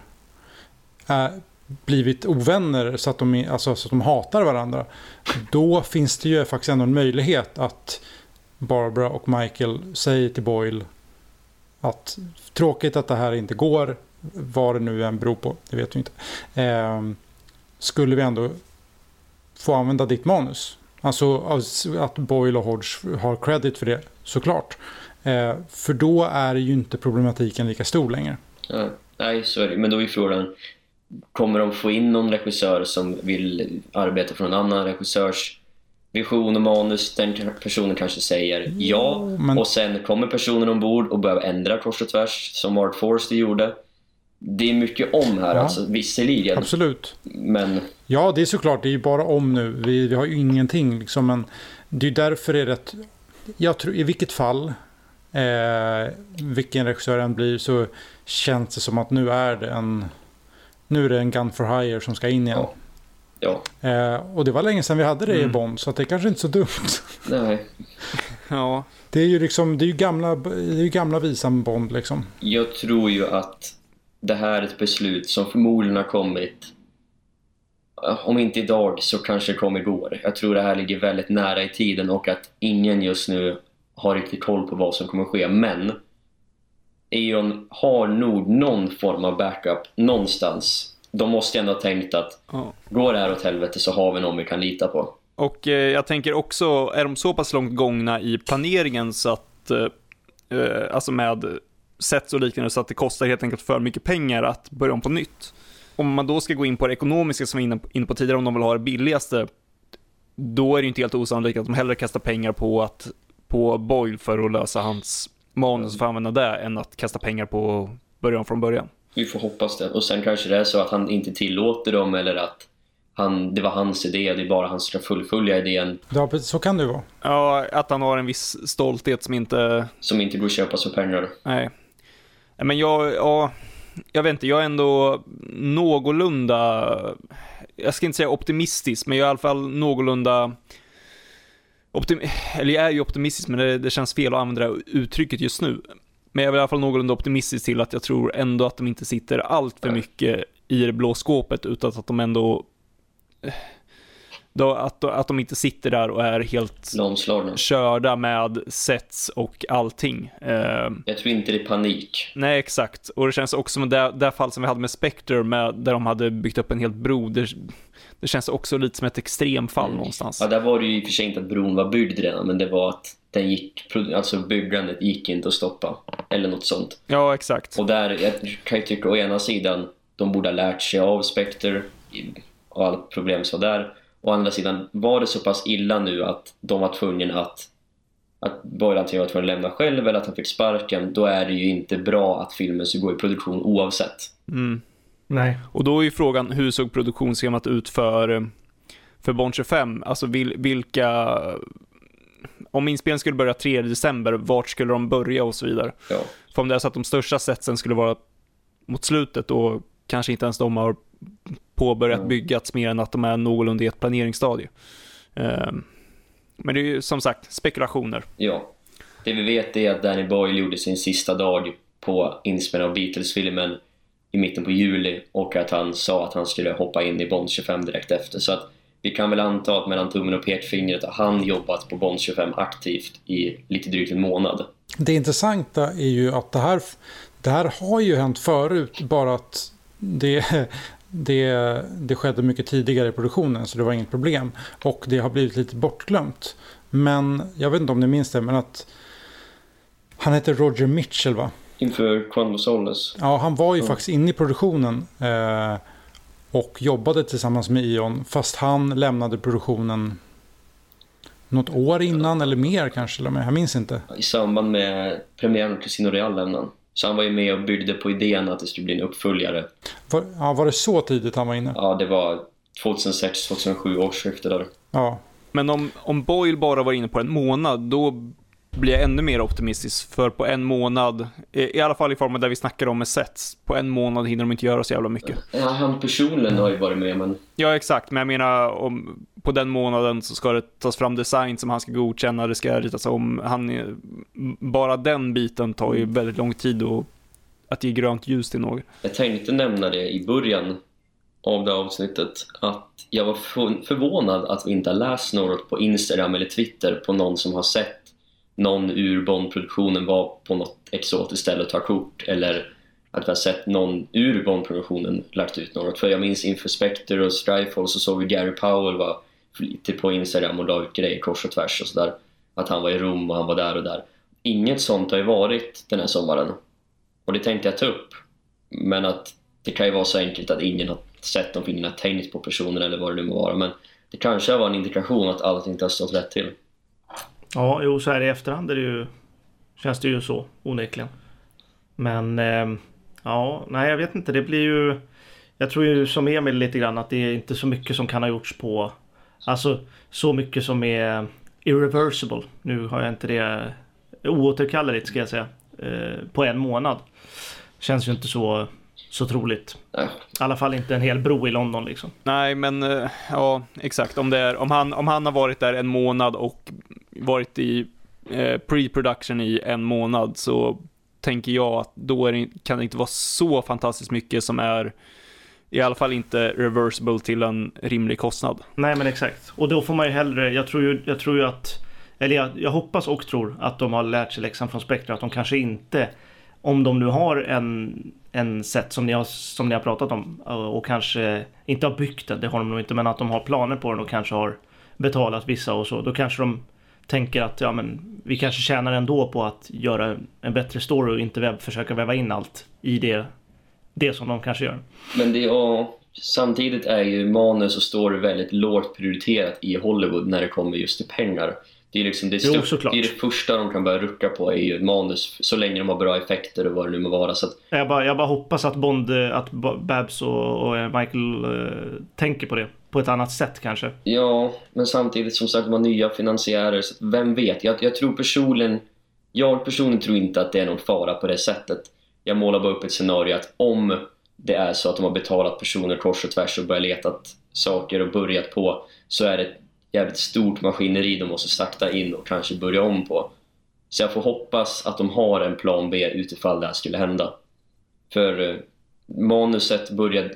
blivit ovänner så att, de, alltså, så att de hatar varandra. Då finns det ju faktiskt ändå en möjlighet att Barbara och Michael säger till Boyle att tråkigt att det här inte går. Vad det nu än beror på, det vet vi inte. Eh, skulle vi ändå få använda ditt manus. Alltså, alltså att Boyle och Hodge har credit för det, såklart. Eh, för då är ju inte problematiken lika stor längre. Ja, nej, så är det. Men då är frågan, kommer de få in någon regissör som vill arbeta för en annan regissörs vision och manus? Den personen kanske säger ja, men... och sen kommer personen ombord och börjar ändra kors och tvärs, som Art Forster gjorde det är mycket om här, ja. alltså, visserligen. Absolut. Men... Ja, det är såklart. Det är ju bara om nu. Vi, vi har ju ingenting. Liksom, men det är därför det är rätt... Jag tror, I vilket fall, eh, vilken regissör än blir, så känns det som att nu är det en... Nu är det en Gun for Hire som ska in igen. Ja. ja. Eh, och det var länge sedan vi hade det mm. i Bond, så det är kanske inte så dumt. Nej. ja. Det är ju liksom, det är ju gamla, det är ju gamla visan Bond liksom. Jag tror ju att det här är ett beslut som förmodligen har kommit om inte idag så kanske det kom igår. Jag tror det här ligger väldigt nära i tiden och att ingen just nu har riktigt koll på vad som kommer ske. Men Eon har nog någon form av backup någonstans. De måste ändå ha tänkt att oh. går det här åt helvete så har vi någon vi kan lita på. Och eh, jag tänker också, är de så pass långt gångna i planeringen så att, eh, eh alltså med sätt och liknande så att det kostar helt enkelt för mycket pengar att börja om på nytt. Om man då ska gå in på det ekonomiska som vi var inne på tidigare, om de vill ha det billigaste då är det inte helt osannolikt att de hellre kastar pengar på att på Boyle för att lösa hans manus och få använda det än att kasta pengar på början från början. Vi får hoppas det. Och sen kanske det är så att han inte tillåter dem eller att han, det var hans idé, det är bara han som ska fullfölja idén Ja, så kan det vara. Ja, att han har en viss stolthet som inte, som inte går att köpa för pengar. nej. Nej, Men jag, ja, jag vet inte, jag är ändå någorlunda, jag ska inte säga optimistisk, men jag är i alla fall någorlunda optim, eller jag är ju optimistisk, men det, det känns fel att använda det uttrycket just nu. Men jag är i alla fall någorlunda optimistisk till att jag tror ändå att de inte sitter allt för mycket i det blå skåpet, utan att de ändå då, att, att de inte sitter där och är helt körda med sets och allting. Eh, Jag tror inte det är panik. nej, exakt. Och det känns också som det, det fall som vi hade med Spectre, med, där de hade byggt upp en helt bro, det, det känns också lite som ett extremfall någonstans. Ja, där var det ju i och för sig inte att bron var byggd redan, men det var att den gick, alltså byggandet gick inte att stoppa. Eller något sånt. Ja, exakt. Och där, jag kan ju tycka å ena sidan, de borde ha lärt sig av Spectre och alla problem var där. Å andra sidan, var det så pass illa nu att de var tvungna att att antingen var tvungen att lämna själv eller att han fick sparken, då är det ju inte bra att filmen ska gå i produktion oavsett. Mm. Nej. Och då är ju frågan, hur såg produktionsschemat ut för, för Bond 25? Alltså vil, vilka... Om inspelningen skulle börja 3 december, vart skulle de börja och så vidare? Ja. För om det är så att de största setsen skulle vara mot slutet, då kanske inte ens de har påbörjat Mm. byggats mer än att de är någorlunda i ett planeringsstadie. Ehm, Men det är ju som sagt spekulationer. Ja. Det vi vet är att Danny Boyle gjorde sin sista dag på inspelningen av Beatles-filmen i mitten på juli och att han sa att han skulle hoppa in i Bond 25 direkt efter. Så att vi kan väl anta att mellan tummen och pekfingret har han jobbat på Bond 25 aktivt i lite drygt en månad. Det intressanta är ju att det här, det här har ju hänt förut, bara att det, det, det skedde mycket tidigare i produktionen så det var inget problem. Och det har blivit lite bortglömt. Men jag vet inte om ni minns det, men att han heter Roger Mitchell va? Inför Quantum of Solace. Ja, han var ju Mm. faktiskt inne i produktionen eh, och jobbade tillsammans med Ion. Fast han lämnade produktionen något år innan eller mer kanske. Eller mer, jag minns inte. i samband med premiären av Casino Royale lämnade. Så han var ju med och byggde på idén att det skulle bli en uppföljare. Var, ja, var det så tidigt han var inne? Ja, det var 2006-2007 årsskifte där. Ja. Men om, om Boyle bara var inne på en månad, då blir jag ännu mer optimistisk. För på en månad, i alla fall i formen där vi snackar om med sets, på en månad hinner de inte göra så jävla mycket. Ja, han personligen har ju varit med, men Ja, exakt. Men jag menar, om, på den månaden så ska det tas fram design som han ska godkänna, det ska ritas om. Han, bara den biten tar ju väldigt lång tid och, att ge grönt ljus till något. jag tänkte nämna det i början av det avsnittet att jag var för- förvånad att vi inte har läst något på Instagram eller Twitter på någon som har sett någon ur Bondproduktionen var på något exotiskt ställe och tar kort eller att vi har sett någon ur Bondproduktionen lagt ut något. För jag minns inför Spectre och Skyfall så såg vi Gary Powell var flitig på Instagram och la ut grejer kors och tvärs och sådär. Att han var i Rom och han var där och där. Inget sånt har ju varit den här sommaren. Och det tänkte jag ta upp. Men att det kan ju vara så enkelt att ingen har sett dem, ingen har tänkt på personen eller vad det nu må vara. Men det kanske var en indikation att allt inte har stått rätt till. Ja, jo, så här i efterhand är det ju, känns det ju så onekligen. Men ehm, ja, nej jag vet inte. Det blir ju... Jag tror ju som Emil lite grann att det är inte så mycket som kan ha gjorts på... Alltså så mycket som är irreversible. Nu har jag inte det oåterkalleligt ska jag säga. Eh, på en månad. Känns ju inte så, så troligt. I alla fall inte en hel bro i London liksom. Nej, men eh, ja, exakt. Om, det är, om, han, om han har varit där en månad och varit i eh, pre-production i en månad så tänker jag att då är det, kan det inte vara så fantastiskt mycket som är i alla fall inte reversible till en rimlig kostnad. Nej men exakt. Och då får man ju hellre, jag tror ju, jag tror ju att, eller jag, jag hoppas och tror att de har lärt sig läxan från Spectra, Att de kanske inte, om de nu har en, en set som ni, har, som ni har pratat om eh, och kanske inte har byggt den, det har de nog inte, men att de har planer på den och kanske har betalat vissa och så. Då kanske de tänker att ja men vi kanske tjänar ändå på att göra en bättre story och inte väv, försöka väva in allt i det, det som de kanske gör. Men det, ja, samtidigt är ju manus och story väldigt lågt prioriterat i Hollywood när det kommer just till pengar. Det är liksom det, Jo, det, är det första de kan börja rucka på är ju manus, så länge de har bra effekter och vad det nu må vara. Så att, Jag bara, jag bara hoppas att Bond, att Ba- Babs och, och Michael eh, tänker på det. På ett annat sätt kanske. ja, men samtidigt som sagt, de har nya finansiärer, så vem vet? Jag, jag tror personligen, jag personligen tror inte att det är någon fara på det sättet. Jag målar bara upp ett scenario att om det är så att de har betalat personer kors och tvärs och börjat leta saker och börjat på så är det ett jävligt stort maskineri de måste sakta in och kanske börja om på. Så jag får hoppas att de har en plan B utifall det här skulle hända. För eh, manuset började...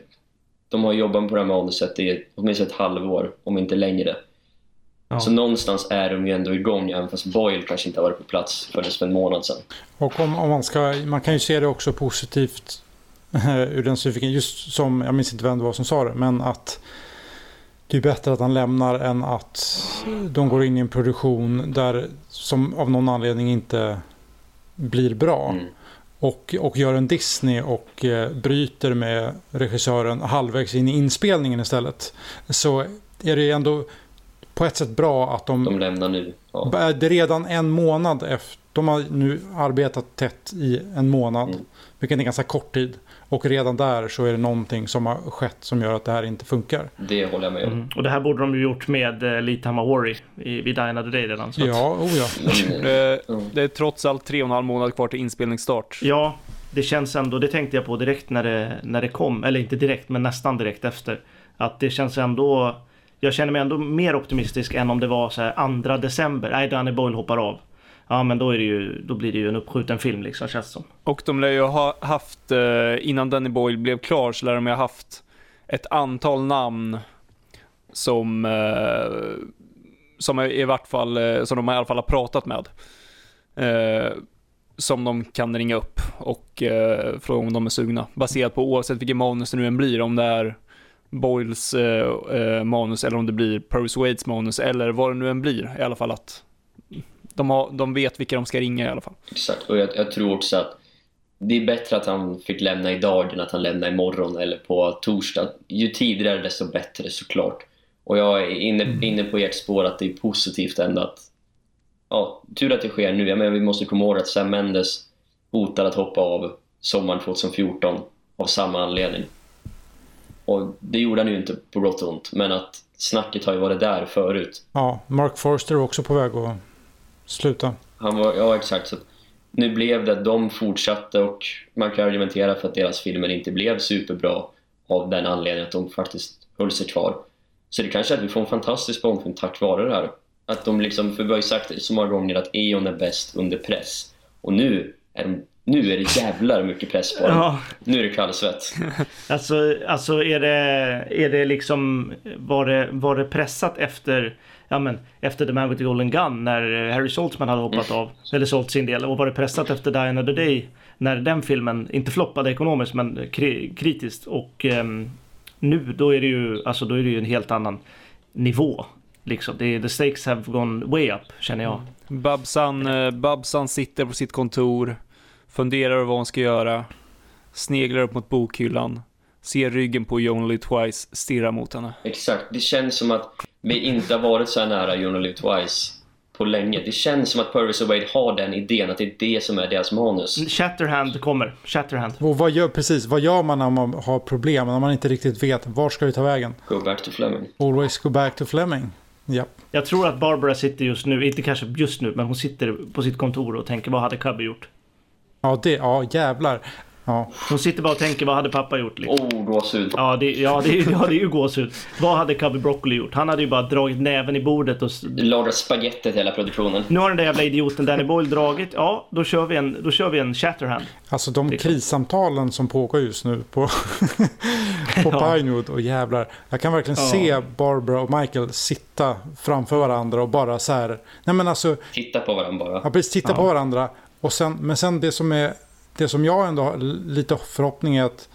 De har jobbat på det här manuset i åtminstone ett halvår, om inte längre. Ja. Så någonstans är de ju ändå igång, även fast Boyle kanske inte har varit på plats förrän för en månad sedan. Och om, om man ska, man kan ju se det också positivt ur den synvinkeln, just som, jag minns inte vem det var som sa det, men att det är bättre att han lämnar än att de går in i en produktion där som av någon anledning inte blir bra. Mm. Och, och gör en Disney och eh, bryter med regissören halvvägs in i inspelningen istället. Så är det ändå på ett sätt bra att de De lämnar nu. Ja. är det redan en månad efter. De har nu arbetat tätt i en månad. Mm. Vilket är ganska kort tid. Och redan där så är det någonting som har skett som gör att det här inte funkar. Det håller jag med om. Mm. Och det här borde de ju gjort med uh, Lee Tamahori i, vid Die Another Day redan. Så att, Ja, oh ja. Eh, Det, Mm. det är trots allt tre och en halv månad kvar till inspelningsstart. ja, det känns ändå, det tänkte jag på direkt när det, när det kom. Eller inte direkt, men nästan direkt efter. Att det känns ändå... Jag känner mig ändå mer optimistisk än om det var så här 2 december. Nej, Danny Boyle hoppar av. Ja, men då, är det ju, då blir det ju en uppskjuten film liksom, känns det som. Och de lär ju ha haft, eh, innan Danny Boyle blev klar, så lär de ju ha haft ett antal namn som, eh, som i vart fall, eh, som de i alla fall har pratat med. Som de kan ringa upp och fråga om de är sugna. Baserat på oavsett vilket manus det nu än blir, om det är Boyles eh, eh, manus eller om det blir Purvis Wades manus eller vad det nu än blir. I alla fall att de, har, de vet vilka de ska ringa i alla fall. Exakt, och jag, jag tror också att det är bättre att han fick lämna idag än att han lämnar imorgon eller på torsdag. Ju tidigare desto bättre såklart. Och jag är inne, inne på ert spår att det är positivt ändå att... Ja, tur att det sker nu. Jag menar, vi måste komma ihåg att Sam Mendes hotar att hoppa av sommaren 2014 av samma anledning. Och det gjorde han ju inte på gott och ont, men att snacket har ju varit där förut. ja, Mark Forster är också på väg att sluta. Han var, ja exakt. Så nu blev det att de fortsatte och man kan argumentera för att deras filmer inte blev superbra av den anledningen att de faktiskt höll sig kvar. Så det kanske är att vi får en fantastisk Bondfilm tack vare det här. Att de liksom, för vi har ju sagt så många gånger att Eon är bäst under press. Och nu är, de, nu är det jävlar mycket press på dem. Ja, Nu är det kallsvett. Alltså, alltså är det, är det liksom, var det, var det pressat efter, ja men, efter The Man with the Golden Gun när Harry Saltzman hade hoppat av, eller sålt sin del, och var det pressat efter Die Another Day när den filmen inte floppade ekonomiskt men kri- kritiskt och ehm, nu då är det ju, alltså då är det ju en helt annan nivå. Liksom. Det är, the stakes have gone way up känner jag. Babsan, eh, Babsan sitter på sitt kontor, funderar över vad hon ska göra, sneglar upp mot bokhyllan, ser ryggen på You Only Twice stirra mot henne. Exakt. Det känns som att vi inte har varit så här nära You Only Twice på länge. Det känns som att Purvis och Wade har den idén, att det är det som är deras manus. Shatterhand kommer, Shatterhand. Och vad gör, precis, vad gör man när man har problem? När man inte riktigt vet var ska vi ta vägen? Go back to Fleming. Always go back to Fleming. Ja. Jag tror att Barbara sitter just nu, inte kanske just nu, men hon sitter på sitt kontor och tänker vad hade Cubby gjort? Ja, det, ja jävlar. Ja, Hon sitter bara och tänker vad hade pappa gjort? Liksom. Oh, gåshud. Ja, det, ja, det, ja, det är ju gåshud. Vad hade Cubby Broccoli gjort? Han hade ju bara dragit näven i bordet och... Lagat spagetti till hela produktionen. Nu har den där jävla idioten Danny Boyle dragit. Ja, då kör vi en, då kör vi en Shatterhand. alltså de Liksom. krissamtalen som pågår just nu på, på Ja. Pinewood och jävlar. Jag kan verkligen Ja. se Barbara och Michael sitta framför varandra och bara så här. Nej men alltså, Titta på varandra bara. Ja, precis. Titta Ja. på varandra. Och sen, men sen det som är det som jag ändå har lite förhoppning är att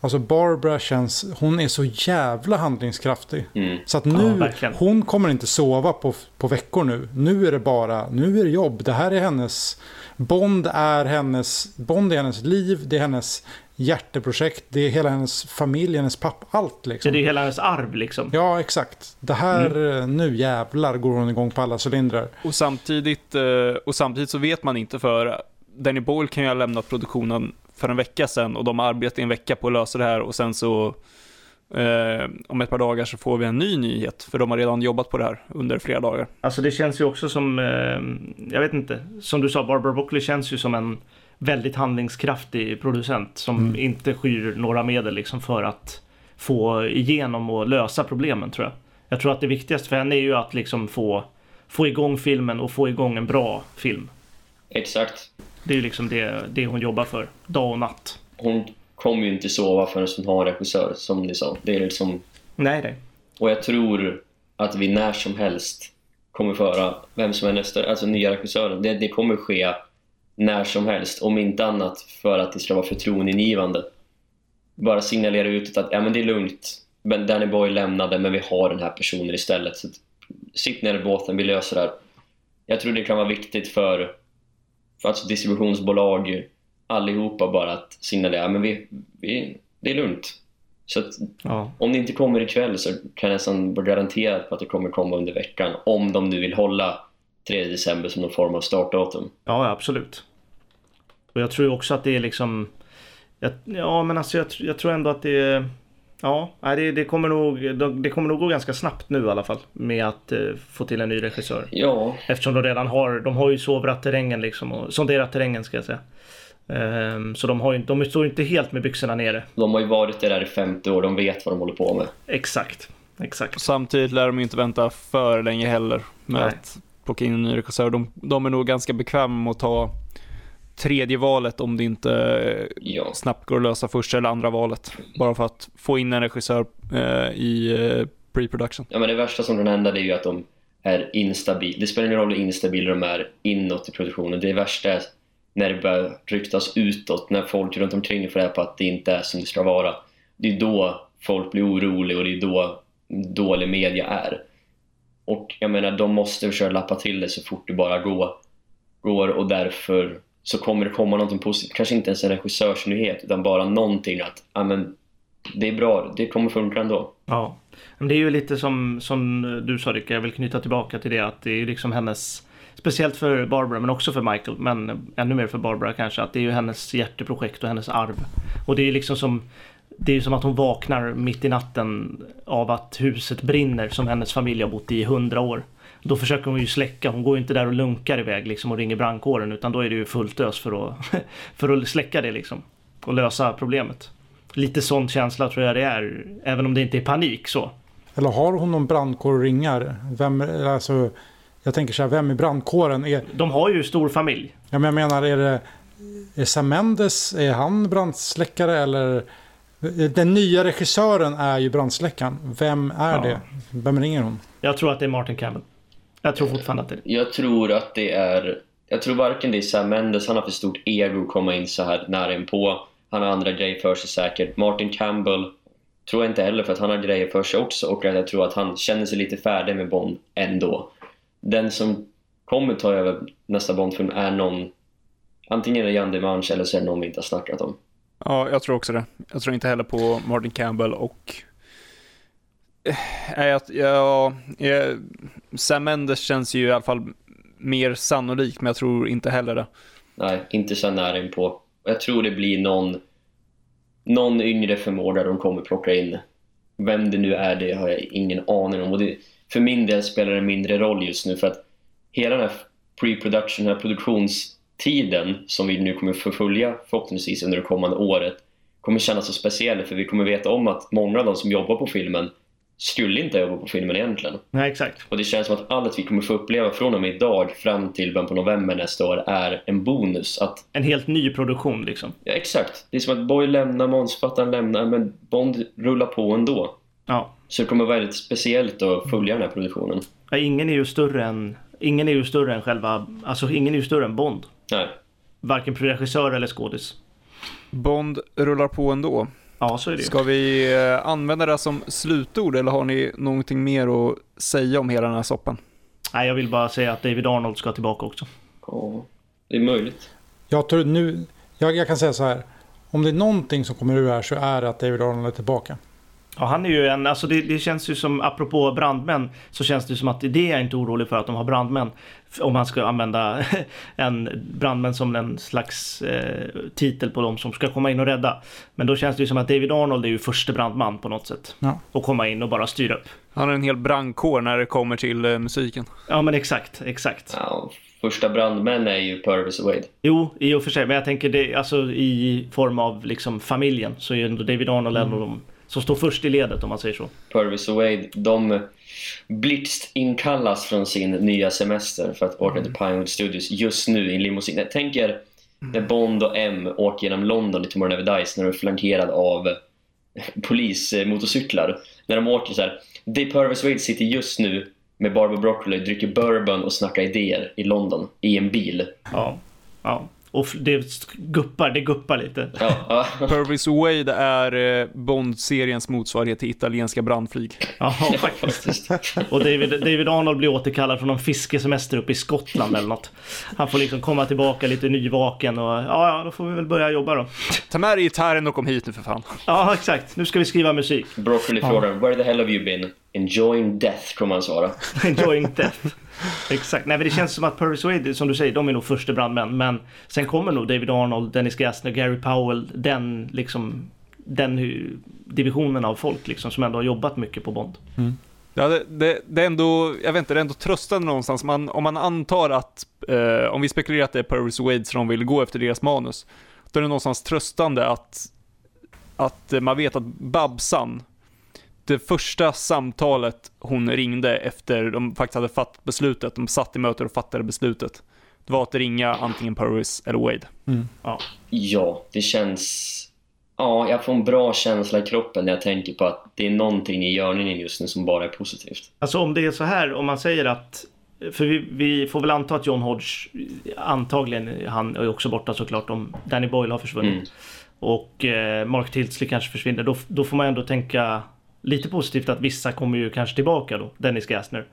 alltså Barbara känns, hon är så jävla handlingskraftig. Mm. Så att Ja, nu, verkligen. hon kommer inte sova på, på veckor nu. Nu är det bara, nu är det jobb. Det här är hennes, Bond är hennes, Bond är hennes liv, det är hennes hjärteprojekt. Det är hela hennes familj, hennes pappa, allt Så liksom. det är hela hennes arv liksom. Ja, exakt. Det här, eh, nu jävlar går hon igång på alla cylindrar. Och samtidigt, eh, och samtidigt så vet man inte för Danny Boyle kan ju ha lämnat produktionen för en vecka sedan och de har arbetat i en vecka på att lösa det här och sen så eh, om ett par dagar så får vi en ny nyhet för de har redan jobbat på det här under flera dagar. Alltså det känns ju också som, eh, jag vet inte, som du sa, Barbara Broccoli känns ju som en väldigt handlingskraftig producent som inte skyr några medel liksom för att få igenom och lösa problemen tror jag. Jag tror att det viktigaste för henne är ju att liksom få, få igång filmen och få igång en bra film. Exakt. Det är liksom det, det hon jobbar för, dag och natt. Hon kommer ju inte sova förrän hon har en regissör, som ni sa. Det är liksom... Nej, nej. Och jag tror att vi när som helst kommer föra vem som är nästa, alltså nya regissören. Det, det kommer ske när som helst, om inte annat för att det ska vara förtroendeingivande. Bara signalera ut att ja, men det är lugnt, men Danny Boy lämnade, men vi har den här personen istället. Så sitt ner i båten, vi löser det här. Jag tror det kan vara viktigt för, för alltså distributionsbolag allihopa bara att signalera, men vi, vi, det är lugnt. Så att Ja. om det inte kommer ikväll så kan jag nästan vara garanterad på att det kommer komma under veckan om de nu vill hålla 3 december som någon form av startdatum. Ja, absolut. Och jag tror också att det är liksom... Jag, ja, men alltså jag, jag tror ändå att det är... Ja, det, det, kommer nog, det kommer nog gå ganska snabbt nu i alla fall med att eh, få till en ny regissör. Ja, Eftersom de redan har, de har ju sovrat terrängen liksom och sonderat terrängen ska jag säga. Ehm, så de, har ju, de står ju inte helt med byxorna nere. de har ju varit där i 50 år, de vet vad de håller på med. Exakt, exakt. Samtidigt lär de ju inte vänta för länge heller med Nej. att plocka in en ny regissör. De, de är nog ganska bekväma med att ta tredje valet om det inte eh, Ja, snabbt går att lösa första eller andra valet. Bara för att få in en regissör eh, i eh, pre-production. ja men det värsta som kan hända är ju att de är instabila. Det spelar ingen roll hur instabila de är inåt i produktionen. Det värsta är när det börjar ryktas utåt, när folk runt omkring får reda på att det inte är som det ska vara. Det är då folk blir oroliga och det är då dålig media är. Och jag menar, de måste försöka lappa till det så fort det bara går. går och därför så kommer det komma någonting positivt. Kanske inte ens en regissörsnyhet utan bara någonting att ja, men, det är bra, det kommer funka ändå. Ja. Men det är ju lite som, som du sa Rickard, jag vill knyta tillbaka till det att det är ju liksom hennes Speciellt för Barbara men också för Michael men ännu mer för Barbara kanske att det är ju hennes hjärteprojekt och hennes arv. Och det är liksom som Det är ju som att hon vaknar mitt i natten av att huset brinner som hennes familj har bott i i hundra år. Då försöker hon ju släcka, hon går ju inte där och lunkar iväg liksom och ringer brandkåren utan då är det ju fullt ös för att, för att släcka det liksom. Och lösa problemet. Lite sån känsla tror jag det är, även om det inte är panik så. Eller har hon någon brandkår och ringar? Vem, alltså, jag tänker så här, vem i brandkåren är... De har ju stor familj. Ja, men jag menar, är det... Är Sam Mendes, är han brandsläckare eller... Den nya regissören är ju brandsläckaren. Vem är Ja. det? Vem ringer hon? Jag tror att det är Martin Campbell. Jag tror fortfarande att det är. Jag tror att det är... Jag tror varken det är Sam Mendes, han har för stort ego att komma in så här nära inpå. Han har andra grejer för sig säkert. Martin Campbell tror jag inte heller för att han har grejer för sig också och att jag tror att han känner sig lite färdig med Bond ändå. Den som kommer ta över nästa Bondfilm är någon... Antingen är det Jan Demange eller så är det någon vi inte har snackat om. Ja, jag tror också det. Jag tror inte heller på Martin Campbell och... Eh, jag, jag, jag, Sam Mendes känns ju i alla fall mer sannolik, men jag tror inte heller det. Nej, inte så nära inpå. Jag tror det blir någon, någon yngre förmåga de kommer plocka in. Vem det nu är, det har jag ingen aning om. Och det, för min del spelar det mindre roll just nu för att hela den här pre-production, den här produktionstiden som vi nu kommer förfölja förhoppningsvis under det kommande året kommer kännas så speciell för vi kommer veta om att många av de som jobbar på filmen skulle inte jobba på filmen egentligen. Nej, exakt. Och det känns som att allt vi kommer få uppleva från och med idag fram till början på november nästa år är en bonus. Att, En helt ny produktion liksom. ja, exakt. Det är som att Boy lämnar, manusförfattaren lämnar, men Bond rullar på ändå. Ja. Så det kommer vara väldigt speciellt att följa den här produktionen. Ja, Ingen är ju större än, ingen är ju större än själva, alltså ingen är ju större än Bond. Nej. Varken regissör eller skådis. Bond rullar på ändå. Ja, så är det. Ska vi eh, använda det som slutord eller har ni någonting mer att säga om hela den här soppan? Nej, jag vill bara säga att David Arnold ska tillbaka också. Ja, det är möjligt. Jag tror nu... Jag, jag kan säga så här. om det är någonting som kommer ur här så är det att David Arnold är tillbaka. Ja, han är ju en, alltså det, det känns ju som, apropå brandmän, så känns det som att det är jag inte orolig för att de har brandmän. Om man ska använda en brandmän som en slags eh, titel på dem som ska komma in och rädda. Men då känns det ju som att David Arnold är ju första brandman på något sätt. Ja. Och komma in och bara styra upp. Han har en hel brandkår när det kommer till eh, musiken. Ja men exakt, exakt. Ja, första brandmän är ju Purvis och Wade. Jo, i och för sig, men jag tänker det, alltså i form av liksom familjen så är ju ändå David Arnold en av dem som står först i ledet om man säger så. Purvis och Wade, de blixtskt inkallas från sin nya semester för att åka till Pinewood Studios just nu i en limousin. Jag tänker när Bond och M åker genom London i Tomorrow Never Dies när de är flankerade av polismotorcyklar. När de åker så här. Dave Purvis Wade sitter just nu med Barbara Broccoli, dricker bourbon och snackar idéer i London i en bil. Ja, ja. Och det guppar, det guppar lite. Ja, ja. Purvis Wade är eh, Bond-seriens motsvarighet till italienska brandflyg. Ja, faktiskt. Och David, David Arnold blir återkallad från någon fiskesemester uppe i Skottland eller något. Han får liksom komma tillbaka lite nyvaken och ja, ja, då får vi väl börja jobba då. Ta med dig gitarren och kom hit nu för fan. Ja, exakt. Nu ska vi skriva musik. Broccoli frågar “Where the hell have you been?” “Enjoying death” kommer han svara. Enjoying death. Exakt. Nej, men det känns som att Purvis Wade, som du säger, de är nog första brandmän. Men sen kommer nog David Arnold, Dennis Gassner, Gary Powell, den liksom den divisionen av folk liksom som ändå har jobbat mycket på Bond. Mm. Ja, det, det, det är ändå, jag vet inte, det är ändå tröstande någonstans. Man, om man antar att, eh, om vi spekulerar att det är Purvis Wade som de vill gå efter deras manus, då är det någonstans tröstande att, att man vet att Babsan, det första samtalet hon ringde efter de faktiskt hade fattat beslutet, de satt i mötet och fattade beslutet, det var att ringa antingen Purvis eller Wade. Ja. Ja, det känns... Ja, jag får en bra känsla i kroppen när jag tänker på att det är någonting i görningen just nu som bara är positivt. Alltså om det är så här, om man säger att för vi, vi får väl anta att John Hodge, antagligen, han är också borta såklart om Danny Boyle har försvunnit. Mm. Och eh, Mark Tilsley kanske försvinner. Då, då får man ändå tänka lite positivt att vissa kommer ju kanske tillbaka då. Dennis Gassner,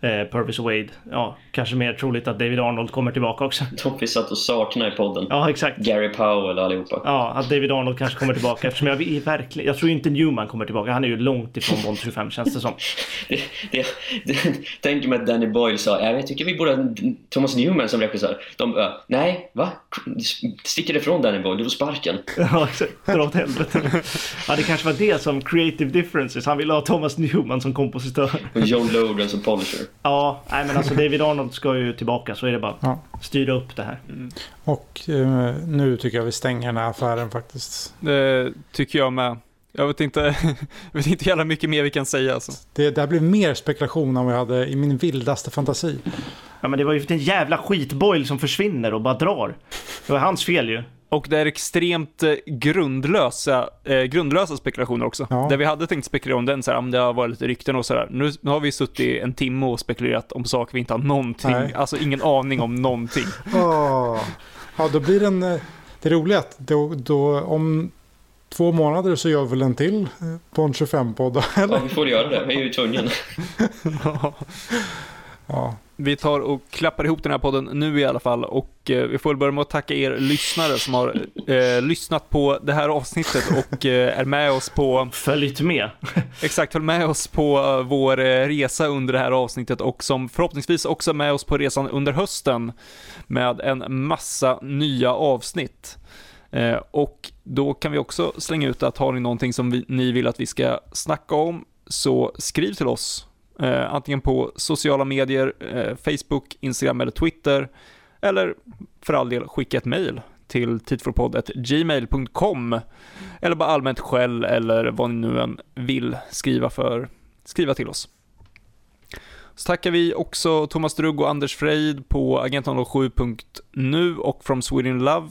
eh, Purvis Wade. Ja, kanske mer troligt att David Arnold kommer tillbaka också. De vi satt och saknar i podden. Ja, exakt. Gary Powell allihopa. Ja, att David Arnold kanske kommer tillbaka eftersom jag verkligen... Jag tror inte Newman kommer tillbaka. Han är ju långt ifrån Bond 25 känns det som. Det, det, det, tänk mig att Danny Boyle sa ja, jag tycker vi borde ha Thomas Newman som regissör. De uh, nej, va? Sticker ifrån Danny Boyle, du får sparken. Ja, exakt. Dra åt helvete. Ja, det kanske var det som creative differences. Han ville ha Thomas Newman som kompositör. Och John Logan som polisher. Ja, nej men alltså David Arnold ska ju tillbaka så är det bara Ja. styra upp det här. Och eh, nu tycker jag vi stänger den här affären faktiskt. Det tycker jag med. Jag vet inte, jag vet inte jävla mycket mer vi kan säga alltså. Det, det här blir mer spekulation än vad jag hade i min vildaste fantasi. Ja, men det var ju en jävla skitboil som försvinner och bara drar. Det var hans fel ju. Och det är extremt eh, grundlösa, eh, grundlösa spekulationer också. Ja. Där vi hade tänkt spekulera om den, så här, om det har varit lite rykten och sådär. Nu, nu har vi suttit en timme och spekulerat om saker vi inte har någonting, Nej. alltså ingen aning om någonting. Åh. Ja, då blir den... eh, Det roliga är att då, då, om två månader så gör vi väl en till eh, på en 25-podd, eller? Ja, vi får göra det. Vi är ju tvungna. Ja. Vi tar och klappar ihop den här podden nu i alla fall och eh, vi får väl börja med att tacka er lyssnare som har eh, lyssnat på det här avsnittet och eh, är med oss på Följt med. Exakt, höll med oss på eh, vår eh, resa under det här avsnittet och som förhoppningsvis också är med oss på resan under hösten med en massa nya avsnitt. Eh, och då kan vi också slänga ut att har ni någonting som vi, ni vill att vi ska snacka om så skriv till oss. Eh, antingen på sociala medier, eh, Facebook, Instagram eller Twitter. Eller för all del skicka ett mejl till gmail.com eller bara allmänt skäll eller vad ni nu än vill skriva för, skriva till oss. Så tackar vi också Thomas Drugg och Anders Freid på agent07.nu och From Sweden Love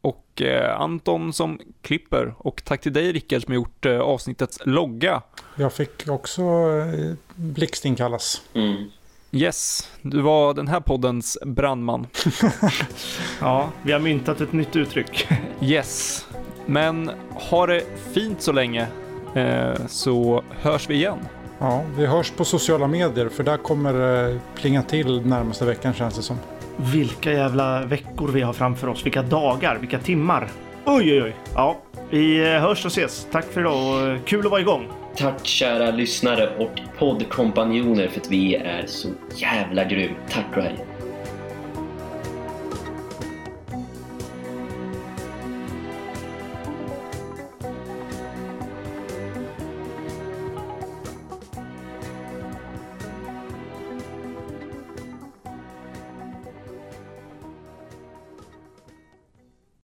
och eh, Anton som klipper och tack till dig Rickard som har gjort eh, avsnittets logga. Jag fick också eh, blixtinkallas. Mm. Yes, du var den här poddens brandman. Ja, vi har myntat ett nytt uttryck. Yes, men ha det fint så länge eh, så hörs vi igen. Ja, vi hörs på sociala medier för där kommer det plinga till närmaste veckan känns det som. Vilka jävla veckor vi har framför oss. Vilka dagar, vilka timmar. Oj, oj, oj. Ja, vi hörs och ses. Tack för idag och kul att vara igång. Tack kära lyssnare och poddkompanjoner för att vi är så jävla grym. Tack och hej.